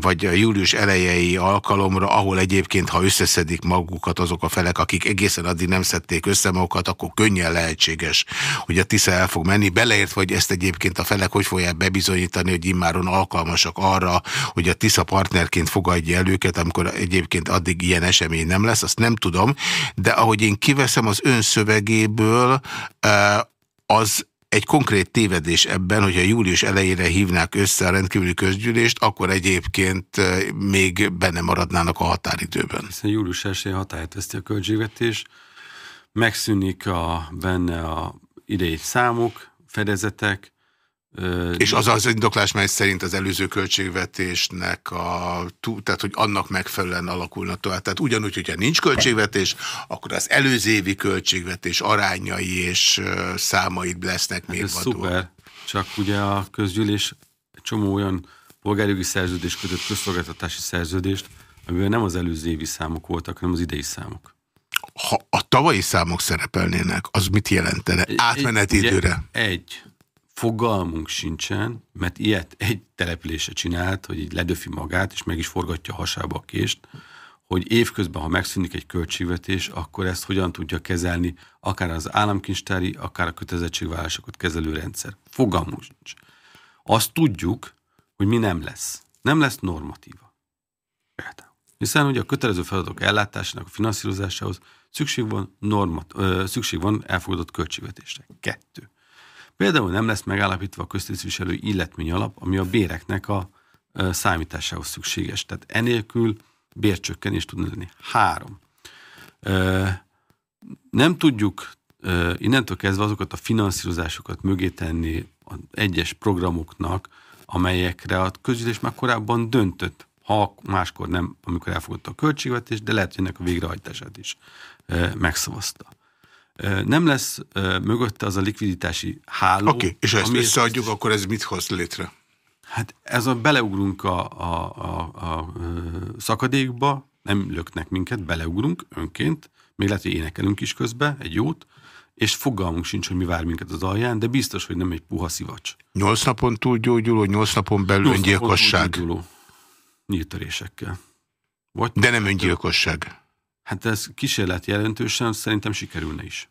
vagy július elejei alkalomra, ahol egyébként, ha összeszedik magukat azok a felek, akik egészen addig nem szedték össze magukat, akkor könnyen lehetséges, hogy a Tisza el fog menni. Beleért, hogy ezt egyébként a felek hogy fogják bebizonyítani, hogy immáron alkalmasak arra, hogy a Tisza partnerként fogadja el őket, amikor egyébként addig ilyen esemény nem lesz, azt nem tudom, de ahogy én kiveszem az ön szövegéből, az egy konkrét tévedés ebben, hogyha július elejére hívnák össze a rendkívüli közgyűlést, akkor egyébként még benne maradnának a határidőben. Hiszen július 1 hatályt veszti a költségvetés, megszűnik a, benne a idei számok, fedezetek, és az az indoklás, mely szerint az előző költségvetésnek a, tehát hogy annak megfelelően alakulna tovább. Tehát ugyanúgy, hogyha nincs költségvetés, akkor az előző évi költségvetés arányai és számait lesznek még Ez szuper, csak ugye a közgyűlés csomó olyan polgárjogi szerződés kötött közszolgáltatási szerződést, amiben nem az előző évi számok voltak, hanem az idei számok. Ha a tavalyi számok szerepelnének, az mit jelentene? Átmeneti egy, időre? Egy, Fogalmunk sincsen, mert ilyet egy települése csinált, hogy így ledöfi magát, és meg is forgatja hasába a kést, hogy évközben, ha megszűnik egy költségvetés, akkor ezt hogyan tudja kezelni akár az államkincstári, akár a kötelezettségvállásokat kezelő rendszer. Fogalmunk sincs. Azt tudjuk, hogy mi nem lesz. Nem lesz normatíva. Például. Hiszen ugye a kötelező feladatok ellátásának a finanszírozásához szükség van, normat, ö, szükség van elfogadott költségvetésre. Kettő. Például nem lesz megállapítva a köztisztviselő illetmény alap, ami a béreknek a számításához szükséges. Tehát enélkül bércsökkenés tudna lenni. Három. Nem tudjuk innentől kezdve azokat a finanszírozásokat mögé tenni az egyes programoknak, amelyekre a közgyűlés már korábban döntött, ha máskor nem, amikor elfogadta a költségvetést, de lehet, hogy ennek a végrehajtását is megszavazta nem lesz mögötte az a likviditási háló. Oké, okay, és ha ezt összeadjuk, ezt... akkor ez mit hoz létre? Hát ez a beleugrunk a, a, a, a szakadékba, nem löknek minket, beleugrunk önként, még lehet, hogy énekelünk is közbe egy jót, és fogalmunk sincs, hogy mi vár minket az alján, de biztos, hogy nem egy puha szivacs. Nyolc napon túl gyógyuló, nyolc napon belül nyolc öngyilkosság. Napon nyíltörésekkel. Vagy de nem öngyilkosság. Hát ez kísérlet jelentősen szerintem sikerülne is.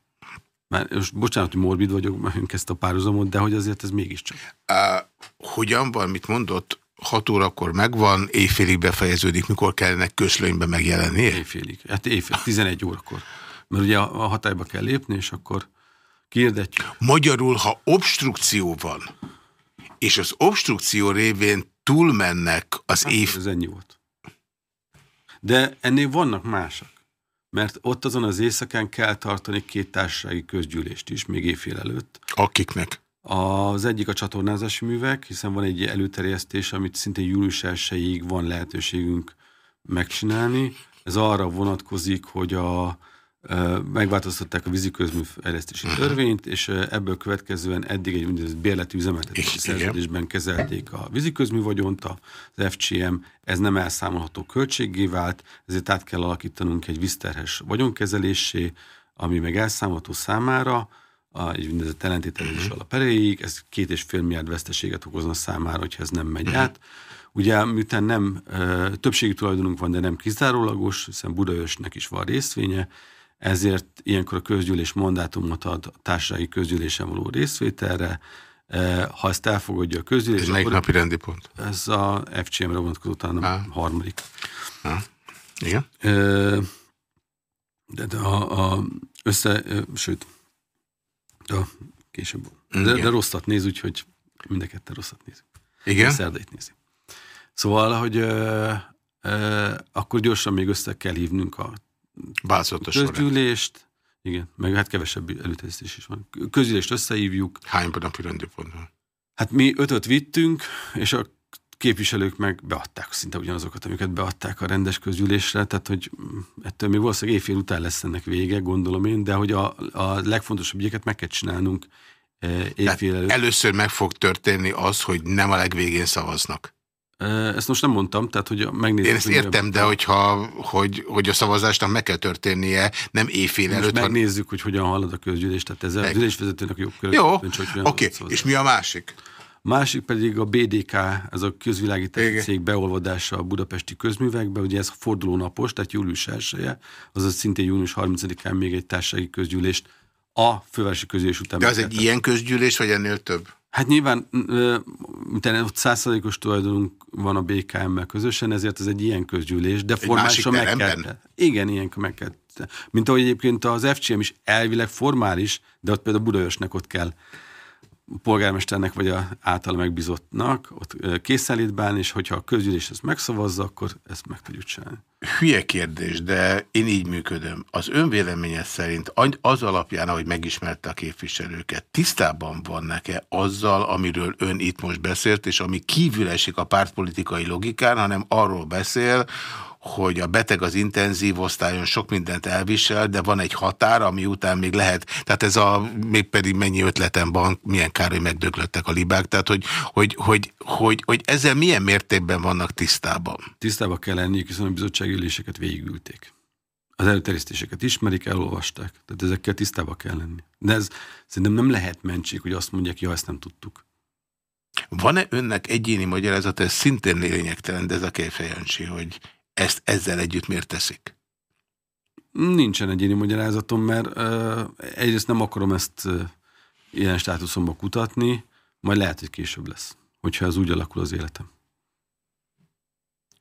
Már most bocsánat, hogy morbid vagyok, mert ezt a párhuzamot, de hogy azért ez mégiscsak. Uh, hogyan van, mit mondott? 6 órakor megvan, éjfélig befejeződik, mikor kellene közlönyben megjelenni? Éjfélig, hát éjfél, 11 órakor. Mert ugye a hatályba kell lépni, és akkor kiirdetjük. Magyarul, ha obstrukció van, és az obstrukció révén túlmennek az hát, év... Ez ennyi volt. De ennél vannak mások mert ott azon az éjszakán kell tartani két társasági közgyűlést is, még éjfél előtt. Akiknek? Az egyik a csatornázási művek, hiszen van egy előterjesztés, amit szintén július 1 van lehetőségünk megcsinálni. Ez arra vonatkozik, hogy a megváltoztatták a víziközműfejlesztési mhm. törvényt, és ebből következően eddig egy úgynevezett bérleti üzemeltetési szerződésben kezelték a víziközmű vagyont, az FCM, ez nem elszámolható költségé vált, ezért át kell alakítanunk egy vízterhes vagyonkezelésé, ami meg elszámolható számára, egy úgynevezett ellentételezés mhm. alap erejéig, ez két és fél milliárd veszteséget okozna számára, hogyha ez nem megy mhm. át. Ugye, miután nem többségi tulajdonunk van, de nem kizárólagos, hiszen Budaörsnek is van részvénye, ezért ilyenkor a közgyűlés mandátumot ad a társasági közgyűlésen való részvételre. E, ha ezt elfogadja a közgyűlés... Ez melyik napi rendi pont? Ez a FCM-re vonatkozó talán a harmadik. Há. Igen? E, de, de a, a össze, sőt, de később. De, de rosszat néz, úgyhogy mind a ketten rosszat nézünk. Igen? Szerdait nézi. Szóval, hogy akkor gyorsan még össze kell hívnunk a Változatos Közgyűlést, igen, meg hát kevesebb előterjesztés is van. Közgyűlést összehívjuk. Hány napi rendi van? Hát mi ötöt vittünk, és a képviselők meg beadták szinte ugyanazokat, amiket beadták a rendes közgyűlésre, tehát hogy ettől még valószínűleg évfél után lesz ennek vége, gondolom én, de hogy a, a legfontosabb ügyeket meg kell csinálnunk eh, évfél előtt. Először meg fog történni az, hogy nem a legvégén szavaznak. Ezt most nem mondtam, tehát hogy megnézzük. Én ezt értem, de hogyha, hogy, hogy a szavazásnak meg kell történnie, nem éjfél most előtt. megnézzük, hogy hogyan halad a közgyűlés, tehát ez az ülésvezetőnek jobb körül. Jó, oké, okay. és mi a másik? Másik pedig a BDK, ez a közvilágítási cég beolvadása a budapesti közművekbe, ugye ez fordulónapos, tehát július 1 -e, azaz szintén június 30-án még egy társasági közgyűlést a fővárosi közgyűlés után. De az egy ilyen közgyűlés, vagy ennél több? Hát nyilván, utána ott százszerzalékos tulajdonunk van a BKM-mel közösen, ezért ez egy ilyen közgyűlés, de formálisan meg kell. Igen, ilyen meg kell. Mint ahogy egyébként az FCM is elvileg formális, de ott például Budaörsnek ott kell polgármesternek vagy a által megbizottnak ott készenlétben, és hogyha a közgyűlés ezt megszavazza, akkor ezt meg tudjuk csinálni. Hülye kérdés, de én így működöm. Az önvéleménye szerint az alapján, ahogy megismerte a képviselőket, tisztában van neke azzal, amiről ön itt most beszélt, és ami kívül esik a pártpolitikai logikán, hanem arról beszél, hogy a beteg az intenzív osztályon sok mindent elvisel, de van egy határ, ami után még lehet, tehát ez a, még pedig mennyi ötletem van, milyen kár, hogy megdöglöttek a libák, tehát hogy, hogy, hogy, hogy, hogy ezzel milyen mértékben vannak tisztában? Tisztában kell lenni, hiszen a bizottsági üléseket végigülték. Az előterjesztéseket ismerik, elolvasták, tehát ezekkel tisztában kell lenni. De ez szerintem nem lehet mentség, hogy azt mondják, ja, ezt nem tudtuk. Van-e önnek egyéni magyarázat, ez szintén lényegtelen, de ez a Kejfejancsi, hogy ezt ezzel együtt miért teszik? Nincsen egyéni magyarázatom, mert uh, egyrészt nem akarom ezt uh, ilyen státuszomba kutatni, majd lehet, hogy később lesz, hogyha ez úgy alakul az életem.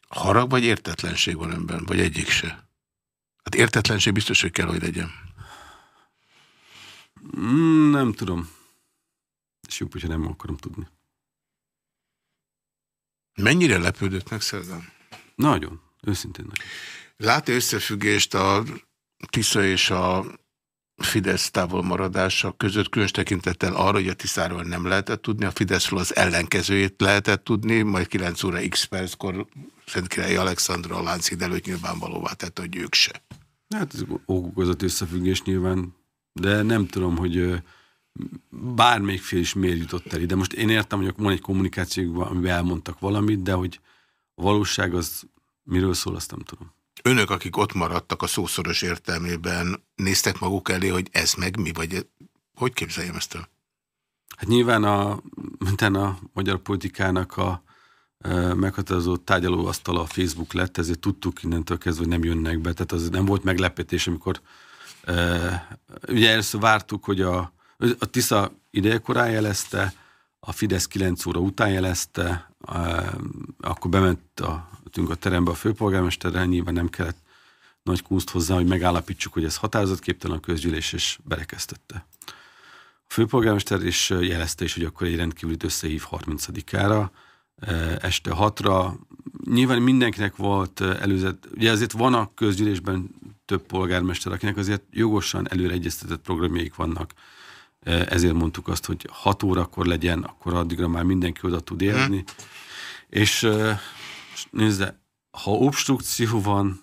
Harag vagy értetlenség van önben, vagy egyik se? Hát értetlenség biztos, hogy kell, hogy legyen. Mm, nem tudom. És jobb, hogyha nem akarom tudni. Mennyire lepődött meg szerdán? Nagyon. Őszintén nem. Lát összefüggést a Tisza és a Fidesz távolmaradása között, különös tekintettel arra, hogy a Tiszáról nem lehetett tudni, a Fideszről az ellenkezőjét lehetett tudni, majd 9 óra x perckor Szentkirályi Alexandra a Lánchíd előtt nyilvánvalóvá tett, hogy ők se. Hát ez okok között összefüggés nyilván, de nem tudom, hogy bármelyik fél is miért jutott el ide. Most én értem, hogy van egy kommunikáció, amiben elmondtak valamit, de hogy a valóság az Miről szól, azt nem tudom. Önök, akik ott maradtak a szószoros értelmében, néztek maguk elé, hogy ez meg mi, vagy hogy képzeljem ezt el? Hát nyilván a, minden a magyar politikának a e, meghatározó tárgyalóasztala a Facebook lett, ezért tudtuk innentől kezdve, hogy nem jönnek be. Tehát az nem volt meglepetés, amikor e, ugye először vártuk, hogy a, a Tisza idejekorán jelezte, a Fidesz 9 óra után jelezte, e, akkor bement a ültünk a terembe a főpolgármesterrel, nyilván nem kellett nagy kunst hozzá, hogy megállapítsuk, hogy ez határozatképtelen a közgyűlés, és berekeztette. A főpolgármester is jelezte is, hogy akkor egy rendkívüli összehív 30-ára, este 6-ra. Nyilván mindenkinek volt előzet, ugye ezért van a közgyűlésben több polgármester, akinek azért jogosan előreegyeztetett programjaik vannak. Ezért mondtuk azt, hogy 6 órakor legyen, akkor addigra már mindenki oda tud érni. Hmm. És nézze, ha obstrukció van,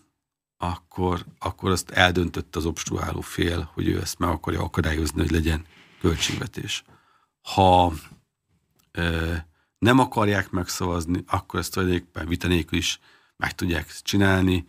akkor, akkor azt eldöntött az obstruáló fél, hogy ő ezt meg akarja akadályozni, hogy legyen költségvetés. Ha ö, nem akarják megszavazni, akkor ezt tulajdonképpen vita nélkül is meg tudják csinálni,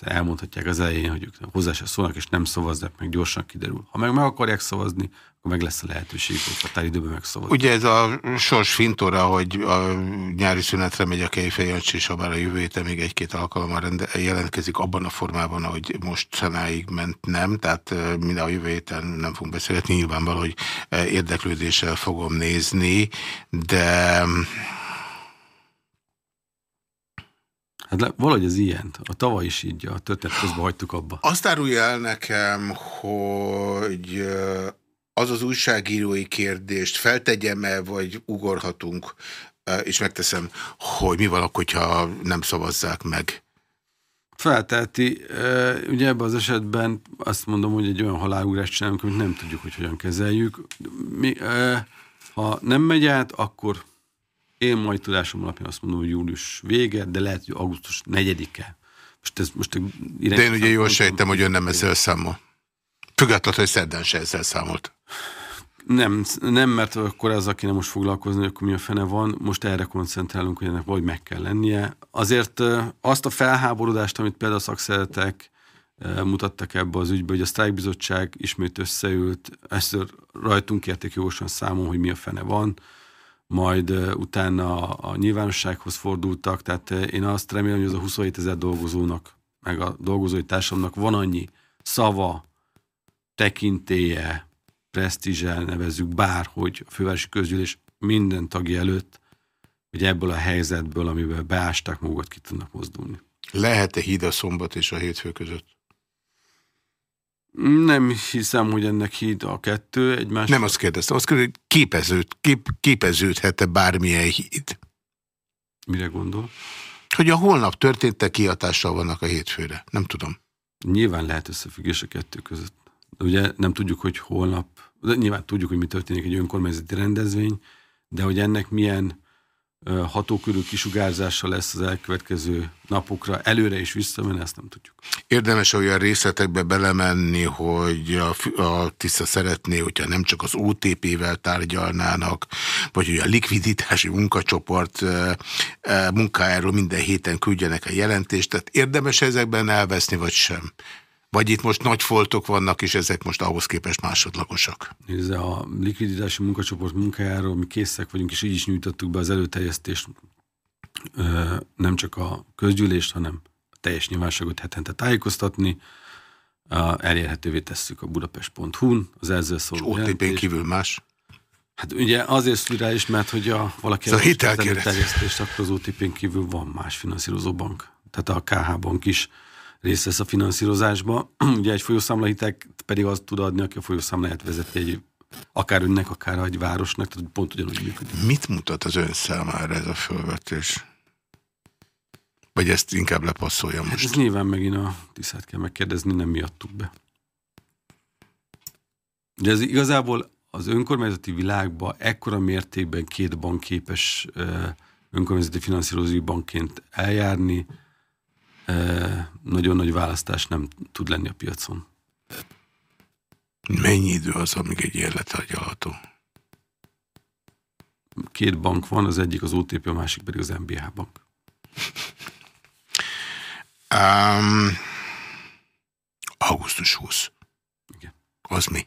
elmondhatják az elején, hogy ők hozzá se szólnak, és nem szavazzák, meg gyorsan kiderül. Ha meg meg akarják szavazni, akkor meg lesz a lehetőség, hogy határidőben megszavazni. Ugye ez a sors fintora, hogy a nyári szünetre megy a Kejfej és ha a jövő héten még egy-két alkalommal jelentkezik abban a formában, ahogy most szenáig ment nem, tehát minden a jövő héten nem fogunk beszélgetni, nyilvánvaló, hogy érdeklődéssel fogom nézni, de Hát valahogy ez ilyen. A tavaly is így, a történet közben hagytuk abba. Azt árulja el nekem, hogy az az újságírói kérdést feltegyem-e, vagy ugorhatunk, és megteszem, hogy mi van akkor, hogyha nem szavazzák meg. Feltelti. Ugye ebben az esetben azt mondom, hogy egy olyan halálugrást csinálunk, amit nem tudjuk, hogy hogyan kezeljük. Mi, ha nem megy át, akkor én majd tudásom alapján azt mondom, hogy július vége, de lehet, hogy augusztus 4-e. Most ez most De én ugye jól sejtem, hogy ön nem ezzel számol. Függetlenül, hogy szerdán se ezzel számolt. Nem, nem, mert akkor az, aki nem most foglalkozni, akkor mi a fene van, most erre koncentrálunk, hogy ennek vagy meg kell lennie. Azért azt a felháborodást, amit például a szakszeretek mutattak ebbe az ügybe, hogy a sztrájkbizottság ismét összeült, ezt rajtunk kérték jósan számon, hogy mi a fene van, majd utána a nyilvánossághoz fordultak, tehát én azt remélem, hogy az a 27 ezer dolgozónak, meg a dolgozói társamnak van annyi szava, tekintéje, presztízsel nevezzük bárhogy a fővárosi közgyűlés minden tagja előtt, hogy ebből a helyzetből, amiben beásták magukat, ki tudnak mozdulni. Lehet-e híd a szombat és a hétfő között? Nem hiszem, hogy ennek híd a kettő egymás. Nem azt kérdeztem, azt kérdeztem, hogy képeződ, kép, képeződhet-e bármilyen híd? Mire gondol? Hogy a holnap történtek kihatással vannak a hétfőre. Nem tudom. Nyilván lehet összefüggés a kettő között. De ugye nem tudjuk, hogy holnap, de nyilván tudjuk, hogy mi történik egy önkormányzati rendezvény, de hogy ennek milyen hatókörű kisugárzása lesz az elkövetkező napokra, előre is visszamenni, ezt nem tudjuk. Érdemes olyan részletekbe belemenni, hogy a, a tiszta szeretné, hogyha nem csak az OTP-vel tárgyalnának, vagy hogy a likviditási munkacsoport munkájáról minden héten küldjenek a jelentést, tehát érdemes ezekben elveszni, vagy sem? Vagy itt most nagy foltok vannak, és ezek most ahhoz képest másodlagosak? Ez a likviditási munkacsoport munkájáról mi készek vagyunk, és így is nyújtottuk be az előterjesztést nem csak a közgyűlést, hanem a teljes nyilvánosságot hetente tájékoztatni. Elérhetővé tesszük a budapest.hu-n, az ezzel szóló És OTP kívül más? Hát ugye azért szül is, mert hogy a valaki szóval a terjesztést, akkor az OTP-n kívül van más finanszírozó bank. Tehát a KH bank is részt vesz a finanszírozásba. Ugye egy folyószámlahitek pedig azt tud adni, aki a folyószámláját vezeti egy akár önnek, akár egy városnak, tehát pont ugyanúgy működik. Mit mutat az ön számára ez a felvetés? Vagy ezt inkább lepasszolja most? Hát ez nyilván megint a tisztát kell megkérdezni, nem miattuk be. De ez igazából az önkormányzati világban ekkora mértékben két bank képes önkormányzati finanszírozói bankként eljárni, nagyon nagy választás nem tud lenni a piacon. Mennyi idő az, amíg egy ilyen letárgyalható? Két bank van, az egyik az OTP, a másik pedig az MBH bank. Um, augusztus 20. Igen. Az mi?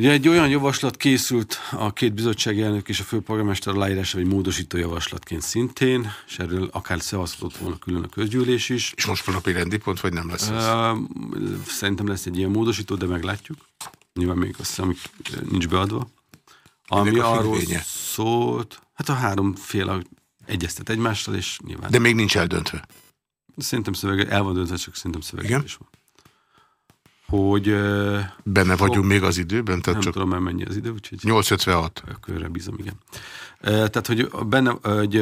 Ugye egy olyan javaslat készült a két bizottsági elnök és a főpolgármester aláírása egy módosító javaslatként szintén, és erről akár szavazhatott volna külön a közgyűlés is. És most van napi rendi pont, vagy nem lesz ez? Szerintem lesz egy ilyen módosító, de meglátjuk. Nyilván még azt hiszem, nincs beadva. Ami arról fénye? szólt, hát a három fél egyeztet egymással, és nyilván... De még nincs eldöntve. Szerintem szövege, el van döntve, csak szerintem szövege is van hogy... Benne vagyunk még az időben? Tehát nem csak tudom már mennyi az idő, úgyhogy... 856. Akkor erre bízom, igen. Tehát, hogy benne, hogy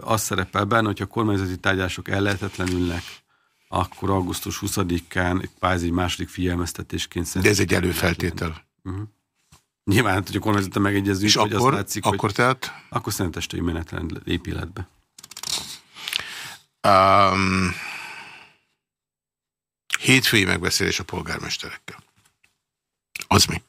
az szerepel benne, hogyha a kormányzati tárgyások ellehetetlenülnek, akkor augusztus 20-án egy pázi második figyelmeztetésként... De ez egy előfeltétel. Uh-huh. Nyilván, hát, hogy a kormányzata megegyezünk, hogy akkor, az látszik, akkor hogy, tehát? Akkor szentestői menetlen lép életbe. Um, Hétfői megbeszélés a polgármesterekkel. Az mi?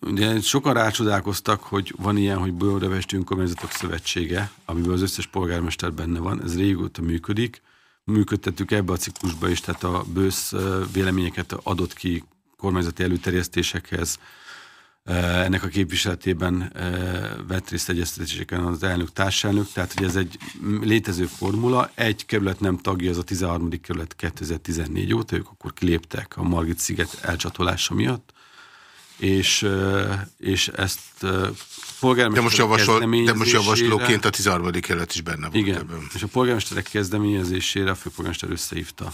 Ugye sokan rácsodálkoztak, hogy van ilyen, hogy Bőrövesti Önkormányzatok Szövetsége, amiben az összes polgármester benne van, ez régóta működik. Működtettük ebbe a ciklusba is, tehát a bősz véleményeket adott ki kormányzati előterjesztésekhez, ennek a képviseletében vett részt egyeztetéseken az elnök társelnök, tehát hogy ez egy létező formula. Egy kerület nem tagja, az a 13. kerület 2014 óta, ők akkor kiléptek a Margit sziget elcsatolása miatt, és, és ezt polgármester de most, javasol, de most javaslóként a 13. kerület is benne volt igen, ebben. és a polgármesterek kezdeményezésére a főpolgármester összehívta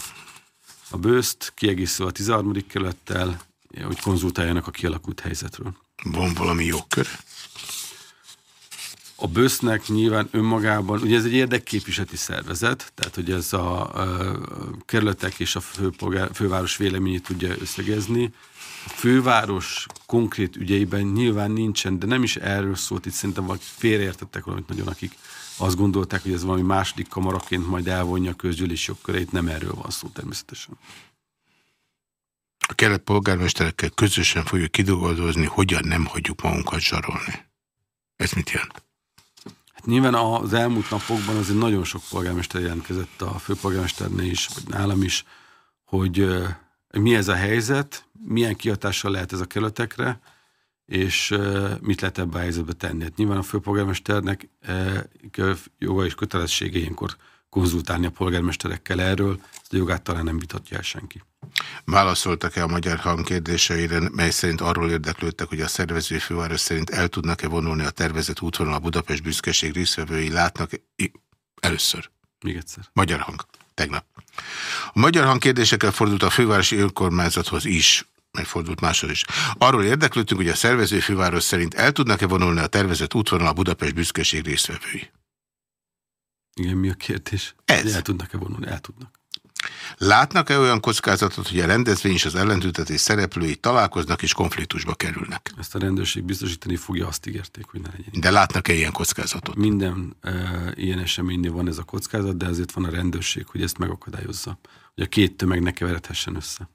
a bőszt, kiegészül a 13. kerülettel, hogy konzultáljanak a kialakult helyzetről. Van valami jogkör? A bősznek nyilván önmagában, ugye ez egy érdekképviseleti szervezet, tehát hogy ez a, a kerületek és a főváros véleményét tudja összegezni. A főváros konkrét ügyeiben nyilván nincsen, de nem is erről szólt, itt szerintem valaki félreértettek valamit nagyon, akik azt gondolták, hogy ez valami második kamaraként majd elvonja a közgyűlés jogköreit, nem erről van szó természetesen. A kelet polgármesterekkel közösen fogjuk kidolgozni, hogyan nem hagyjuk magunkat zsarolni. Ez mit jelent? Hát nyilván az elmúlt napokban azért nagyon sok polgármester jelentkezett a főpolgármesternél is, vagy nálam is, hogy mi ez a helyzet, milyen kihatással lehet ez a kerületekre, és mit lehet ebbe a helyzetbe tenni. Hát nyilván a főpolgármesternek joga és kötelessége ilyenkor konzultálni a polgármesterekkel erről, ezt a jogát talán nem vitatja el senki. Válaszoltak-e a magyar hang kérdéseire, mely szerint arról érdeklődtek, hogy a szervező főváros szerint el tudnak-e vonulni a tervezett útvonal a Budapest büszkeség részvevői látnak -e? először. Még egyszer. Magyar hang. Tegnap. A magyar hang kérdésekkel fordult a fővárosi önkormányzathoz is megfordult másod is. Arról érdeklődtünk, hogy a szervező főváros szerint el tudnak-e vonulni a tervezett útvonal a Budapest büszkeség részvevői. Igen, mi a kérdés? Ez. El tudnak-e vonulni? El tudnak. Látnak-e olyan kockázatot, hogy a rendezvény és az ellentüntetés szereplői találkoznak és konfliktusba kerülnek? Ezt a rendőrség biztosítani fogja, azt ígérték, hogy ne legyen. De látnak-e ilyen kockázatot? Minden e, ilyen eseménynél van ez a kockázat, de ezért van a rendőrség, hogy ezt megakadályozza. Hogy a két tömeg ne keveredhessen össze.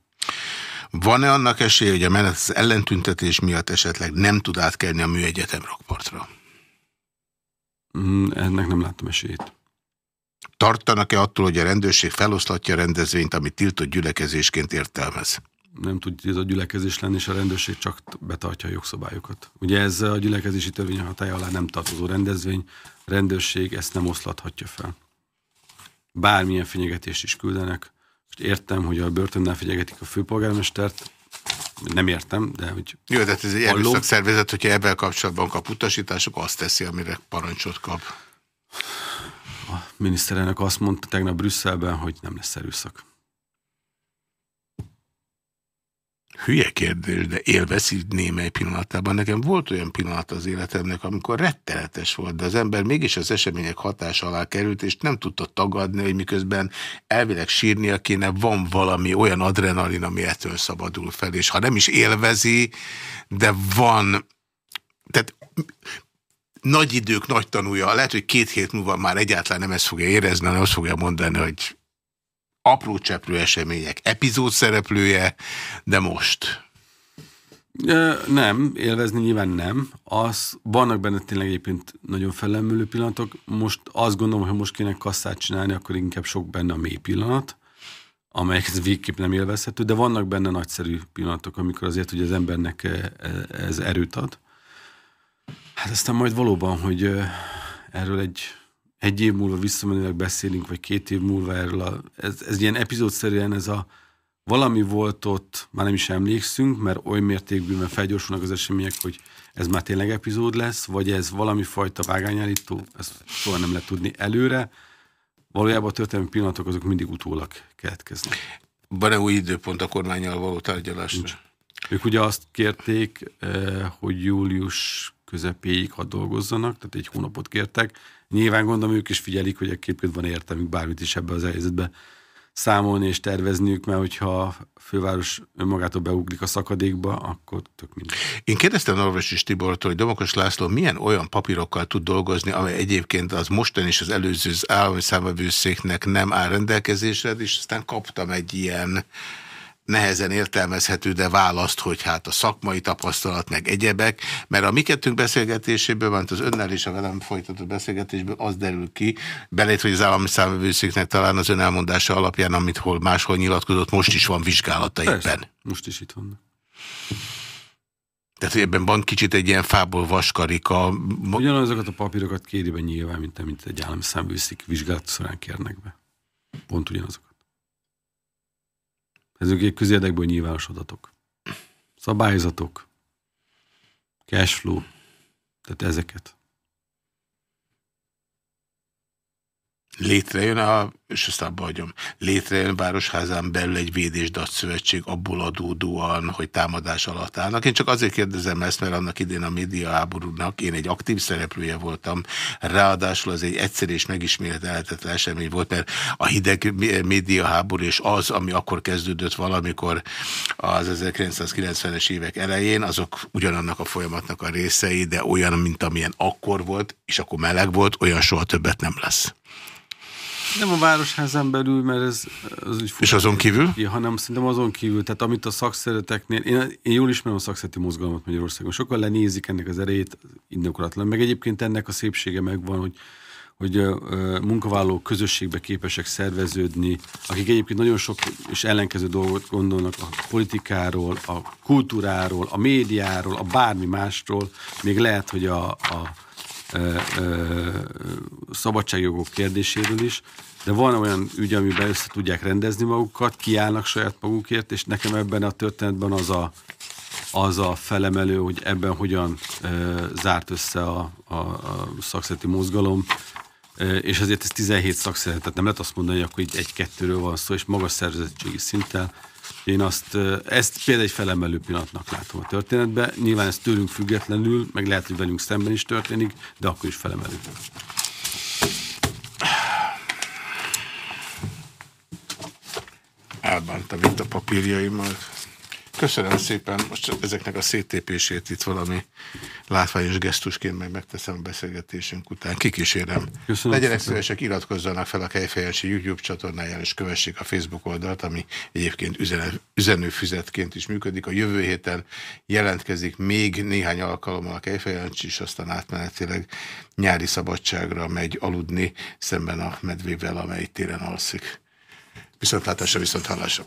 Van-e annak esélye, hogy a menet az ellentüntetés miatt esetleg nem tud átkelni a műegyetem rakpartra? Mm, ennek nem láttam esélyét. Tartanak-e attól, hogy a rendőrség feloszlatja a rendezvényt, amit tiltott gyülekezésként értelmez? Nem tud ez a gyülekezés lenni, és a rendőrség csak betartja a jogszabályokat. Ugye ez a gyülekezési törvény hatája alá nem tartozó rendezvény, a rendőrség ezt nem oszlathatja fel. Bármilyen fenyegetést is küldenek. Most értem, hogy a börtönnel fenyegetik a főpolgármestert, nem értem, de hogy... Jó, de hát ez egy erőszak szervezet, hogyha ebben kapcsolatban kap utasítások, azt teszi, amire parancsot kap. A miniszterelnök azt mondta tegnap Brüsszelben, hogy nem lesz erőszak. Hülye kérdés, de élvesz így némely pillanatában. Nekem volt olyan pillanat az életemnek, amikor rettenetes volt, de az ember mégis az események hatása alá került, és nem tudta tagadni, hogy miközben elvileg sírnia kéne, van valami olyan adrenalin, ami ettől szabadul fel, és ha nem is élvezi, de van, tehát nagy idők nagy tanúja, lehet, hogy két hét múlva már egyáltalán nem ezt fogja érezni, hanem azt fogja mondani, hogy apró cseprő események epizód szereplője, de most... Nem, élvezni nyilván nem. Az, vannak benne tényleg egyébként nagyon fellemülő pillanatok. Most azt gondolom, hogy most kéne kasszát csinálni, akkor inkább sok benne a mély pillanat, amelyek ez végképp nem élvezhető, de vannak benne nagyszerű pillanatok, amikor azért hogy az embernek ez erőt ad. Hát aztán majd valóban, hogy erről egy egy év múlva visszamenőleg beszélünk, vagy két év múlva erről. A, ez, ez ilyen epizódszerűen ez a valami volt ott, már nem is emlékszünk, mert oly mértékben felgyorsulnak az események, hogy ez már tényleg epizód lesz, vagy ez valami fajta vágányállító, ezt soha nem lehet tudni előre. Valójában a történelmi pillanatok azok mindig utólag keletkeznek. Van-e új időpont a kormányjal való tárgyalásra? Nincs. Ők ugye azt kérték, eh, hogy július közepéig ha dolgozzanak, tehát egy hónapot kértek. Nyilván gondolom ők is figyelik, hogy két van értelmük bármit is ebbe az helyzetbe számolni és tervezniük, mert hogyha a főváros önmagától beuglik a szakadékba, akkor tök minden. Én kérdeztem Norvesi Tibortól, hogy Domokos László milyen olyan papírokkal tud dolgozni, amely egyébként az mostan is az előző állami számvevőszéknek nem áll rendelkezésre, és aztán kaptam egy ilyen nehezen értelmezhető, de választ, hogy hát a szakmai tapasztalat meg egyebek, mert a mi kettőnk beszélgetéséből, mert az önnel és a velem folytatott beszélgetésből az derül ki, belét, hogy az állami számvevőszéknek talán az ön elmondása alapján, amit hol máshol nyilatkozott, most is van vizsgálata éppen. most is itt van. Tehát ebben van kicsit egy ilyen fából vaskarika. Ugyanazokat a papírokat kéri be nyilván, mint amit egy állami számvőszik vizsgálat során kérnek be. Pont ugyanazokat. Ezek egy közérdekből nyilvános adatok. Szabályzatok, cashflow, tehát ezeket. Létrejön a, és ezt abba hagyom, létrejön Városházán belül egy védés szövetség abból adódóan, hogy támadás alatt állnak. Én csak azért kérdezem ezt, mert annak idén a média háborúnak én egy aktív szereplője voltam. Ráadásul az egy egyszerű és megismételhetetlen esemény volt, mert a hideg média háború és az, ami akkor kezdődött valamikor az 1990-es évek elején, azok ugyanannak a folyamatnak a részei, de olyan, mint amilyen akkor volt, és akkor meleg volt, olyan soha többet nem lesz. Nem a városházán belül, mert ez az úgy És azon kívül? Ki, hanem szerintem azon kívül, tehát amit a szakszereteknél, én, én jól ismerem a szakszereti mozgalmat Magyarországon, sokan lenézik ennek az erejét, indokolatlan, meg egyébként ennek a szépsége megvan, hogy hogy munkavállalók közösségbe képesek szerveződni, akik egyébként nagyon sok és ellenkező dolgot gondolnak a politikáról, a kultúráról, a médiáról, a bármi másról, még lehet, hogy a, a szabadságjogok kérdéséről is, de van olyan ügy, amiben össze tudják rendezni magukat, kiállnak saját magukért, és nekem ebben a történetben az a, az a felemelő, hogy ebben hogyan ö, zárt össze a, a, a szakszereti mozgalom, és azért ez 17 szakszervezet, tehát nem lehet azt mondani, hogy akkor így egy-kettőről van szó, és magas szervezettségi szinten. Én azt, ezt például egy felemelő pillanatnak látom a történetben. Nyilván ez tőlünk függetlenül, meg lehet, hogy velünk szemben is történik, de akkor is felemelő. Elbántam itt a papírjaimmal. Köszönöm szépen. Most ezeknek a széttépését itt valami látványos gesztusként meg megteszem a beszélgetésünk után. Kikísérem. Köszönöm Legyenek szívesek, iratkozzanak fel a Kejfejelsi YouTube csatornáján, és kövessék a Facebook oldalt, ami egyébként üzenőfüzetként is működik. A jövő héten jelentkezik még néhány alkalommal a Kejfejelsi, és aztán átmenetileg nyári szabadságra megy aludni szemben a medvével, amely téren alszik. Viszontlátásra, viszont hallásra.